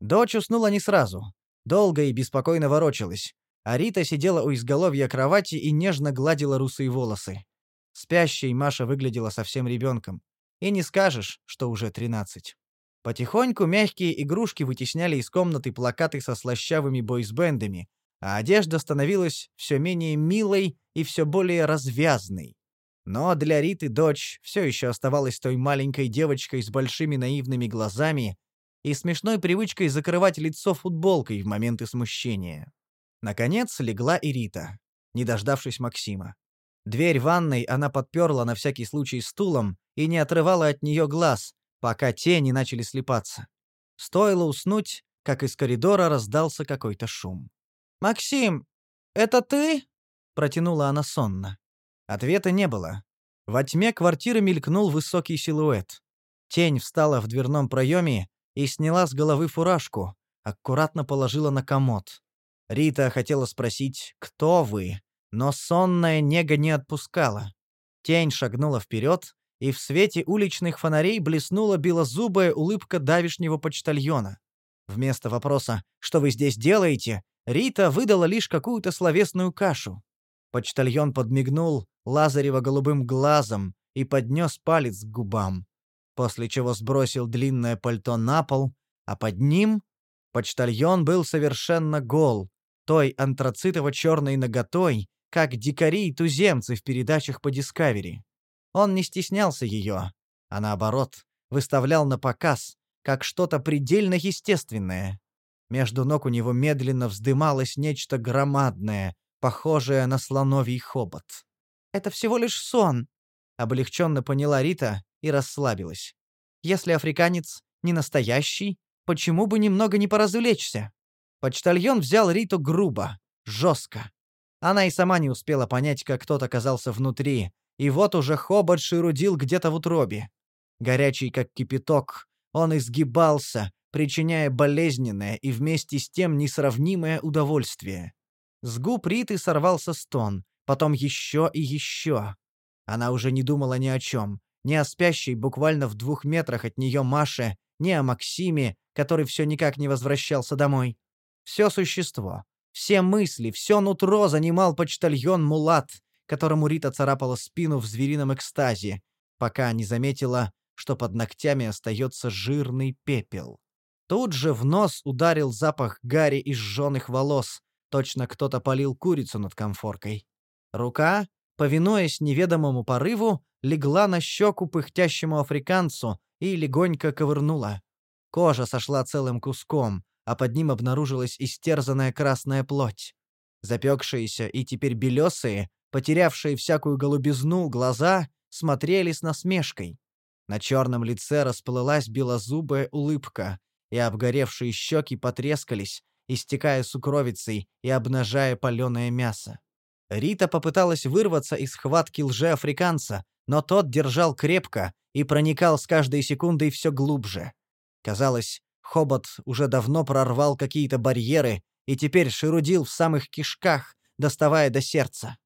Дочь уснула не сразу. Долго и беспокойно ворочалась, а Рита сидела у изголовья кровати и нежно гладила русые волосы. Спящей Маша выглядела совсем ребенком. И не скажешь, что уже тринадцать. Потихоньку мягкие игрушки вытесняли из комнаты плакаты со слащавыми бойсбендами, а одежда становилась все менее милой и все более развязной. Но для Риты дочь все еще оставалась той маленькой девочкой с большими наивными глазами и смешной привычкой закрывать лицо футболкой в моменты смущения. Наконец легла и Рита, не дождавшись Максима. Дверь ванной она подперла на всякий случай стулом и не отрывала от нее глаз, пока те не начали слепаться. Стоило уснуть, как из коридора раздался какой-то шум. «Максим, это ты?» — протянула она сонно. Ответа не было. Во тьме квартиры мелькнул высокий силуэт. Тень встала в дверном проеме и сняла с головы фуражку, аккуратно положила на комод. Рита хотела спросить «Кто вы?», но сонная нега не отпускала. Тень шагнула вперед, и в свете уличных фонарей блеснула белозубая улыбка давишнего почтальона. Вместо вопроса «Что вы здесь делаете?» Рита выдала лишь какую-то словесную кашу. Почтальон подмигнул Лазарева голубым глазом и поднес палец к губам, после чего сбросил длинное пальто на пол, а под ним почтальон был совершенно гол, той антрацитово-черной наготой, как дикари и туземцы в передачах по Дискавери. Он не стеснялся ее, а наоборот, выставлял на показ, как что-то предельно естественное. Между ног у него медленно вздымалось нечто громадное, похожее на слоновий хобот. «Это всего лишь сон», — облегченно поняла Рита и расслабилась. «Если африканец не настоящий, почему бы немного не поразвлечься?» Почтальон взял Риту грубо, жестко. Она и сама не успела понять, как тот оказался внутри, и вот уже хобот шерудил где-то в утробе. Горячий, как кипяток, он изгибался, причиняя болезненное и вместе с тем несравнимое удовольствие. С губ Риты сорвался стон, потом еще и еще. Она уже не думала ни о чем, ни о спящей буквально в двух метрах от нее Маше, ни о Максиме, который все никак не возвращался домой. Все существо, все мысли, все нутро занимал почтальон Мулат, которому Рита царапала спину в зверином экстазе, пока не заметила, что под ногтями остается жирный пепел. Тут же в нос ударил запах гари и сжёных волос, точно кто-то полил курицу над комфоркой. Рука, повинуясь неведомому порыву, легла на щеку пыхтящему африканцу и легонько ковырнула. Кожа сошла целым куском, а под ним обнаружилась истерзанная красная плоть. Запекшиеся и теперь белесые, потерявшие всякую голубизну глаза, смотрели с насмешкой. На черном лице расплылась белозубая улыбка, и обгоревшие щеки потрескались, истекая сукровицей и обнажая паленое мясо. Рита попыталась вырваться из схватки лжеафриканца, но тот держал крепко и проникал с каждой секундой все глубже. Казалось, хобот уже давно прорвал какие-то барьеры и теперь шерудил в самых кишках, доставая до сердца.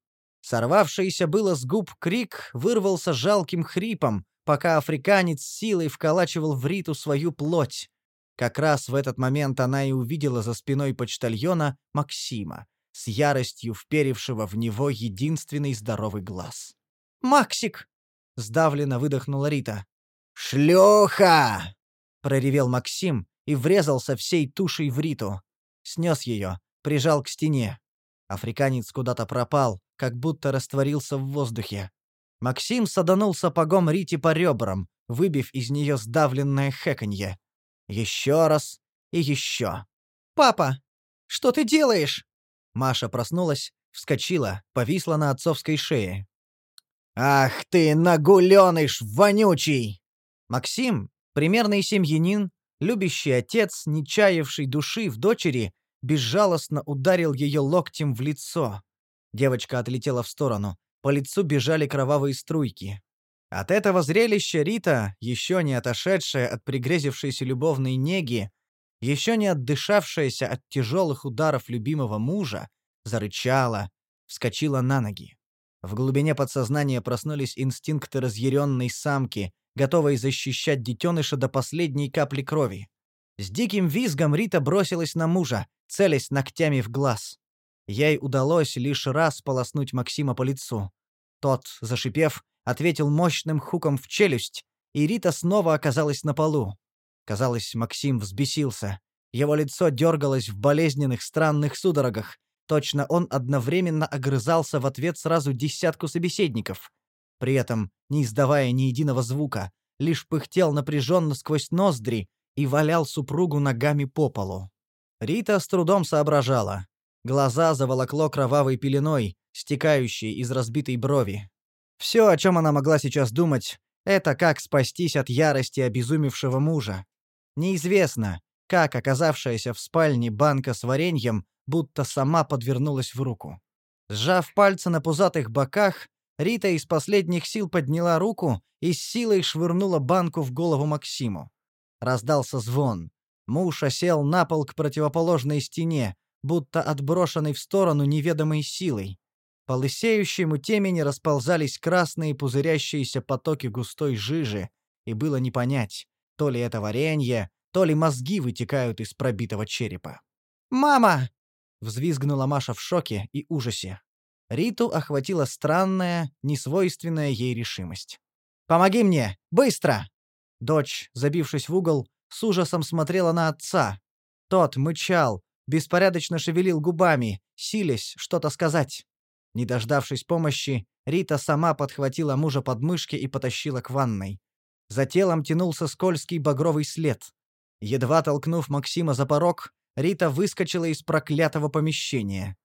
Сорвавшийся было с губ крик вырвался жалким хрипом, пока африканец силой вколачивал в Риту свою плоть. Как раз в этот момент она и увидела за спиной почтальона Максима, с яростью вперевшего в него единственный здоровый глаз. «Максик!» — сдавленно выдохнула Рита. «Шлюха!» — проревел Максим и врезался всей тушей в Риту. Снес ее, прижал к стене. Африканец куда-то пропал, как будто растворился в воздухе. Максим саданул сапогом Рите по ребрам, выбив из нее сдавленное хэканье. Еще раз и еще. «Папа, что ты делаешь?» Маша проснулась, вскочила, повисла на отцовской шее. «Ах ты, нагуленыш вонючий!» Максим, примерный семьянин, любящий отец, не чаявший души в дочери, безжалостно ударил ее локтем в лицо. Девочка отлетела в сторону. По лицу бежали кровавые струйки. От этого зрелища Рита, еще не отошедшая от пригрезившейся любовной неги, еще не отдышавшаяся от тяжелых ударов любимого мужа, зарычала, вскочила на ноги. В глубине подсознания проснулись инстинкты разъяренной самки, готовой защищать детеныша до последней капли крови. С диким визгом Рита бросилась на мужа, целясь ногтями в глаз. Ей удалось лишь раз полоснуть Максима по лицу. Тот, зашипев, ответил мощным хуком в челюсть, и Рита снова оказалась на полу. Казалось, Максим взбесился. Его лицо дергалось в болезненных странных судорогах. Точно он одновременно огрызался в ответ сразу десятку собеседников. При этом, не издавая ни единого звука, лишь пыхтел напряженно сквозь ноздри и валял супругу ногами по полу. Рита с трудом соображала. Глаза заволокло кровавой пеленой, стекающей из разбитой брови. Все, о чем она могла сейчас думать, это как спастись от ярости обезумевшего мужа. Неизвестно, как оказавшаяся в спальне банка с вареньем будто сама подвернулась в руку. Сжав пальцы на пузатых боках, Рита из последних сил подняла руку и с силой швырнула банку в голову Максиму. Раздался звон. Муж осел на пол к противоположной стене, будто отброшенный в сторону неведомой силой. По лысеющему темени расползались красные пузырящиеся потоки густой жижи, и было не понять, то ли это варенье, то ли мозги вытекают из пробитого черепа. «Мама!» — взвизгнула Маша в шоке и ужасе. Риту охватила странная, несвойственная ей решимость. «Помоги мне! Быстро!» Дочь, забившись в угол, с ужасом смотрела на отца. Тот мычал, беспорядочно шевелил губами, силясь что-то сказать. Не дождавшись помощи, Рита сама подхватила мужа под мышки и потащила к ванной. За телом тянулся скользкий багровый след. Едва толкнув Максима за порог, Рита выскочила из проклятого помещения.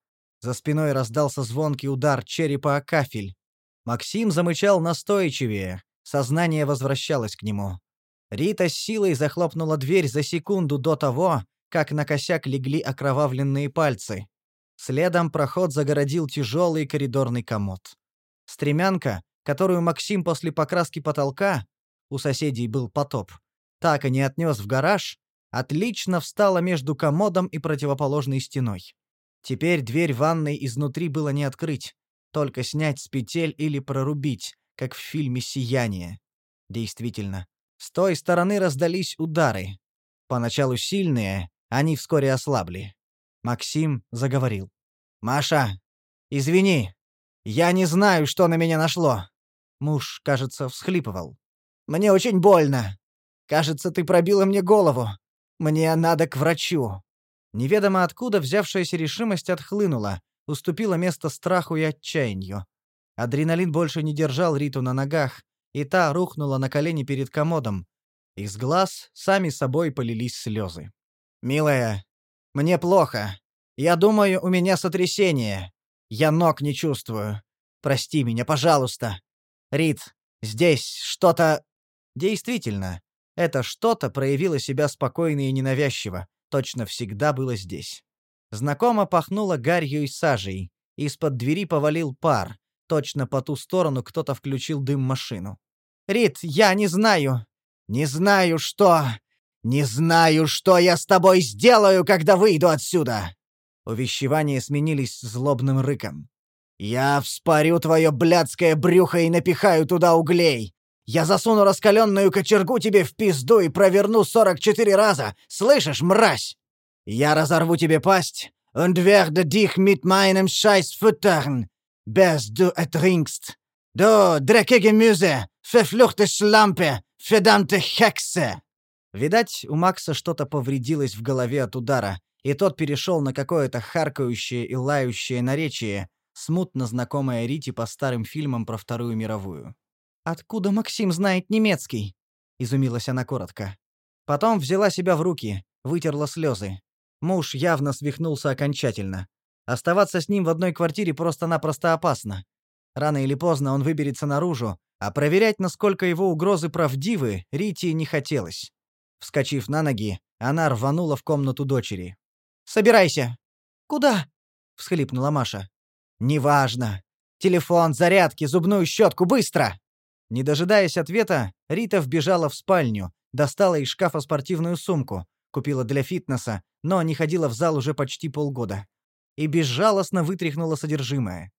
За спиной раздался звонкий удар черепа о кафель. Максим замычал настойчивее, сознание возвращалось к нему. Рита с силой захлопнула дверь за секунду до того, как на косяк легли окровавленные пальцы. Следом проход загородил тяжелый коридорный комод. Стремянка, которую Максим после покраски потолка, у соседей был потоп, так и не отнес в гараж, отлично встала между комодом и противоположной стеной. Теперь дверь ванной изнутри было не открыть, только снять с петель или прорубить, как в фильме «Сияние». Действительно, с той стороны раздались удары. Поначалу сильные, они вскоре ослабли. Максим заговорил. «Маша, извини. Я не знаю, что на меня нашло. Муж, кажется, всхлипывал. «Мне очень больно. Кажется, ты пробила мне голову. Мне надо к врачу». Неведомо откуда взявшаяся решимость отхлынула, уступила место страху и отчаянию. Адреналин больше не держал Риту на ногах, и та рухнула на колени перед комодом. Из глаз сами собой полились слезы. «Милая, мне плохо. Я думаю, у меня сотрясение. Я ног не чувствую. Прости меня, пожалуйста. Рит, здесь что-то...» Действительно, это что-то проявило себя спокойно и ненавязчиво, точно всегда было здесь. Знакомо пахнуло гарью и сажей. Из-под двери повалил пар. Точно по ту сторону кто-то включил дым-машину. «Рит, я не знаю. Не знаю, что... Не знаю, что я с тобой сделаю, когда выйду отсюда!» Увещевания сменились злобным рыком. «Я вспорю твое блядское брюхо и напихаю туда углей! Я засуну раскаленную кочергу тебе в пизду и проверну сорок четыре раза! Слышишь, мразь? Я разорву тебе пасть und werde dich mit meinem Scheiß füttern, bis du ertrinkst. Du dreckige Müse, verfluchte Schlampe, verdammte Hexe!» Видать, у Макса что-то повредилось в голове от удара, и тот перешел на какое-то харкающее и лающее наречие, смутно знакомое Рите по старым фильмам про Вторую мировую. «Откуда Максим знает немецкий?» — изумилась она коротко. Потом взяла себя в руки, вытерла слезы. Муж явно свихнулся окончательно. Оставаться с ним в одной квартире просто-напросто опасно. Рано или поздно он выберется наружу, а проверять, насколько его угрозы правдивы, Рите не хотелось. Вскочив на ноги, она рванула в комнату дочери. «Собирайся!» «Куда?» — всхлипнула Маша. «Неважно. Телефон, зарядки, зубную щетку, быстро!» Не дожидаясь ответа, Рита вбежала в спальню, достала из шкафа спортивную сумку, купила для фитнеса, но не ходила в зал уже почти полгода. И безжалостно вытряхнула содержимое.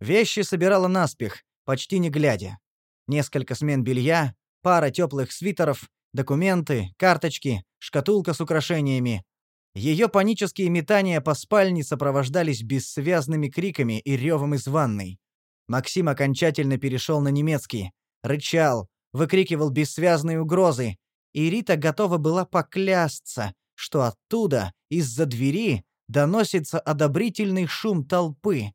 Вещи собирала наспех, почти не глядя. Несколько смен белья, пара теплых свитеров, документы, карточки, шкатулка с украшениями. Ее панические метания по спальне сопровождались бессвязными криками и ревом из ванной. Максим окончательно перешел на немецкий, рычал, выкрикивал бессвязные угрозы, и Рита готова была поклясться, что оттуда, из-за двери, доносится одобрительный шум толпы.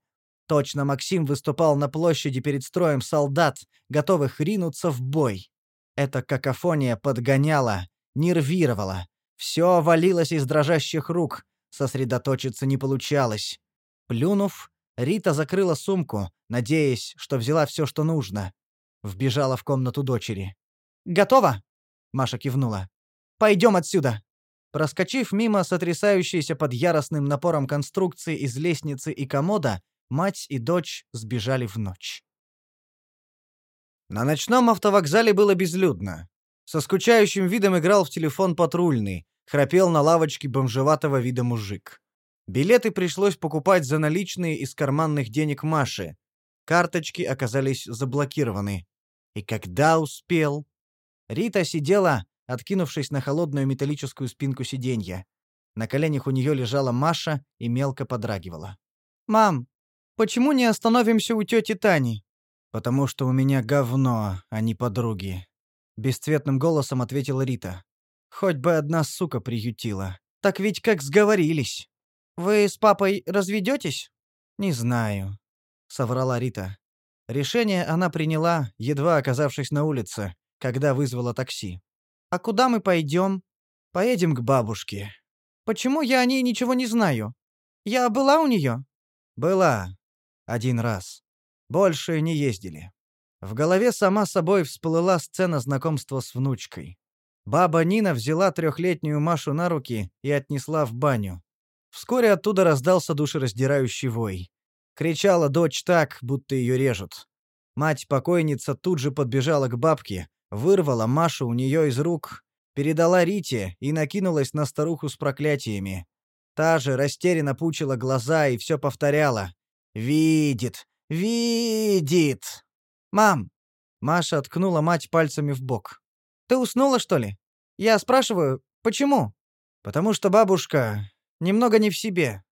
Точно Максим выступал на площади перед строем солдат, готовых ринуться в бой. Эта какофония подгоняла, нервировала. Все валилось из дрожащих рук, сосредоточиться не получалось. Плюнув, Рита закрыла сумку, надеясь, что взяла все, что нужно. Вбежала в комнату дочери. «Готово?» — Маша кивнула. «Пойдем отсюда!» Проскочив мимо сотрясающейся под яростным напором конструкции из лестницы и комода, мать и дочь сбежали в ночь. На ночном автовокзале было безлюдно. Со скучающим видом играл в телефон патрульный, храпел на лавочке бомжеватого вида мужик. Билеты пришлось покупать за наличные из карманных денег Маши. Карточки оказались заблокированы. И когда успел? Рита сидела, откинувшись на холодную металлическую спинку сиденья. На коленях у нее лежала Маша и мелко подрагивала. «Мам, почему не остановимся у тети Тани?» «Потому что у меня говно, а не подруги», — бесцветным голосом ответила Рита. «Хоть бы одна сука приютила. Так ведь как сговорились». «Вы с папой разведетесь?» «Не знаю», — соврала Рита. Решение она приняла, едва оказавшись на улице, когда вызвала такси. «А куда мы пойдем?» «Поедем к бабушке». «Почему я о ней ничего не знаю? Я была у нее?» «Была. Один раз. Больше не ездили». В голове сама собой всплыла сцена знакомства с внучкой. Баба Нина взяла трехлетнюю Машу на руки и отнесла в баню. Вскоре оттуда раздался душераздирающий вой. Кричала дочь так, будто ее режут. Мать-покойница тут же подбежала к бабке, вырвала Машу у нее из рук, передала Рите и накинулась на старуху с проклятиями. Та же растерянно пучила глаза и все повторяла. «Видит! Видит!» «Мам!» Маша ткнула мать пальцами в бок. «Ты уснула, что ли? Я спрашиваю, почему?» «Потому что бабушка немного не в себе.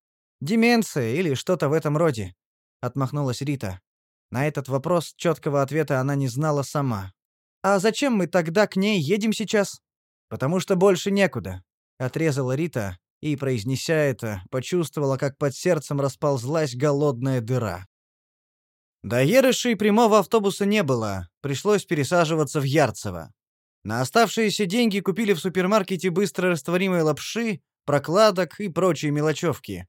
Деменция или что-то в этом роде», — отмахнулась Рита. На этот вопрос четкого ответа она не знала сама. «А зачем мы тогда к ней едем сейчас?» «Потому что больше некуда», — отрезала Рита и, произнеся это, почувствовала, как под сердцем расползлась голодная дыра. До Ерыши прямого автобуса не было, пришлось пересаживаться в Ярцево. На оставшиеся деньги купили в супермаркете быстро растворимой лапши, прокладок и прочие мелочевки.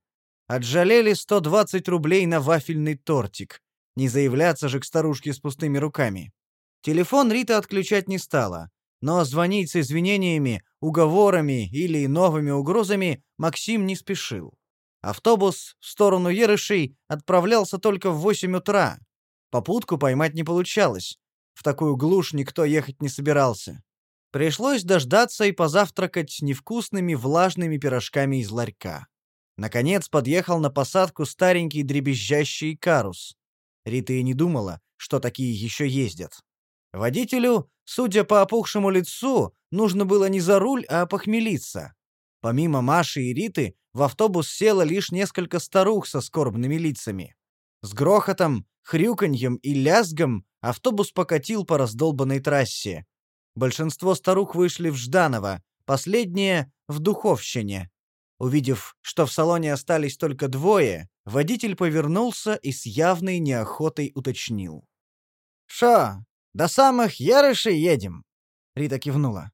Отжалели 120 рублей на вафельный тортик. Не заявляться же к старушке с пустыми руками. Телефон Рита отключать не стала, но звонить с извинениями, уговорами или новыми угрозами Максим не спешил. Автобус в сторону Ерышей отправлялся только в 8 утра. Попутку поймать не получалось. В такую глушь никто ехать не собирался. Пришлось дождаться и позавтракать невкусными влажными пирожками из ларька. Наконец подъехал на посадку старенький дребезжащий карус. Рита и не думала, что такие еще ездят. Водителю, судя по опухшему лицу, нужно было не за руль, а похмелиться. Помимо Маши и Риты, в автобус село лишь несколько старух со скорбными лицами. С грохотом, хрюканьем и лязгом автобус покатил по раздолбанной трассе. Большинство старух вышли в Жданово, последние — в Духовщине. Увидев, что в салоне остались только двое, водитель повернулся и с явной неохотой уточнил. «Шо, до самых Ярышей едем?» Рита кивнула.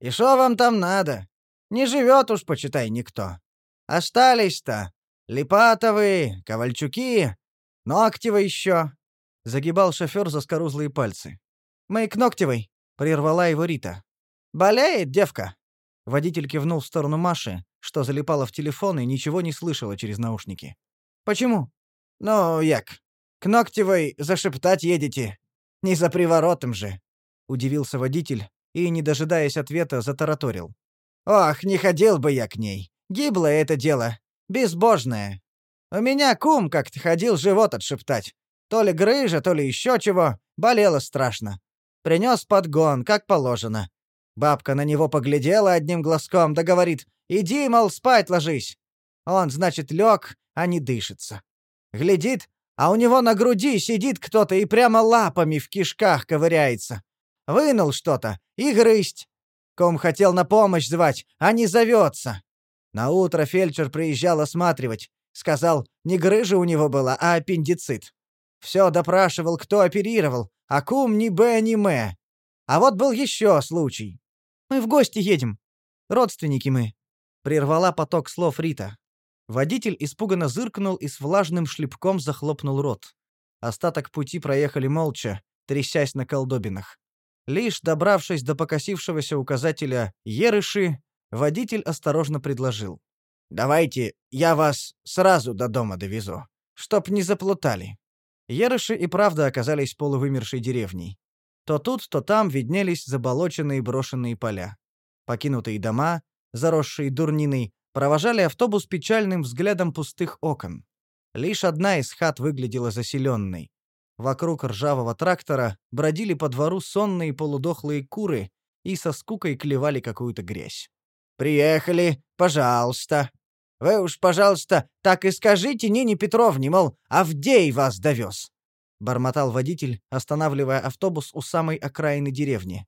«И шо вам там надо? Не живет уж, почитай, никто. Остались-то Липатовы, Ковальчуки, Ноктевы еще». Загибал шофер за скорузлые пальцы. «Мы к Ноктевой», — прервала его Рита. «Болеет девка?» Водитель кивнул в сторону Маши, что залипала в телефон и ничего не слышала через наушники. «Почему?» «Ну, як, к Ноктевой зашептать едете. Не за приворотом же», — удивился водитель и, не дожидаясь ответа, затараторил. «Ох, не ходил бы я к ней. Гиблое это дело. Безбожное. У меня кум как-то ходил живот отшептать. То ли грыжа, то ли еще чего. Болело страшно. Принес подгон, как положено. Бабка на него поглядела одним глазком, да говорит, «Иди, мол, спать ложись». Он, значит, лег, а не дышится. Глядит, а у него на груди сидит кто-то и прямо лапами в кишках ковыряется. Вынул что-то и грызть. Ком хотел на помощь звать, а не зовется. На утро фельдшер приезжал осматривать. Сказал, не грыжа у него была, а аппендицит. Все допрашивал, кто оперировал, а кум ни Б, ни М. А вот был еще случай. Мы в гости едем. Родственники мы. Прервала поток слов Рита. Водитель испуганно зыркнул и с влажным шлепком захлопнул рот. Остаток пути проехали молча, трясясь на колдобинах. Лишь добравшись до покосившегося указателя «Ерыши», водитель осторожно предложил. «Давайте я вас сразу до дома довезу, чтоб не заплутали». Ерыши и правда оказались полувымершей деревней. То тут, то там виднелись заболоченные брошенные поля. Покинутые дома, заросшие дурниной, провожали автобус печальным взглядом пустых окон. Лишь одна из хат выглядела заселенной. Вокруг ржавого трактора бродили по двору сонные полудохлые куры и со скукой клевали какую-то грязь. «Приехали, пожалуйста», вы уж, пожалуйста, так и скажите Нине Петровне, мол, Авдей вас довез!» — бормотал водитель, останавливая автобус у самой окраины деревни.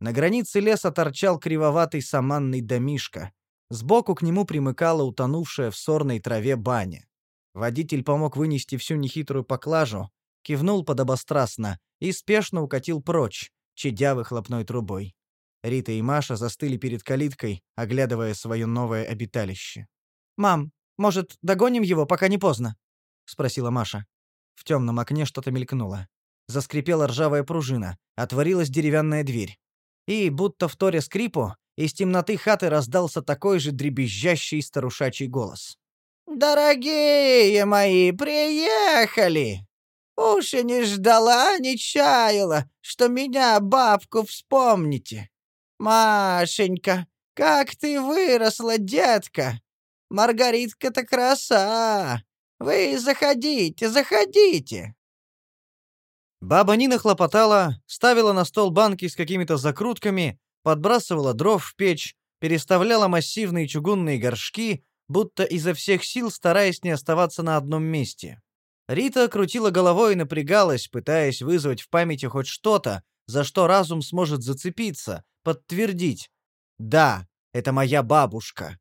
На границе леса торчал кривоватый саманный домишка. Сбоку к нему примыкала утонувшая в сорной траве баня. Водитель помог вынести всю нехитрую поклажу, кивнул подобострастно и спешно укатил прочь, чадя выхлопной трубой. Рита и Маша застыли перед калиткой, оглядывая свое новое обиталище. «Мам, может, догоним его, пока не поздно?» — спросила Маша. В темном окне что-то мелькнуло. Заскрипела ржавая пружина, отворилась деревянная дверь. И, будто в торе скрипу, из темноты хаты раздался такой же дребезжащий старушачий голос. «Дорогие мои, приехали! Уж и не ждала, не чаяла, что меня, бабку, вспомните. Машенька, как ты выросла, детка! Маргаритка-то краса! Вы заходите, заходите!» Баба Нина хлопотала, ставила на стол банки с какими-то закрутками, подбрасывала дров в печь, переставляла массивные чугунные горшки, будто изо всех сил стараясь не оставаться на одном месте. Рита крутила головой и напрягалась, пытаясь вызвать в памяти хоть что-то, за что разум сможет зацепиться, подтвердить. «Да, это моя бабушка».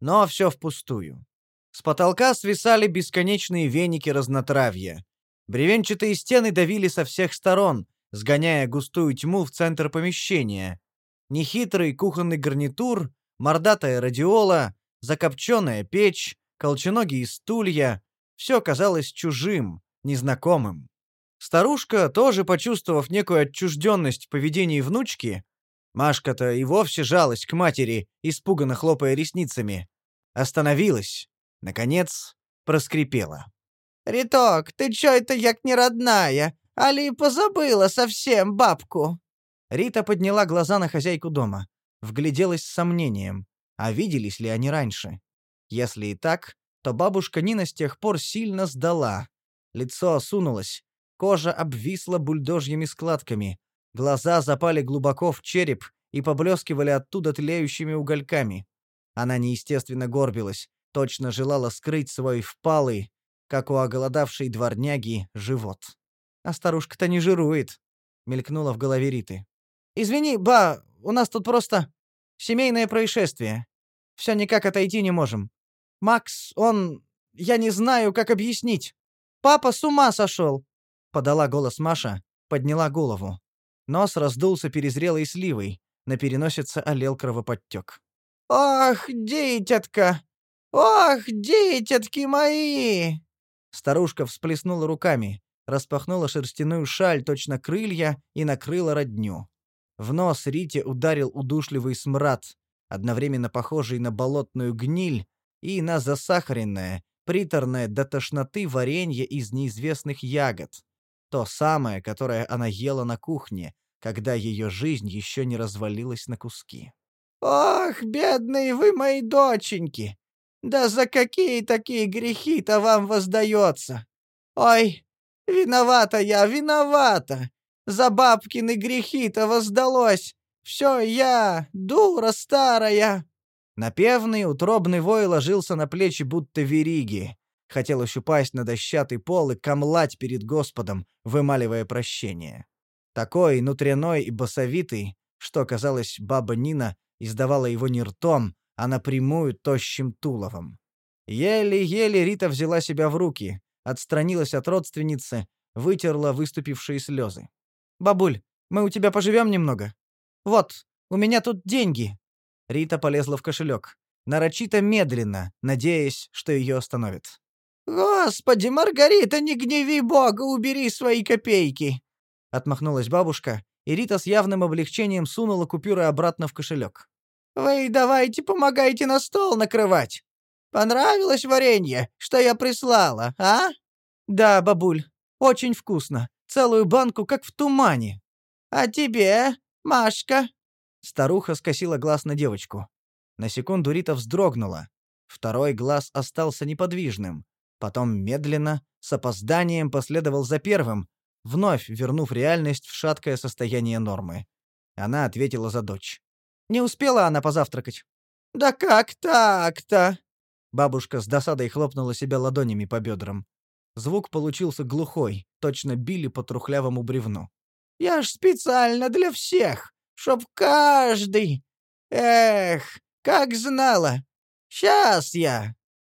Но все впустую. С потолка свисали бесконечные веники разнотравья. Бревенчатые стены давили со всех сторон, сгоняя густую тьму в центр помещения. Нехитрый кухонный гарнитур, мордатая радиола, закопченная печь, колченогие стулья — все казалось чужим, незнакомым. Старушка, тоже почувствовав некую отчужденность в поведении внучки, Машка-то и вовсе жалась к матери, испуганно хлопая ресницами, остановилась, наконец проскрипела. «Риток, ты чё это як не родная? Али позабыла совсем бабку?» Рита подняла глаза на хозяйку дома, вгляделась с сомнением, а виделись ли они раньше. Если и так, то бабушка Нина с тех пор сильно сдала. Лицо осунулось, Кожа обвисла бульдожьими складками. Глаза запали глубоко в череп и поблескивали оттуда тлеющими угольками. Она неестественно горбилась, точно желала скрыть свой впалый, как у оголодавшей дворняги, живот. «А старушка-то не жирует», — мелькнула в голове Риты. «Извини, ба, у нас тут просто семейное происшествие. Все никак отойти не можем. Макс, он... Я не знаю, как объяснить. Папа с ума сошел подала голос Маша, подняла голову. Нос раздулся перезрелой сливой, на переносице олел кровоподтек. «Ох, дитятка! Ох, дитятки мои!» Старушка всплеснула руками, распахнула шерстяную шаль, точно крылья, и накрыла родню. В нос Рите ударил удушливый смрад, одновременно похожий на болотную гниль и на засахаренное, приторное до тошноты варенье из неизвестных ягод. То самое, которое она ела на кухне, когда ее жизнь еще не развалилась на куски. «Ох, бедные вы мои доченьки! Да за какие такие грехи-то вам воздается? Ой, виновата я, виновата! За бабкины грехи-то воздалось! Все я, дура старая!» Напевный, утробный вой ложился на плечи будто вериги. Хотелось упасть на дощатый пол и камлать перед Господом, вымаливая прощение. Такой внутренной и басовитый, что, казалось, баба Нина издавала его не ртом, а напрямую тощим туловом. Еле-еле Рита взяла себя в руки, отстранилась от родственницы, вытерла выступившие слезы. «Бабуль, мы у тебя поживем немного? Вот, у меня тут деньги». Рита полезла в кошелек, нарочито медленно, надеясь, что ее остановит. «Господи, Маргарита, не гневи Бога, убери свои копейки!» Отмахнулась бабушка, и Рита с явным облегчением сунула купюры обратно в кошелек. «Вы давайте помогайте на стол накрывать. Понравилось варенье, что я прислала, а?» «Да, бабуль, очень вкусно. Целую банку, как в тумане». «А тебе, Машка?» Старуха скосила глаз на девочку. На секунду Рита вздрогнула. Второй глаз остался неподвижным. Потом медленно, с опозданием последовал за первым, вновь вернув реальность в шаткое состояние нормы. Она ответила за дочь. Не успела она позавтракать. «Да как так-то?» Бабушка с досадой хлопнула себя ладонями по бедрам. Звук получился глухой, точно били по трухлявому бревну. «Я ж специально для всех, чтоб каждый... Эх, как знала! Сейчас я!»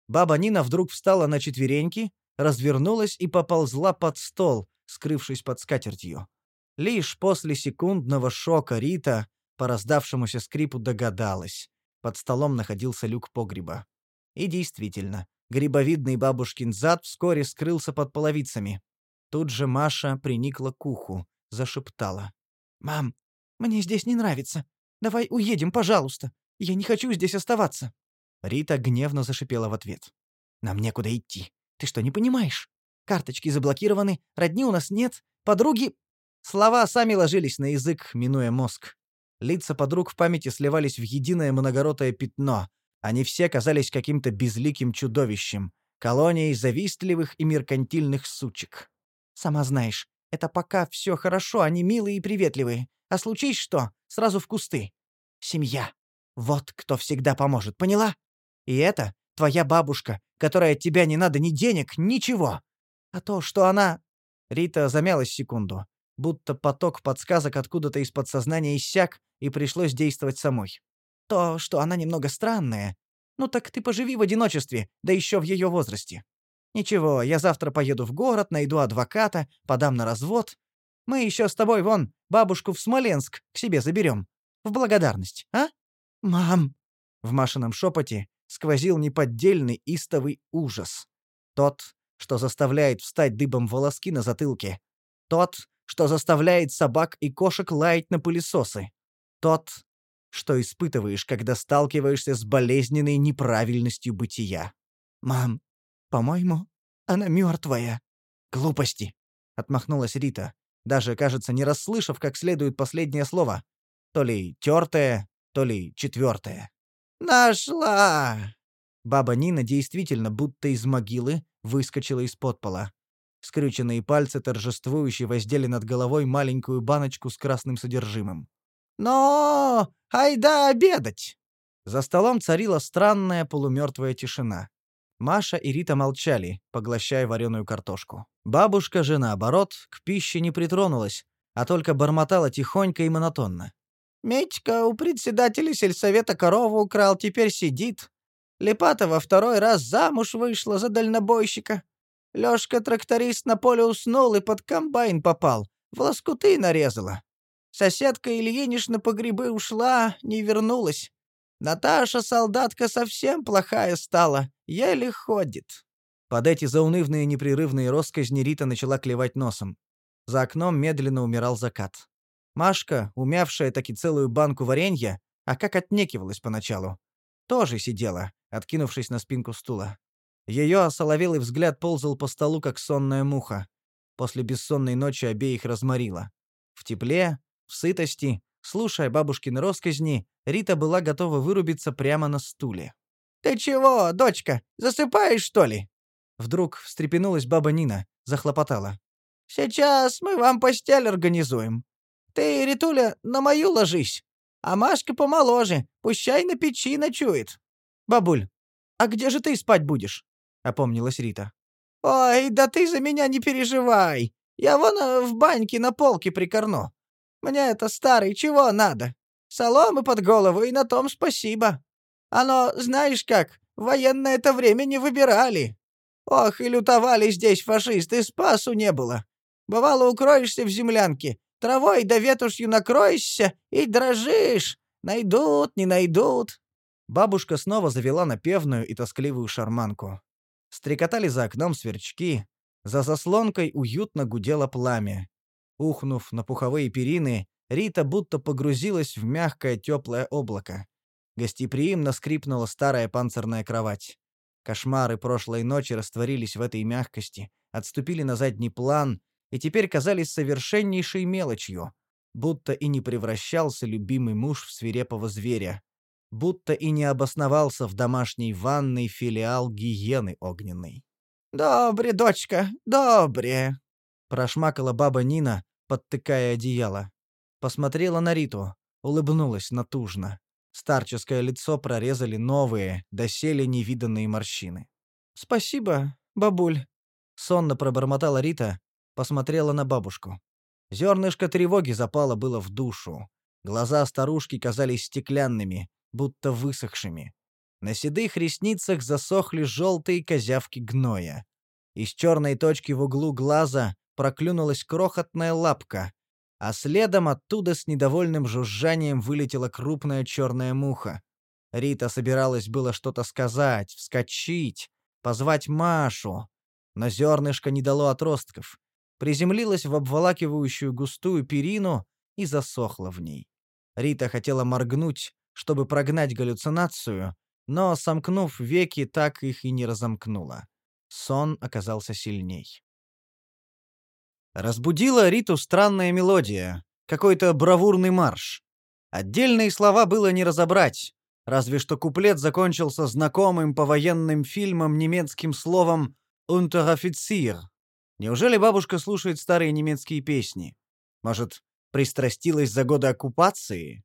Баба Нина вдруг встала на четвереньки, развернулась и поползла под стол, скрывшись под скатертью. Лишь после секундного шока Рита, по раздавшемуся скрипу, догадалась. Под столом находился люк погреба. И действительно, грибовидный бабушкин зад вскоре скрылся под половицами. Тут же Маша приникла к уху, зашептала. «Мам, мне здесь не нравится. Давай уедем, пожалуйста. Я не хочу здесь оставаться». Рита гневно зашипела в ответ. «Нам некуда идти. Ты что, не понимаешь? Карточки заблокированы, родни у нас нет, подруги...» Слова сами ложились на язык, минуя мозг. Лица подруг в памяти сливались в единое многоротое пятно. Они все казались каким-то безликим чудовищем, колонией завистливых и меркантильных сучек. «Сама знаешь, это пока все хорошо, они милые и приветливые. А случись что, сразу в кусты. Семья. Вот кто всегда поможет, поняла?» И это твоя бабушка, которой от тебя не надо ни денег, ничего. А то, что она...» Рита замялась секунду, будто поток подсказок откуда-то из подсознания иссяк, и пришлось действовать самой. «То, что она немного странная. Ну так ты поживи в одиночестве, да еще в ее возрасте. Ничего, я завтра поеду в город, найду адвоката, подам на развод. Мы еще с тобой, вон, бабушку в Смоленск к себе заберем. В благодарность, а? Мам!» В Машином шепоте сквозил неподдельный истовый ужас. Тот, что заставляет встать дыбом волоски на затылке. Тот, что заставляет собак и кошек лаять на пылесосы. Тот, что испытываешь, когда сталкиваешься с болезненной неправильностью бытия. «Мам, по-моему, она мертвая». «Глупости», — отмахнулась Рита, даже, кажется, не расслышав как следует последнее слово. То ли тертое, то ли четвертое. «Нашла!» Баба Нина действительно будто из могилы выскочила из-под пола. Скрюченные пальцы торжествующе воздели над головой маленькую баночку с красным содержимым. «Но! Айда обедать!» За столом царила странная полумертвая тишина. Маша и Рита молчали, поглощая вареную картошку. Бабушка же, наоборот, к пище не притронулась, а только бормотала тихонько и монотонно. «Медька у председателя сельсовета корову украл, теперь сидит. Лепатова второй раз замуж вышла за дальнобойщика. Лёшка-тракторист на поле уснул и под комбайн попал. В лоскуты нарезала. Соседка Ильинична по грибы ушла, не вернулась. Наташа, солдатка, совсем плохая стала, еле ходит». Под эти заунывные непрерывные росказни Рита начала клевать носом. За окном медленно умирал закат. Машка, умявшая таки целую банку варенья, а как отнекивалась поначалу, тоже сидела, откинувшись на спинку стула. Ее осоловелый взгляд ползал по столу, как сонная муха. После бессонной ночи обеих разморила. В тепле, в сытости, слушая бабушкины росказни, Рита была готова вырубиться прямо на стуле. «Ты чего, дочка, засыпаешь, что ли?» Вдруг встрепенулась баба Нина, захлопотала. «Сейчас мы вам постель организуем. Ты, Ритуля, на мою ложись, а Машка помоложе, пущай на печи ночует». «Бабуль, а где же ты спать будешь?» — опомнилась Рита. «Ой, да ты за меня не переживай. Я вон э, в баньке на полке прикорну. Мне это старый, чего надо? Соломы под голову, и на том спасибо. Оно, знаешь как, военное это время не выбирали. Ох, и лютовали здесь фашисты, спасу не было. Бывало, укроешься в землянке, травой да ветушью накроешься и дрожишь. Найдут, не найдут. Бабушка снова завела напевную и тоскливую шарманку. Стрекотали за окном сверчки, за заслонкой уютно гудело пламя. Ухнув на пуховые перины, Рита будто погрузилась в мягкое теплое облако. Гостеприимно скрипнула старая панцирная кровать. Кошмары прошлой ночи растворились в этой мягкости, отступили на задний план и теперь казались совершеннейшей мелочью, будто и не превращался любимый муж в свирепого зверя, будто и не обосновался в домашней ванной филиал гиены огненной. «Добре, дочка, добре!» — прошмакала баба Нина, подтыкая одеяло. Посмотрела на Риту, улыбнулась натужно. Старческое лицо прорезали новые, доселе невиданные морщины. «Спасибо, бабуль», — сонно пробормотала Рита, посмотрела на бабушку. Зернышко тревоги запало было в душу. Глаза старушки казались стеклянными, будто высохшими. На седых ресницах засохли желтые козявки гноя. Из черной точки в углу глаза проклюнулась крохотная лапка, а следом оттуда с недовольным жужжанием вылетела крупная черная муха. Рита собиралась было что-то сказать, вскочить, позвать Машу, но зернышко не дало отростков, приземлилось в обволакивающую густую перину и засохло в ней. Рита хотела моргнуть, чтобы прогнать галлюцинацию, но, сомкнув веки, так их и не разомкнула. Сон оказался сильней. Разбудила Риту странная мелодия, какой-то бравурный марш. Отдельные слова было не разобрать, разве что куплет закончился знакомым по военным фильмам немецким словом «Unteroffizier». Неужели бабушка слушает старые немецкие песни? Может, пристрастилась за годы оккупации?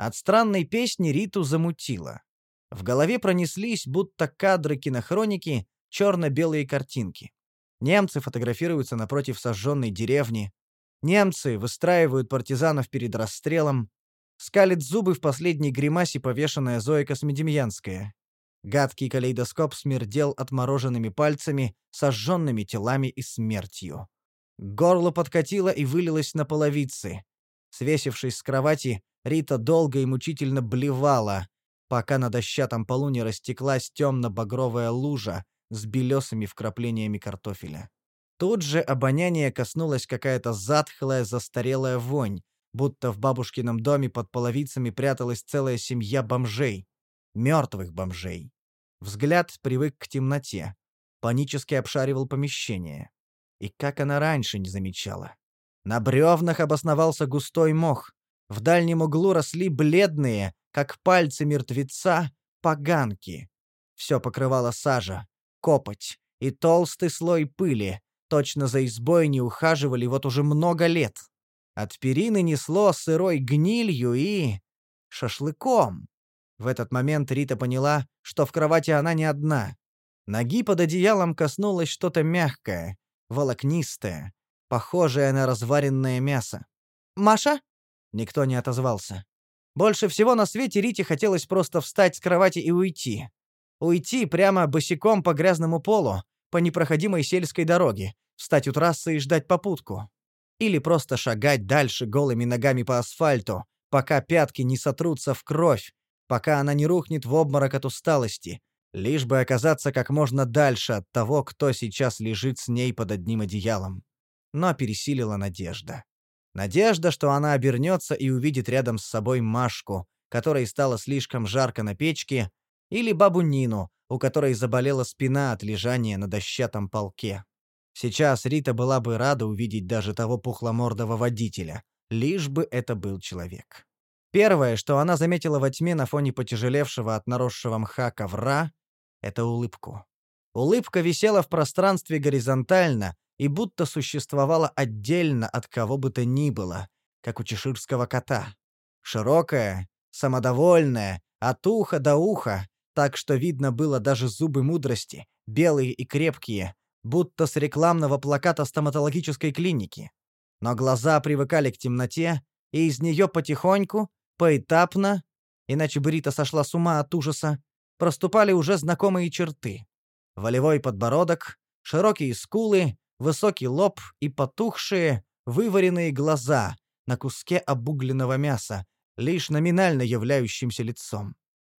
От странной песни Риту замутило. В голове пронеслись, будто кадры кинохроники, черно-белые картинки. Немцы фотографируются напротив сожженной деревни. Немцы выстраивают партизанов перед расстрелом. Скалит зубы в последней гримасе повешенная Зоя Космедемьянская. Гадкий калейдоскоп смердел отмороженными пальцами, сожженными телами и смертью. Горло подкатило и вылилось на половицы. Свесившись с кровати, Рита долго и мучительно блевала, пока на дощатом полу не растеклась темно-багровая лужа с белесыми вкраплениями картофеля. Тут же обоняние коснулась какая-то затхлая, застарелая вонь, будто в бабушкином доме под половицами пряталась целая семья бомжей. Мертвых бомжей. Взгляд привык к темноте. Панически обшаривал помещение. И как она раньше не замечала. На бревнах обосновался густой мох. В дальнем углу росли бледные, как пальцы мертвеца, поганки. Все покрывало сажа, копоть и толстый слой пыли. Точно за избой не ухаживали вот уже много лет. От перины несло сырой гнилью и... шашлыком. В этот момент Рита поняла, что в кровати она не одна. Ноги под одеялом коснулось что-то мягкое, волокнистое, похожее на разваренное мясо. «Маша?» Никто не отозвался. Больше всего на свете Рите хотелось просто встать с кровати и уйти. Уйти прямо босиком по грязному полу, по непроходимой сельской дороге, встать у трассы и ждать попутку. Или просто шагать дальше голыми ногами по асфальту, пока пятки не сотрутся в кровь, пока она не рухнет в обморок от усталости, лишь бы оказаться как можно дальше от того, кто сейчас лежит с ней под одним одеялом. Но пересилила надежда. Надежда, что она обернется и увидит рядом с собой Машку, которой стало слишком жарко на печке, или бабу Нину, у которой заболела спина от лежания на дощатом полке. Сейчас Рита была бы рада увидеть даже того пухломордого водителя, лишь бы это был человек. Первое, что она заметила во тьме на фоне потяжелевшего от наросшего мха ковра, — это улыбку. Улыбка висела в пространстве горизонтально и будто существовала отдельно от кого бы то ни было, как у чеширского кота. Широкая, самодовольная, от уха до уха, так что видно было даже зубы мудрости, белые и крепкие, будто с рекламного плаката стоматологической клиники. Но глаза привыкали к темноте, и из нее потихоньку, Поэтапно, иначе бы Рита сошла с ума от ужаса, проступали уже знакомые черты. Волевой подбородок, широкие скулы, высокий лоб и потухшие, вываренные глаза на куске обугленного мяса, лишь номинально являющимся лицом.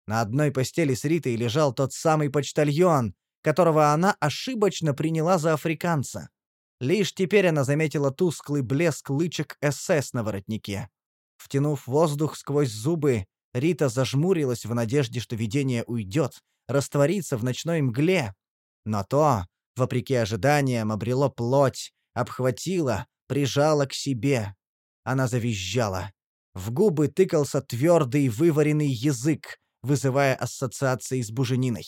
На одной постели с Ритой лежал тот самый почтальон, которого она ошибочно приняла за африканца. Лишь теперь она заметила тусклый блеск лычек СС на воротнике. Втянув воздух сквозь зубы, Рита зажмурилась в надежде, что видение уйдет, растворится в ночной мгле. Но то, вопреки ожиданиям, обрело плоть, обхватило, прижало к себе. Она завизжала. В губы тыкался твердый вываренный язык, вызывая ассоциации с бужениной.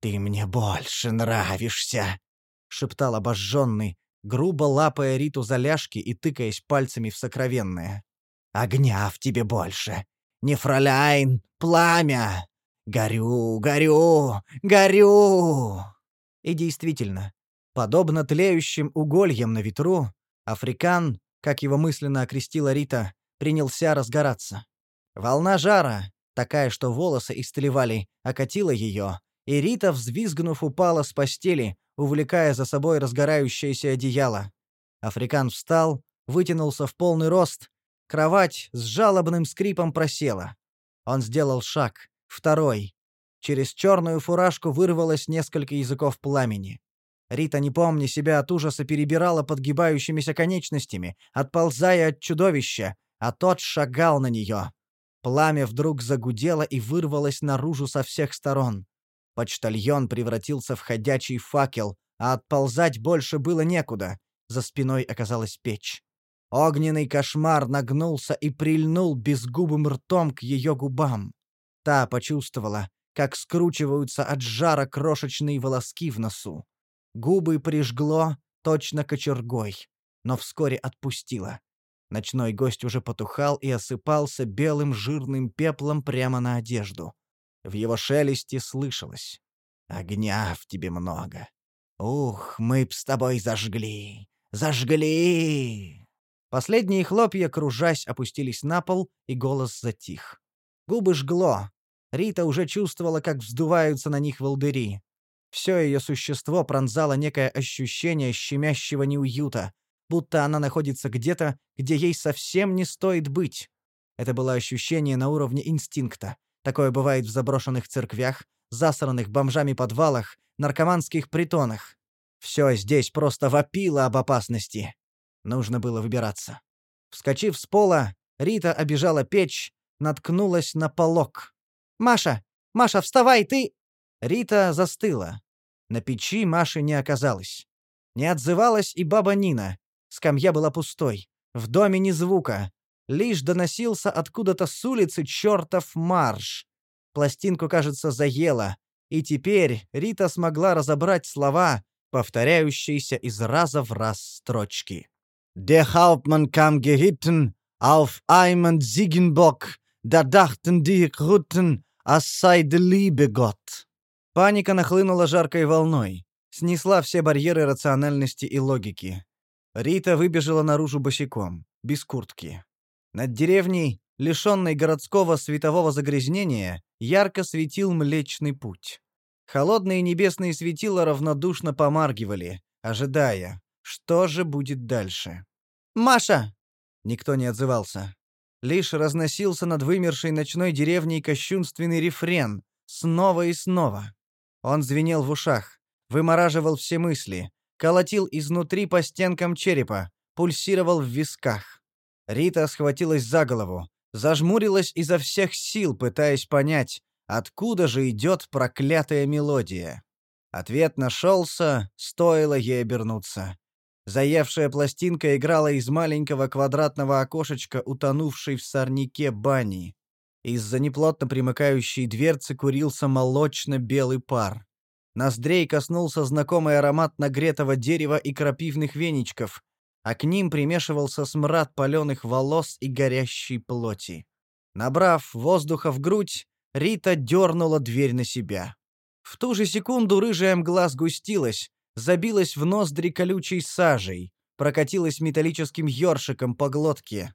«Ты мне больше нравишься», — шептал обожженный, грубо лапая Риту за ляжки и тыкаясь пальцами в сокровенное. Огня в тебе больше. Не пламя. Горю, горю, горю. И действительно, подобно тлеющим угольям на ветру, Африкан, как его мысленно окрестила Рита, принялся разгораться. Волна жара, такая, что волосы истлевали, окатила ее, и Рита, взвизгнув, упала с постели, увлекая за собой разгорающееся одеяло. Африкан встал, вытянулся в полный рост, Кровать с жалобным скрипом просела. Он сделал шаг, второй. Через черную фуражку вырвалось несколько языков пламени. Рита, не помня себя от ужаса, перебирала подгибающимися конечностями, отползая от чудовища, а тот шагал на нее. Пламя вдруг загудело и вырвалось наружу со всех сторон. Почтальон превратился в ходячий факел, а отползать больше было некуда. За спиной оказалась печь. Огненный кошмар нагнулся и прильнул безгубым ртом к ее губам. Та почувствовала, как скручиваются от жара крошечные волоски в носу. Губы прижгло, точно кочергой, но вскоре отпустила. Ночной гость уже потухал и осыпался белым жирным пеплом прямо на одежду. В его шелесте слышалось. «Огня в тебе много. Ух, мы б с тобой зажгли, зажгли!» Последние хлопья, кружась, опустились на пол, и голос затих. Губы жгло. Рита уже чувствовала, как вздуваются на них волдыри. Все ее существо пронзало некое ощущение щемящего неуюта, будто она находится где-то, где ей совсем не стоит быть. Это было ощущение на уровне инстинкта. Такое бывает в заброшенных церквях, засранных бомжами подвалах, наркоманских притонах. Все здесь просто вопило об опасности. Нужно было выбираться. Вскочив с пола, Рита обижала печь, наткнулась на полок. «Маша! Маша, вставай, ты...» Рита застыла. На печи Маши не оказалось. Не отзывалась и баба Нина. Скамья была пустой. В доме ни звука. Лишь доносился откуда-то с улицы чертов марш. Пластинку, кажется, заело. И теперь Рита смогла разобрать слова, повторяющиеся из раза в раз строчки. Der Hauptmann kam geritten auf einem Ziegenbock, da dachten die Rutten, es sei der liebe. Паника нахлынула жаркой волной, снесла все барьеры рациональности и логики. Рита выбежала наружу босиком, без куртки. Над деревней, лишенной городского светового загрязнения, ярко светил Млечный Путь. Холодные небесные светила равнодушно помаргивали, ожидая, что же будет дальше. «Маша!» Никто не отзывался. Лишь разносился над вымершей ночной деревней кощунственный рефрен, снова и снова. Он звенел в ушах, вымораживал все мысли, колотил изнутри по стенкам черепа, пульсировал в висках. Рита схватилась за голову, зажмурилась изо всех сил, пытаясь понять, откуда же идет проклятая мелодия. Ответ нашелся, стоило ей обернуться. Заевшая пластинка играла из маленького квадратного окошечка, утонувшей в сорняке бани. Из-за неплотно примыкающей дверцы курился молочно-белый пар. Ноздрей коснулся знакомый аромат нагретого дерева и крапивных веничков, а к ним примешивался смрад паленых волос и горящей плоти. Набрав воздуха в грудь, Рита дернула дверь на себя. В ту же секунду рыжая мгла сгустилась, забилась в ноздри колючей сажей, прокатилась металлическим ёршиком по глотке.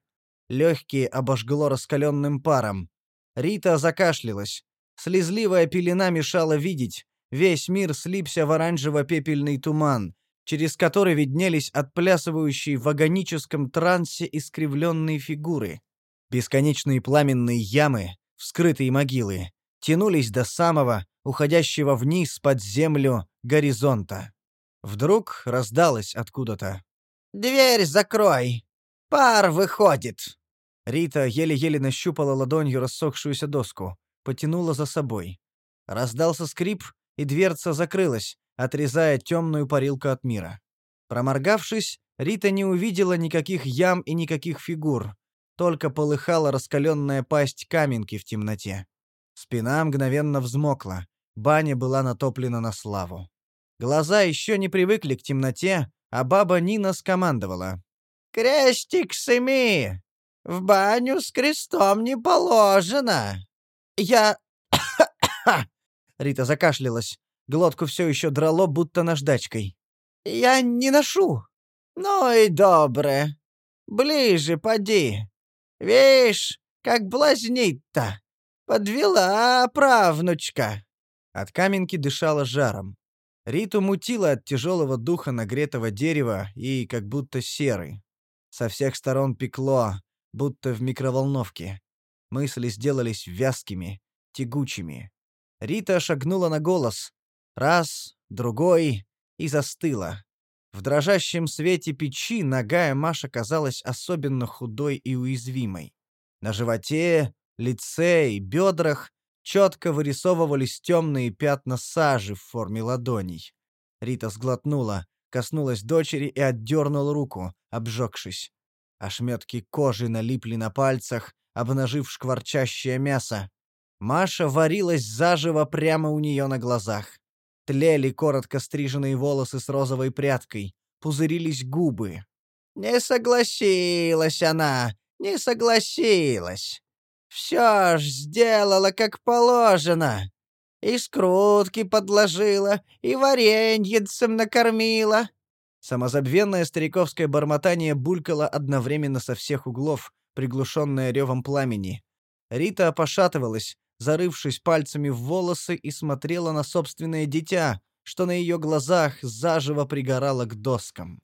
Легкие обожгло раскаленным паром. Рита закашлялась. Слезливая пелена мешала видеть. Весь мир слипся в оранжево-пепельный туман, через который виднелись отплясывающие в агоническом трансе искривленные фигуры. Бесконечные пламенные ямы, вскрытые могилы, тянулись до самого, уходящего вниз под землю, горизонта. Вдруг раздалось откуда-то. «Дверь закрой! Пар выходит!» Рита еле-еле нащупала ладонью рассохшуюся доску, потянула за собой. Раздался скрип, и дверца закрылась, отрезая темную парилку от мира. Проморгавшись, Рита не увидела никаких ям и никаких фигур, только полыхала раскаленная пасть каменки в темноте. Спина мгновенно взмокла, баня была натоплена на славу. Глаза еще не привыкли к темноте, а баба Нина скомандовала. «Крестик сними! В баню с крестом не положено. Я... Рита закашлялась. Глотку все еще драло, будто наждачкой. Я не ношу. Ну и добре. Ближе поди. Вишь, как блазнит-то. Подвела правнучка. От каменки дышала жаром. Риту мутило от тяжелого духа нагретого дерева и как будто серы. Со всех сторон пекло, будто в микроволновке. Мысли сделались вязкими, тягучими. Рита шагнула на голос. Раз, другой и застыла. В дрожащем свете печи ногая Маша казалась особенно худой и уязвимой. На животе, лице и бедрах четко вырисовывались темные пятна сажи в форме ладоней. Рита сглотнула, коснулась дочери и отдернула руку, обжегшись. Ошметки кожи налипли на пальцах, обнажив шкварчащее мясо. Маша варилась заживо прямо у нее на глазах. Тлели коротко стриженные волосы с розовой прядкой, пузырились губы. «Не согласилась она, не согласилась. Все ж сделала как положено. И скрутки подложила, и вареньицем накормила». Самозабвенное стариковское бормотание булькало одновременно со всех углов, приглушенное ревом пламени. Рита пошатывалась, зарывшись пальцами в волосы и смотрела на собственное дитя, что на ее глазах заживо пригорало к доскам.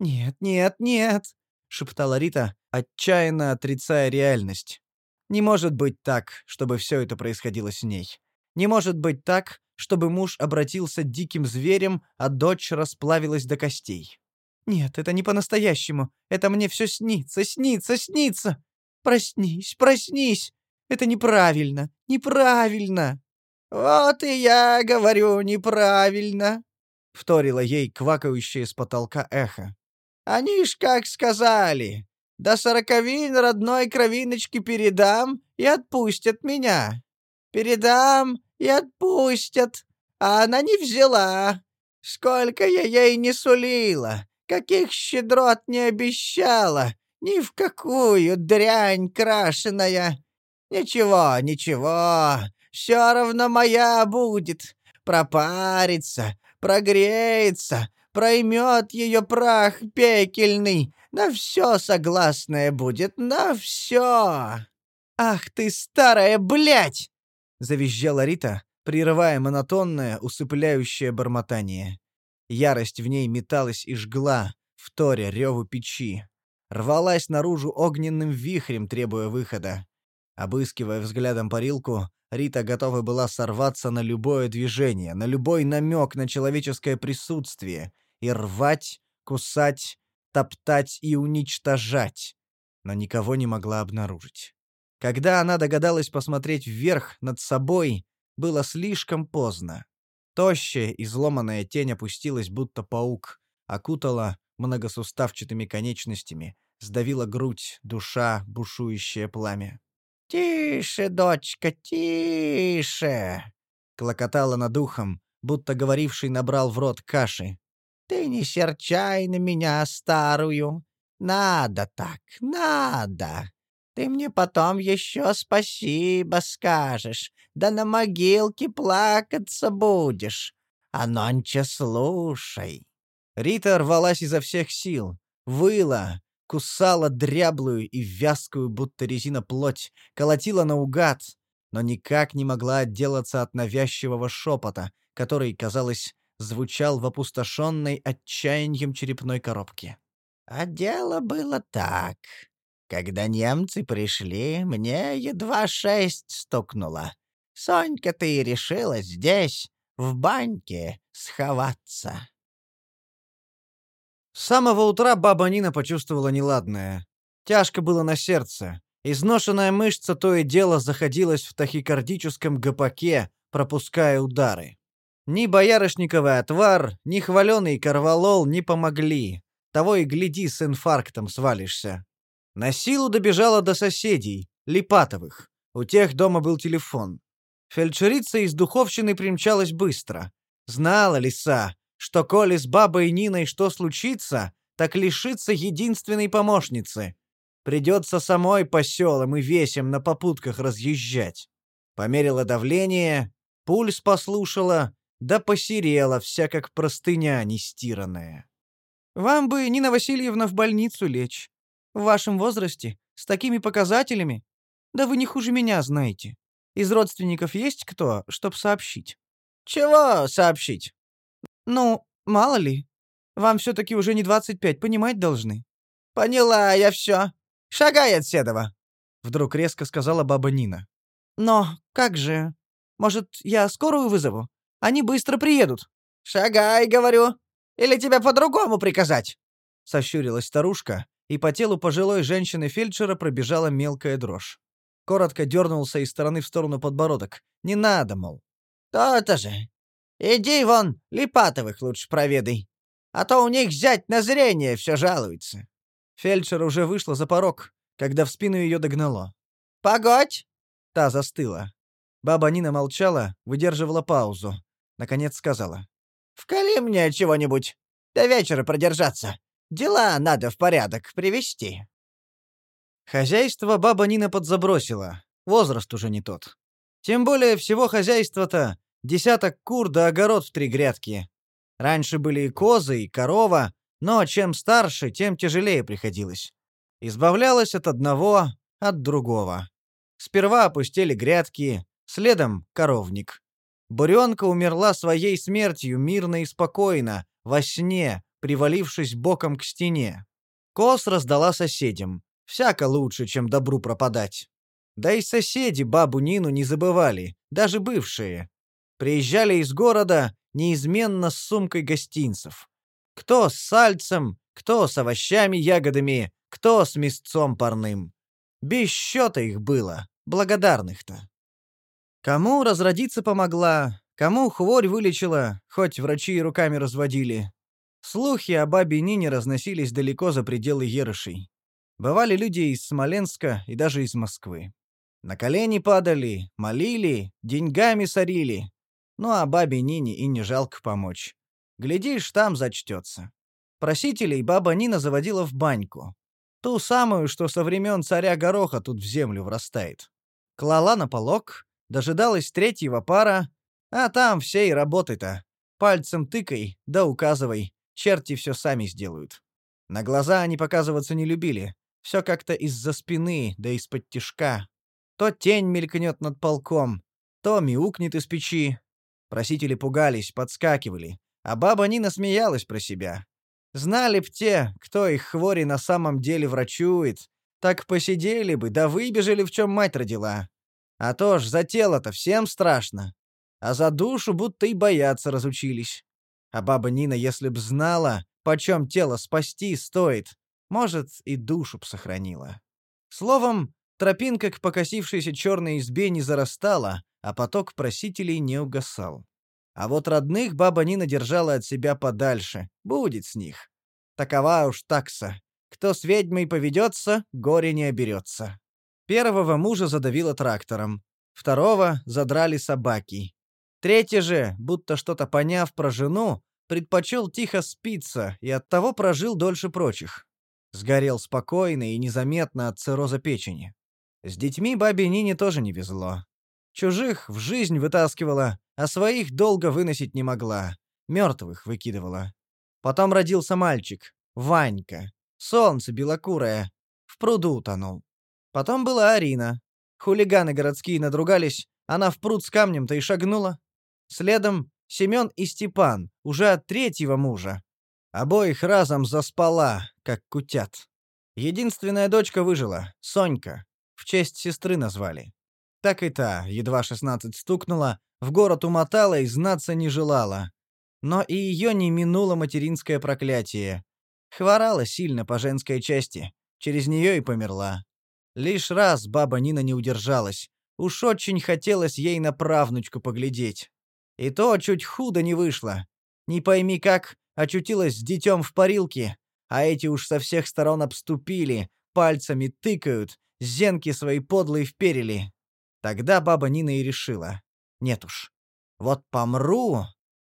«Нет, нет, нет!» — шептала Рита, отчаянно отрицая реальность. «Не может быть так, чтобы все это происходило с ней. Не может быть так, чтобы муж обратился диким зверем, а дочь расплавилась до костей. Нет, это не по-настоящему. Это мне все снится, снится, снится. Проснись, проснись. Это неправильно, неправильно. Вот и я говорю неправильно, вторила ей квакающее с потолка эхо. Они ж как сказали, до сороковин родной кровиночки передам и отпустят меня. Передам и отпустят, а она не взяла. Сколько я ей не сулила, каких щедрот не обещала, ни в какую дрянь крашеная. Ничего, ничего, все равно моя будет. Пропарится, прогреется, проймет ее прах пекельный, на все согласное будет, на все. Ах ты старая блядь! завизжала Рита, прерывая монотонное, усыпляющее бормотание. Ярость в ней металась и жгла, вторя реву печи. Рвалась наружу огненным вихрем, требуя выхода. Обыскивая взглядом парилку, Рита готова была сорваться на любое движение, на любой намек на человеческое присутствие и рвать, кусать, топтать и уничтожать, но никого не могла обнаружить. Когда она догадалась посмотреть вверх над собой, было слишком поздно. Тощая, изломанная тень опустилась, будто паук, окутала многосуставчатыми конечностями, сдавила грудь, душа, бушующее пламя. «Тише, дочка, тише!» — клокотала над ухом, будто говоривший набрал в рот каши. «Ты не серчай на меня, старую. Надо так, надо. Ты мне потом еще спасибо скажешь, да на могилке плакаться будешь. А нонче слушай». Рита рвалась изо всех сил, выла, кусала дряблую и вязкую, будто резина плоть, колотила наугад, но никак не могла отделаться от навязчивого шепота, который, казалось, звучал в опустошенной отчаянием черепной коробке. «А дело было так. Когда немцы пришли, мне едва шесть стукнуло. Сонька ты и решила здесь, в баньке, сховаться». С самого утра баба Нина почувствовала неладное. Тяжко было на сердце. Изношенная мышца то и дело заходилась в тахикардическом гопаке, пропуская удары. Ни боярышниковый отвар, ни хваленый корвалол не помогли. Того и гляди, с инфарктом свалишься. На силу добежала до соседей, Липатовых. У тех дома был телефон. Фельдшерица из духовщины примчалась быстро. Знала лиса, что коли с бабой Ниной что случится, так лишится единственной помощницы. Придется самой по селам и весям на попутках разъезжать. Померила давление, пульс послушала, да посерела вся как простыня нестиранная. «Вам бы, Нина Васильевна, в больницу лечь. В вашем возрасте, с такими показателями. Да вы не хуже меня знаете. Из родственников есть кто, чтоб сообщить?» «Чего сообщить?» «Ну, мало ли. Вам все-таки уже не двадцать пять, понимать должны». «Поняла я все. Шагай от Седова», — вдруг резко сказала баба Нина. «Но как же? Может, я скорую вызову? Они быстро приедут». «Шагай, говорю. Или тебя по-другому приказать?» Сощурилась старушка, и по телу пожилой женщины-фельдшера пробежала мелкая дрожь. Коротко дернулся из стороны в сторону подбородок. «Не надо, мол». «То-то же. Иди вон, Липатовых лучше проведай. А то у них зять на зрение все жалуется». Фельдшер уже вышла за порог, когда в спину ее догнало. «Погодь!» Та застыла. Баба Нина молчала, выдерживала паузу. Наконец сказала. «Вкали мне чего-нибудь. До вечера продержаться. Дела надо в порядок привести». Хозяйство баба Нина подзабросила. Возраст уже не тот. Тем более всего хозяйства-то Десяток кур да огород в три грядки. Раньше были и козы, и корова, но чем старше, тем тяжелее приходилось. Избавлялась от одного, от другого. Сперва опустили грядки, следом — коровник. Буренка умерла своей смертью мирно и спокойно, во сне, привалившись боком к стене. Кос раздала соседям. Всяко лучше, чем добру пропадать. Да и соседи бабу Нину не забывали, даже бывшие. Приезжали из города неизменно с сумкой гостинцев. Кто с сальцем, кто с овощами, ягодами, кто с мясцом парным. Без счета их было, благодарных-то. Кому разродиться помогла, кому хворь вылечила, хоть врачи и руками разводили. Слухи о бабе Нине разносились далеко за пределы Ерышей. Бывали люди из Смоленска и даже из Москвы. На колени падали, молили, деньгами сорили. Ну а бабе Нине и не жалко помочь. Глядишь, там зачтется. Просителей баба Нина заводила в баньку. Ту самую, что со времен царя Гороха тут в землю врастает. Клала на полок, дожидалась третьего пара, а там все и работы-то. Пальцем тыкай, да указывай, черти все сами сделают. На глаза они показываться не любили, все как-то из-за спины, да из-под тишка. То тень мелькнет над полком, то мяукнет из печи. Просители пугались, подскакивали, а баба Нина смеялась про себя. Знали б те, кто их хвори на самом деле врачует, так посидели бы, да выбежали, в чем мать родила. А то ж за тело-то всем страшно, а за душу будто и бояться разучились. А баба Нина, если б знала, почем тело спасти стоит, может, и душу б сохранила. Словом, тропинка к покосившейся черной избе не зарастала, а поток просителей не угасал. А вот родных баба Нина держала от себя подальше, будет с них. Такова уж такса. Кто с ведьмой поведется, горе не оберется. Первого мужа задавило трактором, второго задрали собаки. Третий же, будто что-то поняв про жену, предпочел тихо спиться и оттого прожил дольше прочих. Сгорел спокойно и незаметно от цирроза печени. С детьми бабе Нине тоже не везло. Чужих в жизнь вытаскивала, а своих долго выносить не могла. Мертвых выкидывала. Потом родился мальчик, Ванька. Солнце белокурое. В пруду утонул. Потом была Арина. Хулиганы городские надругались, она в пруд с камнем-то и шагнула. Следом Семен и Степан, уже от третьего мужа. Обоих разом заспала, как кутят. Единственная дочка выжила, Сонька. В честь сестры назвали. Так и та, едва шестнадцать стукнула, в город умотала и знаться не желала. Но и ее не минуло материнское проклятие. Хворала сильно по женской части, через нее и померла. Лишь раз баба Нина не удержалась. Уж очень хотелось ей на правнучку поглядеть. И то чуть худо не вышло. Не пойми как, очутилась с детем в парилке, а эти уж со всех сторон обступили, пальцами тыкают, зенки свои подлые вперили. Тогда баба Нина и решила. Нет уж. Вот помру,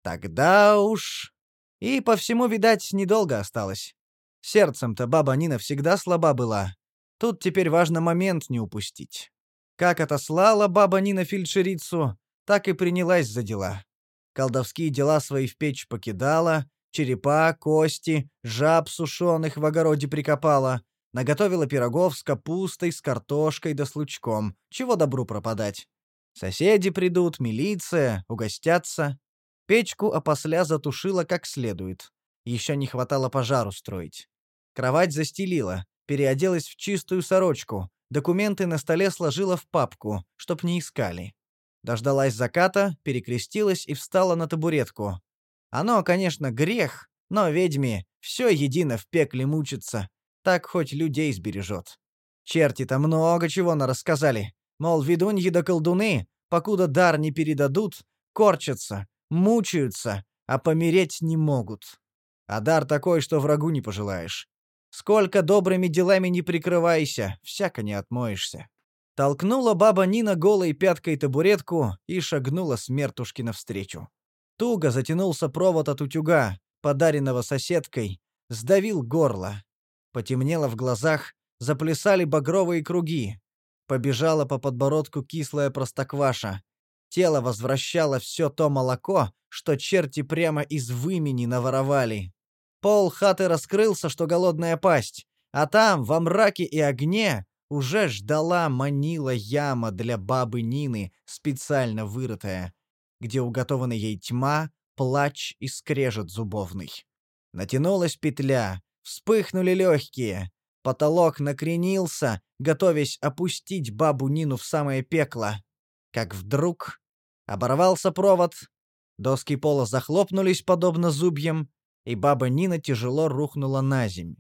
тогда уж... И по всему, видать, недолго осталось. Сердцем-то баба Нина всегда слаба была. Тут теперь важно момент не упустить. Как отослала баба Нина фельдшерицу, так и принялась за дела. Колдовские дела свои в печь покидала, черепа, кости, жаб сушеных в огороде прикопала, Наготовила пирогов с капустой, с картошкой да с лучком. Чего добру пропадать? Соседи придут, милиция, угостятся. Печку опосля затушила как следует. Еще не хватало пожару строить. Кровать застелила, переоделась в чистую сорочку, документы на столе сложила в папку, чтоб не искали. Дождалась заката, перекрестилась и встала на табуретку. Оно, конечно, грех, но ведьме все едино в пекле мучиться, так хоть людей сбережет. Черти-то много чего нарассказали. Мол, ведуньи да колдуны, покуда дар не передадут, корчатся, мучаются, а помереть не могут. А дар такой, что врагу не пожелаешь. Сколько добрыми делами не прикрывайся, всяко не отмоешься. Толкнула баба Нина голой пяткой табуретку и шагнула смертушки навстречу. Туго затянулся провод от утюга, подаренного соседкой, сдавил горло. Потемнело в глазах, заплясали багровые круги. Побежала по подбородку кислая простокваша. Тело возвращало все то молоко, что черти прямо из вымени наворовали. Пол хаты раскрылся, что голодная пасть, а там, во мраке и огне, уже ждала манила яма для бабы Нины, специально вырытая, где уготована ей тьма, плач и скрежет зубовный. Натянулась петля, вспыхнули легкие, потолок накренился, готовясь опустить бабу Нину в самое пекло. Как вдруг оборвался провод, доски пола захлопнулись подобно зубьям, и баба Нина тяжело рухнула на земь.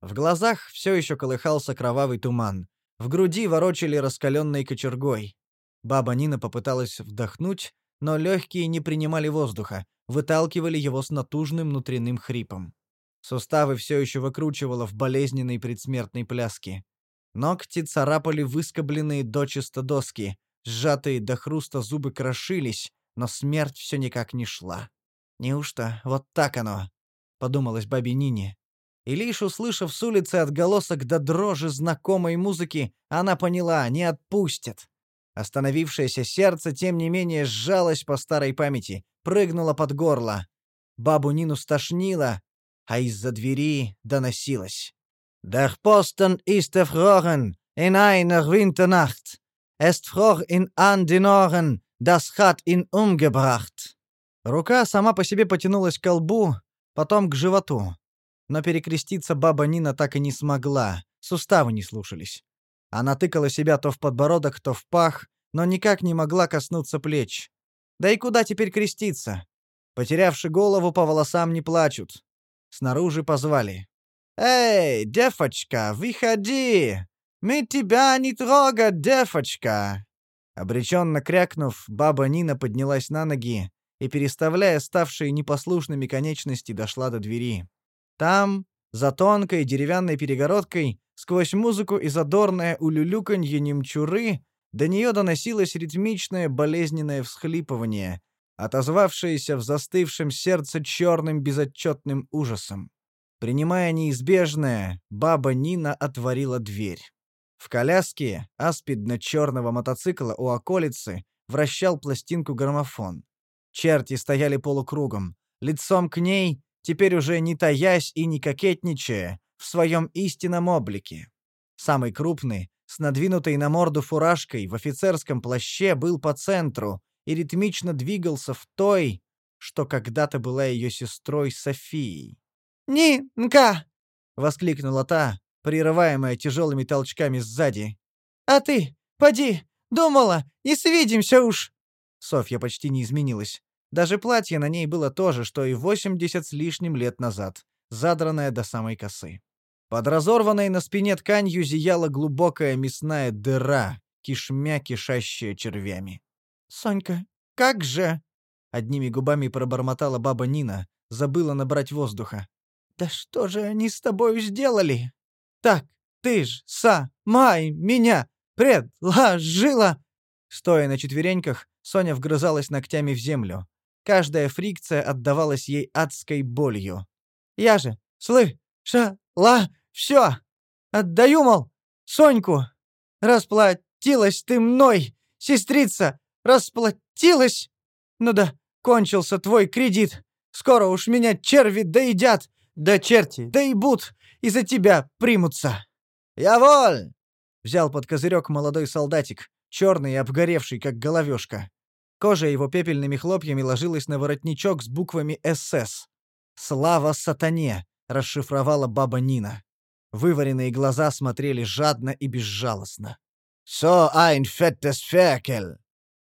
В глазах все еще колыхался кровавый туман. В груди ворочали раскаленной кочергой. Баба Нина попыталась вдохнуть, но легкие не принимали воздуха, выталкивали его с натужным внутренним хрипом. Суставы все еще выкручивало в болезненной предсмертной пляске. Ногти царапали выскобленные дочисто доски, сжатые до хруста зубы крошились, но смерть все никак не шла. «Неужто вот так оно?» — подумалось бабе Нине. И лишь услышав с улицы отголосок до дрожи знакомой музыки, она поняла — не отпустят. Остановившееся сердце, тем не менее, сжалось по старой памяти, прыгнуло под горло. Бабу Нину стошнило, а из-за двери доносилось. «Der Posten ist erfroren in einer Winternacht. Es fror in an den Ohren, das hat ihn umgebracht». Рука сама по себе потянулась к колбу, потом к животу. Но перекреститься баба Нина так и не смогла, суставы не слушались. Она тыкала себя то в подбородок, то в пах, но никак не могла коснуться плеч. Да и куда теперь креститься? Потерявши голову, по волосам не плачут. Снаружи позвали. «Эй, девочка, выходи! Мы тебя не трогать, девочка!» Обреченно крякнув, баба Нина поднялась на ноги и, переставляя ставшие непослушными конечности, дошла до двери. Там, за тонкой деревянной перегородкой, сквозь музыку и задорное улюлюканье немчуры, до нее доносилось ритмичное болезненное всхлипывание, отозвавшееся в застывшем сердце черным безотчетным ужасом. Принимая неизбежное, баба Нина отворила дверь. В коляске аспидно-черного мотоцикла у околицы вращал пластинку граммофон. Черти стояли полукругом, лицом к ней теперь уже не таясь и не кокетничая, в своем истинном облике. Самый крупный, с надвинутой на морду фуражкой в офицерском плаще, был по центру и ритмично двигался в той, что когда-то была ее сестрой Софией. «Нинка!» — воскликнула та, прерываемая тяжелыми толчками сзади. «А ты, поди, думала, и свидимся уж!» Софья почти не изменилась. Даже платье на ней было то же, что и 80 с лишним лет назад, задранное до самой косы. Под разорванной на спине тканью зияла глубокая мясная дыра, кишмя кишащая червями. «Сонька, как же?» — одними губами пробормотала баба Нина, забыла набрать воздуха. «Да что же они с тобой сделали? Так, ты ж сама меня предложила!» Стоя на четвереньках, Соня вгрызалась ногтями в землю. Каждая фрикция отдавалась ей адской болью. «Я же слышала все! Отдаю, мол, Соньку! Расплатилась ты мной, сестрица! Расплатилась! Ну да, кончился твой кредит! Скоро уж меня черви доедят! Да черти, да и бут! Из-за тебя примутся!» «Я воль!» — взял под козырек молодой солдатик, черный и обгоревший, как головешка. Кожа его пепельными хлопьями ложилась на воротничок с буквами «СС». «Слава сатане!» — расшифровала баба Нина. Вываренные глаза смотрели жадно и безжалостно. «So ein fettes Ferkel!»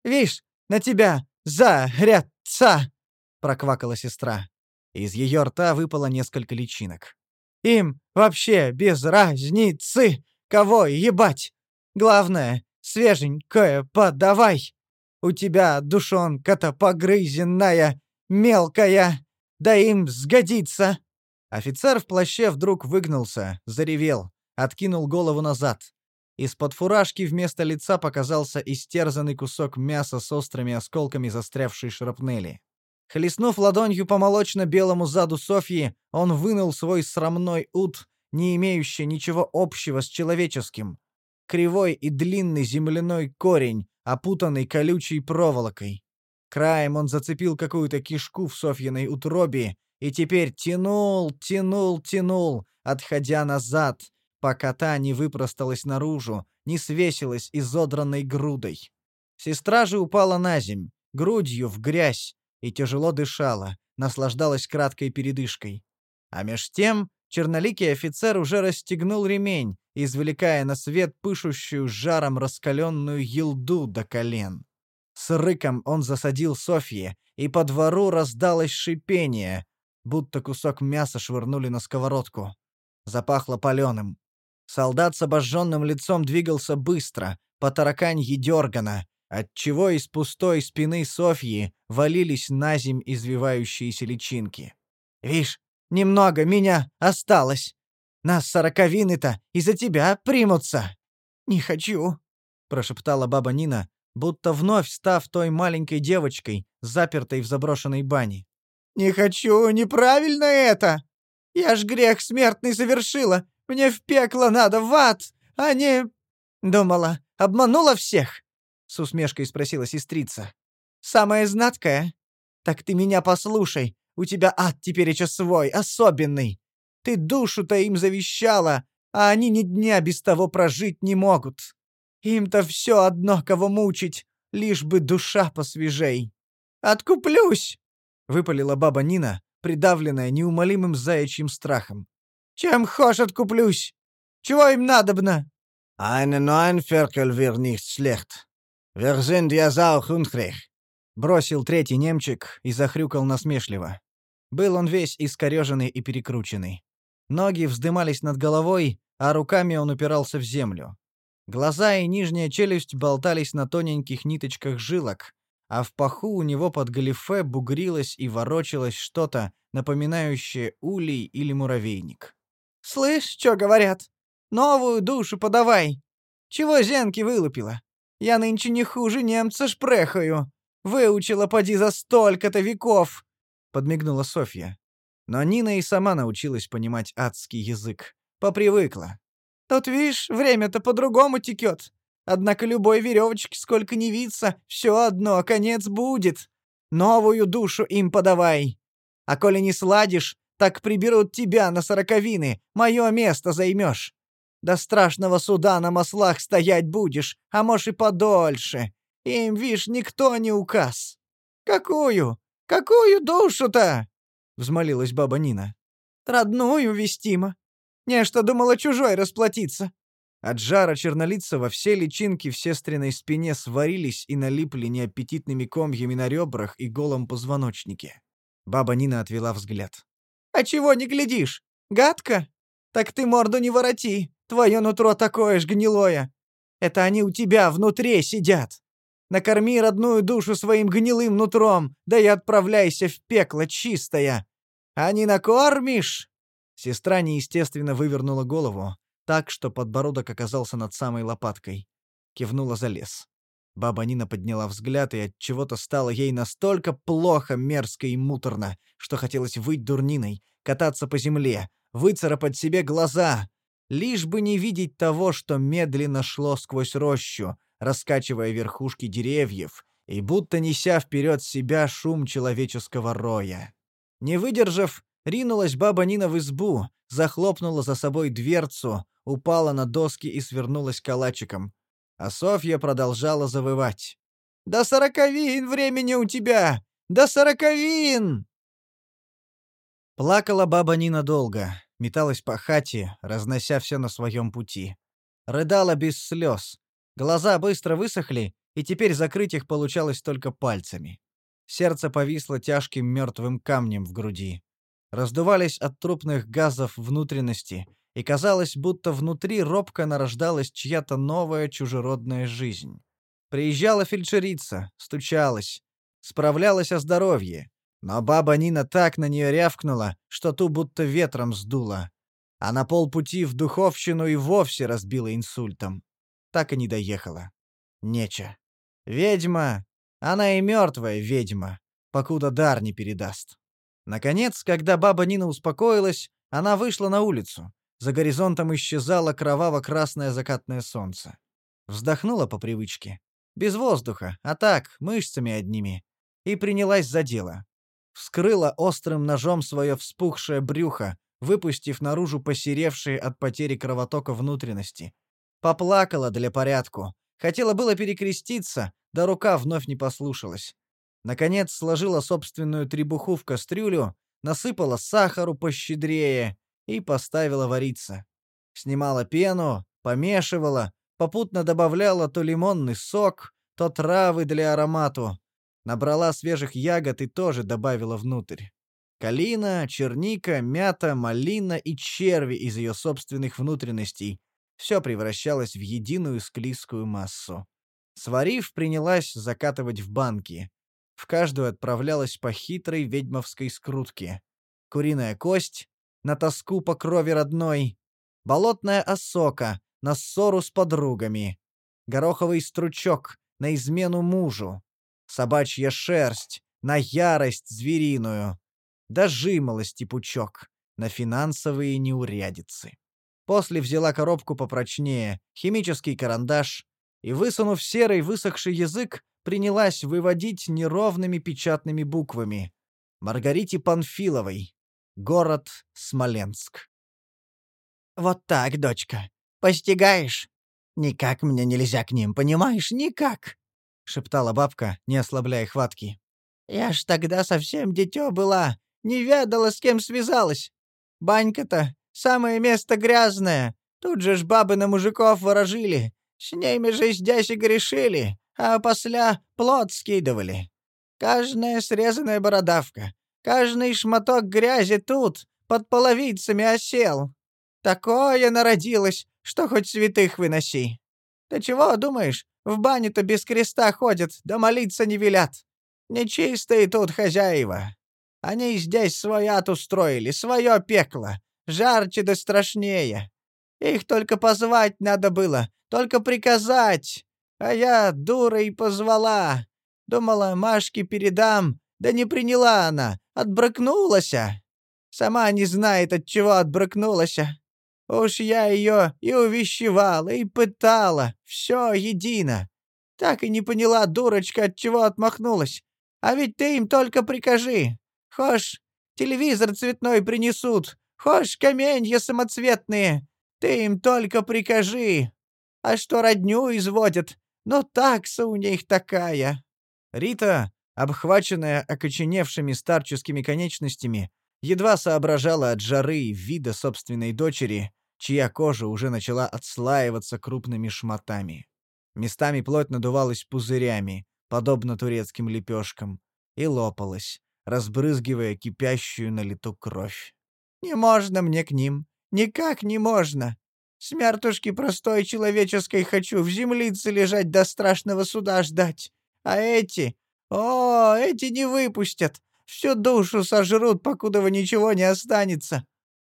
«Вишь, на тебя зарядца!» — проквакала сестра. Из ее рта выпало несколько личинок. «Им вообще без разницы, кого ебать! Главное, свеженькое подавай!» У тебя душонка-то погрызенная, мелкая, да им сгодится!» Офицер в плаще вдруг выгнулся, заревел, откинул голову назад. Из-под фуражки вместо лица показался истерзанный кусок мяса с острыми осколками застрявшей шрапнели. Хлестнув ладонью по молочно-белому заду Софьи, он вынул свой срамной ут, не имеющий ничего общего с человеческим. Кривой и длинный земляной корень, опутанный колючей проволокой. Краем он зацепил какую-то кишку в Софьиной утробе и теперь тянул, тянул, тянул, отходя назад, пока та не выпросталась наружу, не свесилась изодранной грудой. Сестра же упала на земь, грудью в грязь, и тяжело дышала, наслаждалась краткой передышкой. А меж тем черноликий офицер уже расстегнул ремень, извлекая на свет пышущую жаром раскаленную елду до колен. С рыком он засадил Софье, и по двору раздалось шипение, будто кусок мяса швырнули на сковородку. Запахло паленым. Солдат с обожженным лицом двигался быстро, по тараканье дергано, отчего из пустой спины Софьи валились на земь извивающиеся личинки. «Вишь, немного меня осталось. Нас сороковины-то из-за тебя примутся». «Не хочу», — прошептала баба Нина, будто вновь став той маленькой девочкой, запертой в заброшенной бане. «Не хочу, неправильно это! Я ж грех смертный совершила, мне в пекло надо, в ад, а не...» «Думала, обманула всех?» — с усмешкой спросила сестрица. «Самая знаткая? Так ты меня послушай, у тебя ад теперь еще свой, особенный. Ты душу-то им завещала, а они ни дня без того прожить не могут. Им-то все одно, кого мучить, лишь бы душа посвежей. Откуплюсь!» — выпалила баба Нина, придавленная неумолимым заячьим страхом. «Чем хошь откуплюсь? Чего им надобно?» «Einen neuen Ferkel wir nicht schlecht. Wir sind ja hungrig», — бросил третий немчик и захрюкал насмешливо. Был он весь искореженный и перекрученный. Ноги вздымались над головой, а руками он упирался в землю. Глаза и нижняя челюсть болтались на тоненьких ниточках жилок, а в паху у него под галифе бугрилось и ворочалось что-то, напоминающее улей или муравейник. «Слышь, что говорят? Новую душу подавай! Чего зенки вылупила? Я нынче не хуже немца шпрехаю. Выучила поди за столько-то веков!» — подмигнула Софья. Но Нина и сама научилась понимать адский язык. Попривыкла. Тут, видишь, время-то по-другому текет. Однако любой веревочке сколько не виться, все одно, конец будет. Новую душу им подавай. А коли не сладишь, так приберут тебя на сороковины, мое место займешь. До страшного суда на маслах стоять будешь, а может и подольше. Им, вишь, никто не указ. Какую? Какую душу-то? Взмолилась баба Нина. Родную вестима. Нечто думала чужой расплатиться. От жара чернолицего все личинки в сестриной спине сварились и налипли неаппетитными комьями на ребрах и голом позвоночнике. Баба Нина отвела взгляд. «А чего не глядишь? Гадко? Так ты морду не вороти, твое нутро такое ж гнилое. Это они у тебя внутри сидят. Накорми родную душу своим гнилым нутром, да и отправляйся в пекло чистое. А не накормишь, Сестра неестественно вывернула голову, так, что подбородок оказался над самой лопаткой. Кивнула за лес. Баба Нина подняла взгляд, и от чего-то стало ей настолько плохо, мерзко и муторно, что хотелось выть дурниной, кататься по земле, выцарапать себе глаза, лишь бы не видеть того, что медленно шло сквозь рощу, раскачивая верхушки деревьев и будто неся вперед себя шум человеческого роя. Не выдержав, Ринулась баба Нина в избу, захлопнула за собой дверцу, упала на доски и свернулась калачиком. А Софья продолжала завывать. «До сороковин времени у тебя! До сороковин!» Плакала баба Нина долго, металась по хате, разнося все на своем пути. Рыдала без слез. Глаза быстро высохли, и теперь закрыть их получалось только пальцами. Сердце повисло тяжким мертвым камнем в груди раздувались от трупных газов внутренности, и казалось, будто внутри робко нарождалась чья-то новая чужеродная жизнь. Приезжала фельдшерица, стучалась, справлялась о здоровье, но баба Нина так на нее рявкнула, что ту будто ветром сдуло, а на полпути в духовщину и вовсе разбила инсультом. Так и не доехала. Нече. Ведьма, она и мертвая ведьма, покуда дар не передаст. Наконец, когда баба Нина успокоилась, она вышла на улицу. За горизонтом исчезало кроваво-красное закатное солнце. Вздохнула по привычке. Без воздуха, а так, мышцами одними. И принялась за дело. Вскрыла острым ножом свое вспухшее брюхо, выпустив наружу посеревшие от потери кровотока внутренности. Поплакала для порядку. Хотела было перекреститься, да рука вновь не послушалась. Наконец сложила собственную требуху в кастрюлю, насыпала сахару пощедрее и поставила вариться. Снимала пену, помешивала, попутно добавляла то лимонный сок, то травы для аромату. Набрала свежих ягод и тоже добавила внутрь. Калина, черника, мята, малина и черви из ее собственных внутренностей. Все превращалось в единую склизкую массу. Сварив, принялась закатывать в банки. В каждую отправлялась по хитрой ведьмовской скрутке. Куриная кость, на тоску по крови родной, болотная осока, на ссору с подругами, гороховый стручок, на измену мужу, собачья шерсть, на ярость звериную, да жимолости пучок, на финансовые неурядицы. После взяла коробку попрочнее, химический карандаш, и, высунув серый высохший язык, принялась выводить неровными печатными буквами. Маргарите Панфиловой. Город Смоленск. «Вот так, дочка. Постигаешь? Никак мне нельзя к ним, понимаешь? Никак!» — шептала бабка, не ослабляя хватки. «Я ж тогда совсем дитё была, не ведала, с кем связалась. Банька-то самое место грязное. Тут же ж бабы на мужиков ворожили. С ними же здесь и грешили а после плод скидывали. Каждая срезанная бородавка, каждый шматок грязи тут, под половицами осел. Такое народилось, что хоть святых выноси. Ты чего думаешь, в бане-то без креста ходят, да молиться не велят? Нечистые тут хозяева. Они здесь свой ад устроили, свое пекло, жарче да страшнее. Их только позвать надо было, только приказать, а я, дура, и позвала. Думала, Машке передам, да не приняла она, отбрыкнулась. Сама не знает, от чего отбрыкнулась. Уж я ее и увещевала, и пытала, все едино. Так и не поняла, дурочка, от чего отмахнулась. А ведь ты им только прикажи. Хошь, телевизор цветной принесут, хошь, каменья самоцветные. Ты им только прикажи. А что родню изводят, но такса у них такая!» Рита, обхваченная окоченевшими старческими конечностями, едва соображала от жары и вида собственной дочери, чья кожа уже начала отслаиваться крупными шматами. Местами плоть надувалась пузырями, подобно турецким лепешкам, и лопалась, разбрызгивая кипящую на лету кровь. «Не можно мне к ним! Никак не можно! Смертушки простой человеческой хочу в землице лежать до страшного суда ждать. А эти... О, эти не выпустят. Всю душу сожрут, покуда ничего не останется.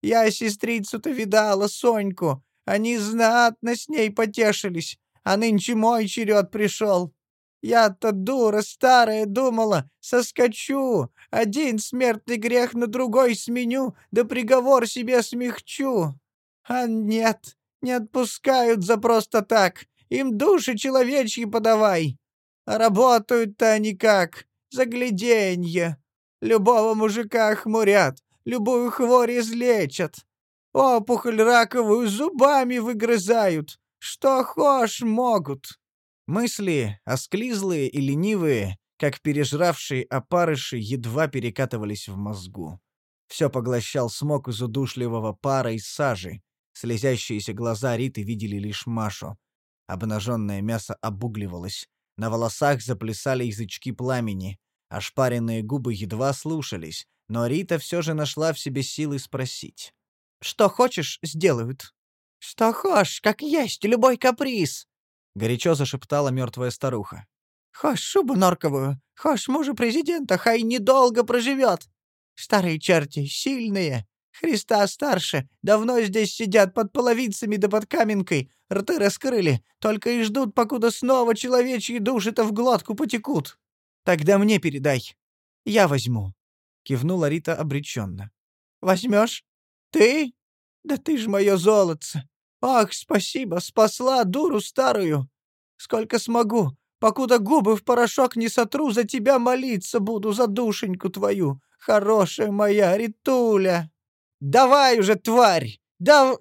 Я сестрицу-то видала, Соньку. Они знатно с ней потешились. А нынче мой черед пришел. Я-то дура старая думала, соскочу, один смертный грех на другой сменю, да приговор себе смягчу. А нет, не отпускают за просто так. Им души человечьи подавай. А работают-то они как, загляденье. Любого мужика хмурят, любую хворь излечат. Опухоль раковую зубами выгрызают. Что хошь могут. Мысли, осклизлые и ленивые, как пережравшие опарыши, едва перекатывались в мозгу. Все поглощал смог из удушливого пара и сажи, Слезящиеся глаза Риты видели лишь Машу. Обнаженное мясо обугливалось. На волосах заплясали язычки пламени. Ошпаренные губы едва слушались, но Рита все же нашла в себе силы спросить. «Что хочешь, сделают». «Что хочешь, как есть, любой каприз», — горячо зашептала мертвая старуха. «Хошь шубу норковую, хошь мужа президента, хай недолго проживет. Старые черти, сильные, Христа старше, давно здесь сидят под половицами да под каменкой, рты раскрыли, только и ждут, покуда снова человечьи души-то в глотку потекут. Тогда мне передай. Я возьму. Кивнула Рита обреченно. Возьмешь? Ты? Да ты ж мое золотце. Ах, спасибо, спасла дуру старую. Сколько смогу, Покуда губы в порошок не сотру, за тебя молиться буду, за душеньку твою, хорошая моя Ритуля. Давай уже, тварь! Да...»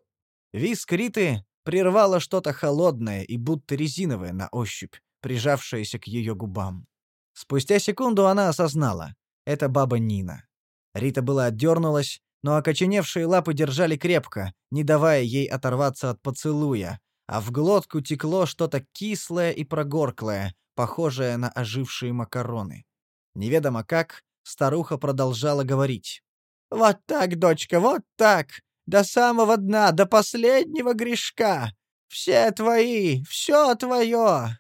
Виск Риты прервало что-то холодное и будто резиновое на ощупь, прижавшееся к ее губам. Спустя секунду она осознала — это баба Нина. Рита была отдернулась, но окоченевшие лапы держали крепко, не давая ей оторваться от поцелуя, а в глотку текло что-то кислое и прогорклое, похожее на ожившие макароны. Неведомо как, старуха продолжала говорить. «Вот так, дочка, вот так! До самого дна, до последнего грешка! Все твои, все твое!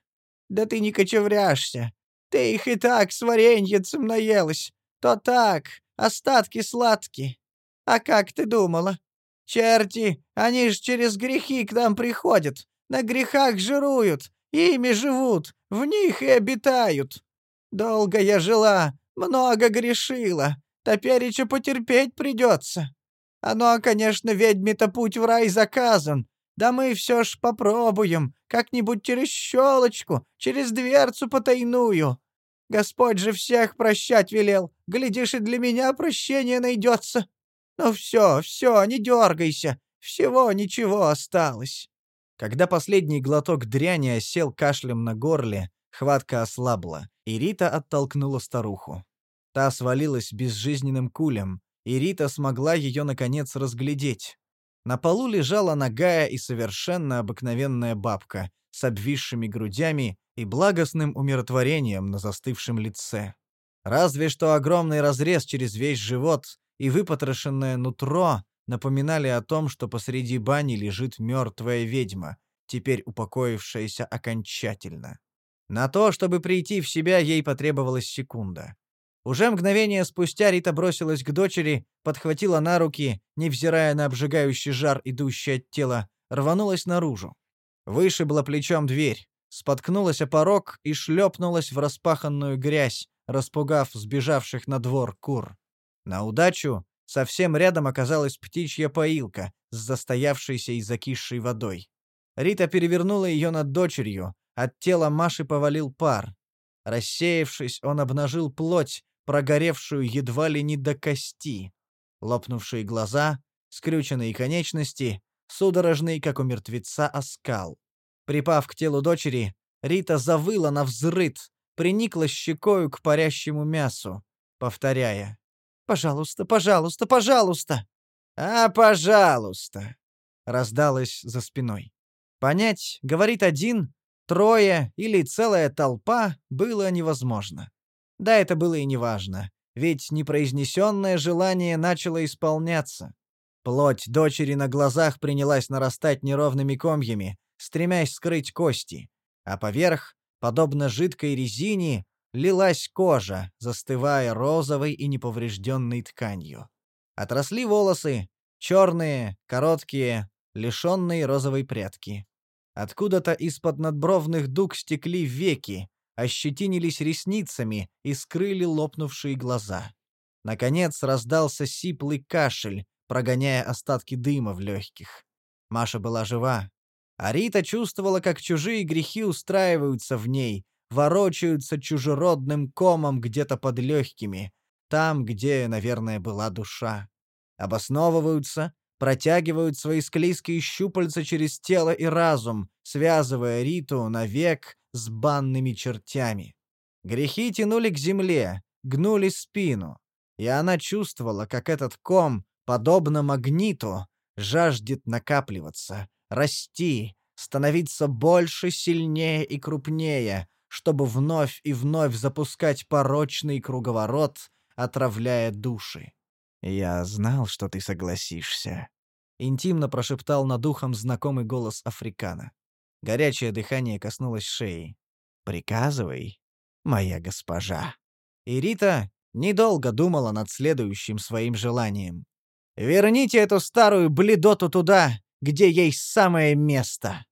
Да ты не кочевряшься! Ты их и так с вареньицем наелась! То так, остатки сладкие! А как ты думала? Черти, они ж через грехи к нам приходят, на грехах жируют, ими живут, в них и обитают. Долго я жила, много грешила, топереча потерпеть придется. Оно, конечно, ведьме-то путь в рай заказан, да мы все ж попробуем, как-нибудь через щелочку, через дверцу потайную. Господь же всех прощать велел, глядишь, и для меня прощение найдется. «Ну все, все, не дергайся. Всего ничего осталось». Когда последний глоток дряни осел кашлем на горле, хватка ослабла, и Рита оттолкнула старуху. Та свалилась безжизненным кулем, и Рита смогла ее, наконец, разглядеть. На полу лежала нагая и совершенно обыкновенная бабка с обвисшими грудями и благостным умиротворением на застывшем лице. Разве что огромный разрез через весь живот и выпотрошенное нутро напоминали о том, что посреди бани лежит мертвая ведьма, теперь упокоившаяся окончательно. На то, чтобы прийти в себя, ей потребовалась секунда. Уже мгновение спустя Рита бросилась к дочери, подхватила на руки, невзирая на обжигающий жар, идущий от тела, рванулась наружу. Вышибла плечом дверь, споткнулась о порог и шлепнулась в распаханную грязь, распугав сбежавших на двор кур. На удачу совсем рядом оказалась птичья поилка с застоявшейся и закисшей водой. Рита перевернула ее над дочерью, от тела Маши повалил пар. Рассеявшись, он обнажил плоть, прогоревшую едва ли не до кости. Лопнувшие глаза, скрюченные конечности, судорожный, как у мертвеца, оскал. Припав к телу дочери, Рита завыла на взрыд, приникла щекою к парящему мясу, повторяя Пожалуйста, пожалуйста, пожалуйста!» «А, пожалуйста!» — раздалось за спиной. Понять, говорит один, трое или целая толпа, было невозможно. Да, это было и неважно, ведь непроизнесенное желание начало исполняться. Плоть дочери на глазах принялась нарастать неровными комьями, стремясь скрыть кости, а поверх, подобно жидкой резине, лилась кожа, застывая розовой и неповрежденной тканью. Отросли волосы, черные, короткие, лишенные розовой прядки. Откуда-то из-под надбровных дуг стекли веки, ощетинились ресницами и скрыли лопнувшие глаза. Наконец раздался сиплый кашель, прогоняя остатки дыма в легких. Маша была жива. А Рита чувствовала, как чужие грехи устраиваются в ней, ворочаются чужеродным комом где-то под легкими, там, где, наверное, была душа. Обосновываются, протягивают свои склизкие щупальца через тело и разум, связывая Риту навек с банными чертями. Грехи тянули к земле, гнули спину, и она чувствовала, как этот ком, подобно магниту, жаждет накапливаться, расти, становиться больше, сильнее и крупнее, чтобы вновь и вновь запускать порочный круговорот, отравляя души. «Я знал, что ты согласишься», — интимно прошептал над ухом знакомый голос Африкана. Горячее дыхание коснулось шеи. «Приказывай, моя госпожа». И Рита недолго думала над следующим своим желанием. «Верните эту старую бледоту туда, где ей самое место!»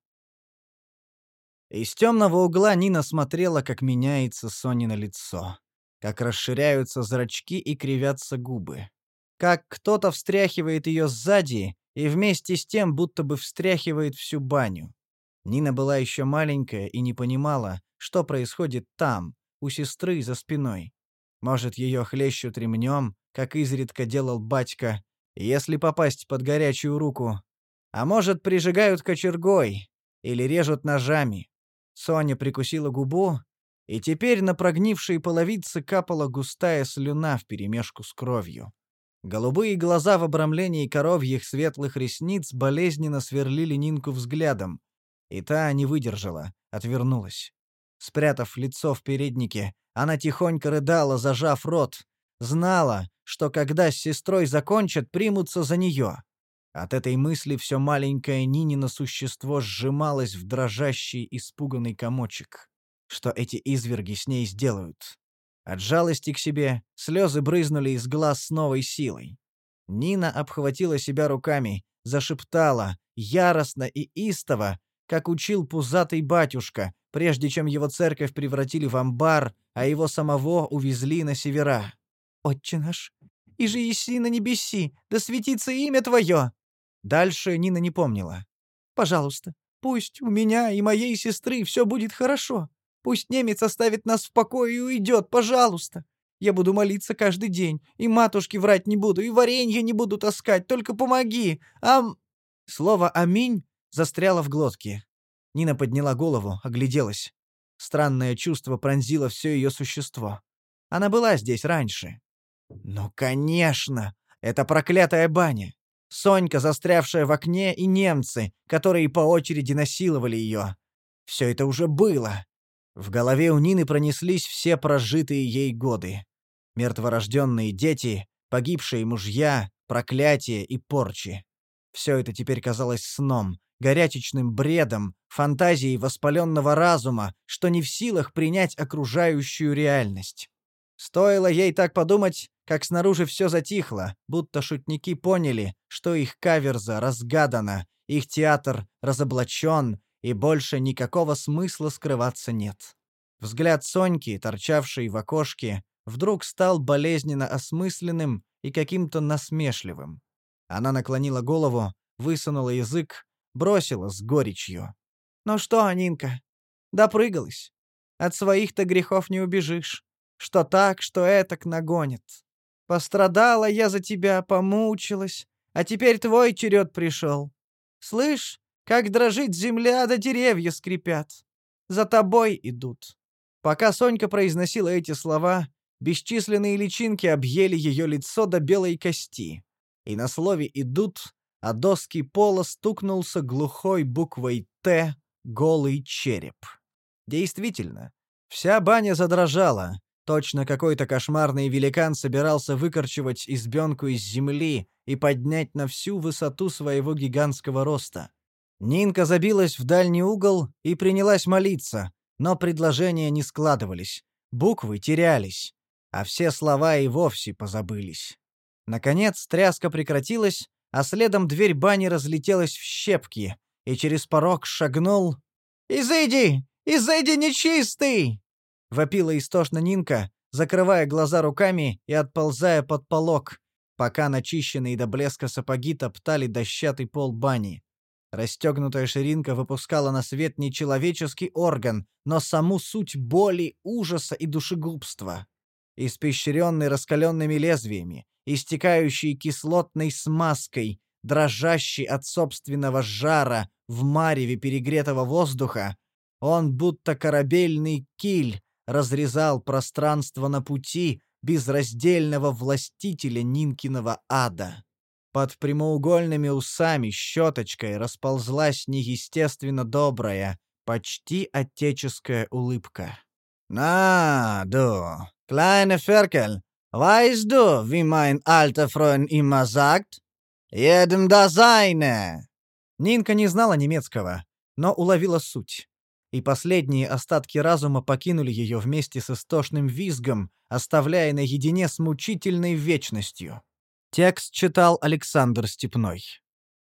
Из темного угла Нина смотрела, как меняется Сонино лицо, как расширяются зрачки и кривятся губы, как кто-то встряхивает ее сзади и вместе с тем будто бы встряхивает всю баню. Нина была еще маленькая и не понимала, что происходит там, у сестры за спиной. Может, ее хлещут ремнем, как изредка делал батька, если попасть под горячую руку. А может, прижигают кочергой или режут ножами. Соня прикусила губу, и теперь на прогнившие половицы капала густая слюна вперемешку с кровью. Голубые глаза в обрамлении коровьих светлых ресниц болезненно сверлили Нинку взглядом, и та не выдержала, отвернулась. Спрятав лицо в переднике, она тихонько рыдала, зажав рот. Знала, что когда с сестрой закончат, примутся за нее. От этой мысли все маленькое Нинино существо сжималось в дрожащий, испуганный комочек. Что эти изверги с ней сделают? От жалости к себе слезы брызнули из глаз с новой силой. Нина обхватила себя руками, зашептала, яростно и истово, как учил пузатый батюшка, прежде чем его церковь превратили в амбар, а его самого увезли на севера. «Отче наш, и же еси на небеси, да светится имя Твое!» Дальше Нина не помнила. «Пожалуйста, пусть у меня и моей сестры все будет хорошо. Пусть немец оставит нас в покое и уйдет, пожалуйста. Я буду молиться каждый день, и матушке врать не буду, и варенье не буду таскать, только помоги. Ам...» Слово «аминь» застряло в глотке. Нина подняла голову, огляделась. Странное чувство пронзило все ее существо. Она была здесь раньше. Ну, конечно! Это проклятая баня. Сонька, застрявшая в окне, и немцы, которые по очереди насиловали ее. Все это уже было. В голове у Нины пронеслись все прожитые ей годы. Мертворожденные дети, погибшие мужья, проклятие и порчи. Все это теперь казалось сном, горячечным бредом, фантазией воспаленного разума, что не в силах принять окружающую реальность. Стоило ей так подумать, как снаружи все затихло, будто шутники поняли, что их каверза разгадана, их театр разоблачен, и больше никакого смысла скрываться нет. Взгляд Соньки, торчавший в окошке, вдруг стал болезненно осмысленным и каким-то насмешливым. Она наклонила голову, высунула язык, бросила с горечью. «Ну что, Анинка, допрыгалась. От своих-то грехов не убежишь. Что так, что этак нагонит. Пострадала я за тебя, помучилась, а теперь твой черед пришел. Слышь, как дрожит земля, да деревья скрипят. За тобой идут». Пока Сонька произносила эти слова, бесчисленные личинки объели ее лицо до белой кости. И на слове «идут» а доски пола стукнулся глухой буквой «Т» голый череп. Действительно, вся баня задрожала. Точно какой-то кошмарный великан собирался выкорчевать избенку из земли и поднять на всю высоту своего гигантского роста. Нинка забилась в дальний угол и принялась молиться, но предложения не складывались, буквы терялись, а все слова и вовсе позабылись. Наконец тряска прекратилась, а следом дверь бани разлетелась в щепки, и через порог шагнул... «Изыди! Изыди нечистый!» — вопила истошно Нинка, закрывая глаза руками и отползая под полог, пока начищенные до блеска сапоги топтали дощатый пол бани. Расстегнутая ширинка выпускала на свет не человеческий орган, но саму суть боли, ужаса и душегубства. Испещренный раскаленными лезвиями, истекающий кислотной смазкой, дрожащий от собственного жара в мареве перегретого воздуха, он будто корабельный киль разрезал пространство на пути безраздельного властителя Нинкиного ада. Под прямоугольными усами щеточкой расползлась неестественно добрая, почти отеческая улыбка. «На, ду, kleine Ferkel, Weißt du, wie mein alter Freund immer sagt? Едем до Зайне!» Нинка не знала немецкого, но уловила суть. И последние остатки разума покинули ее вместе с истошным визгом, оставляя наедине с мучительной вечностью. Текст читал Александр Степной.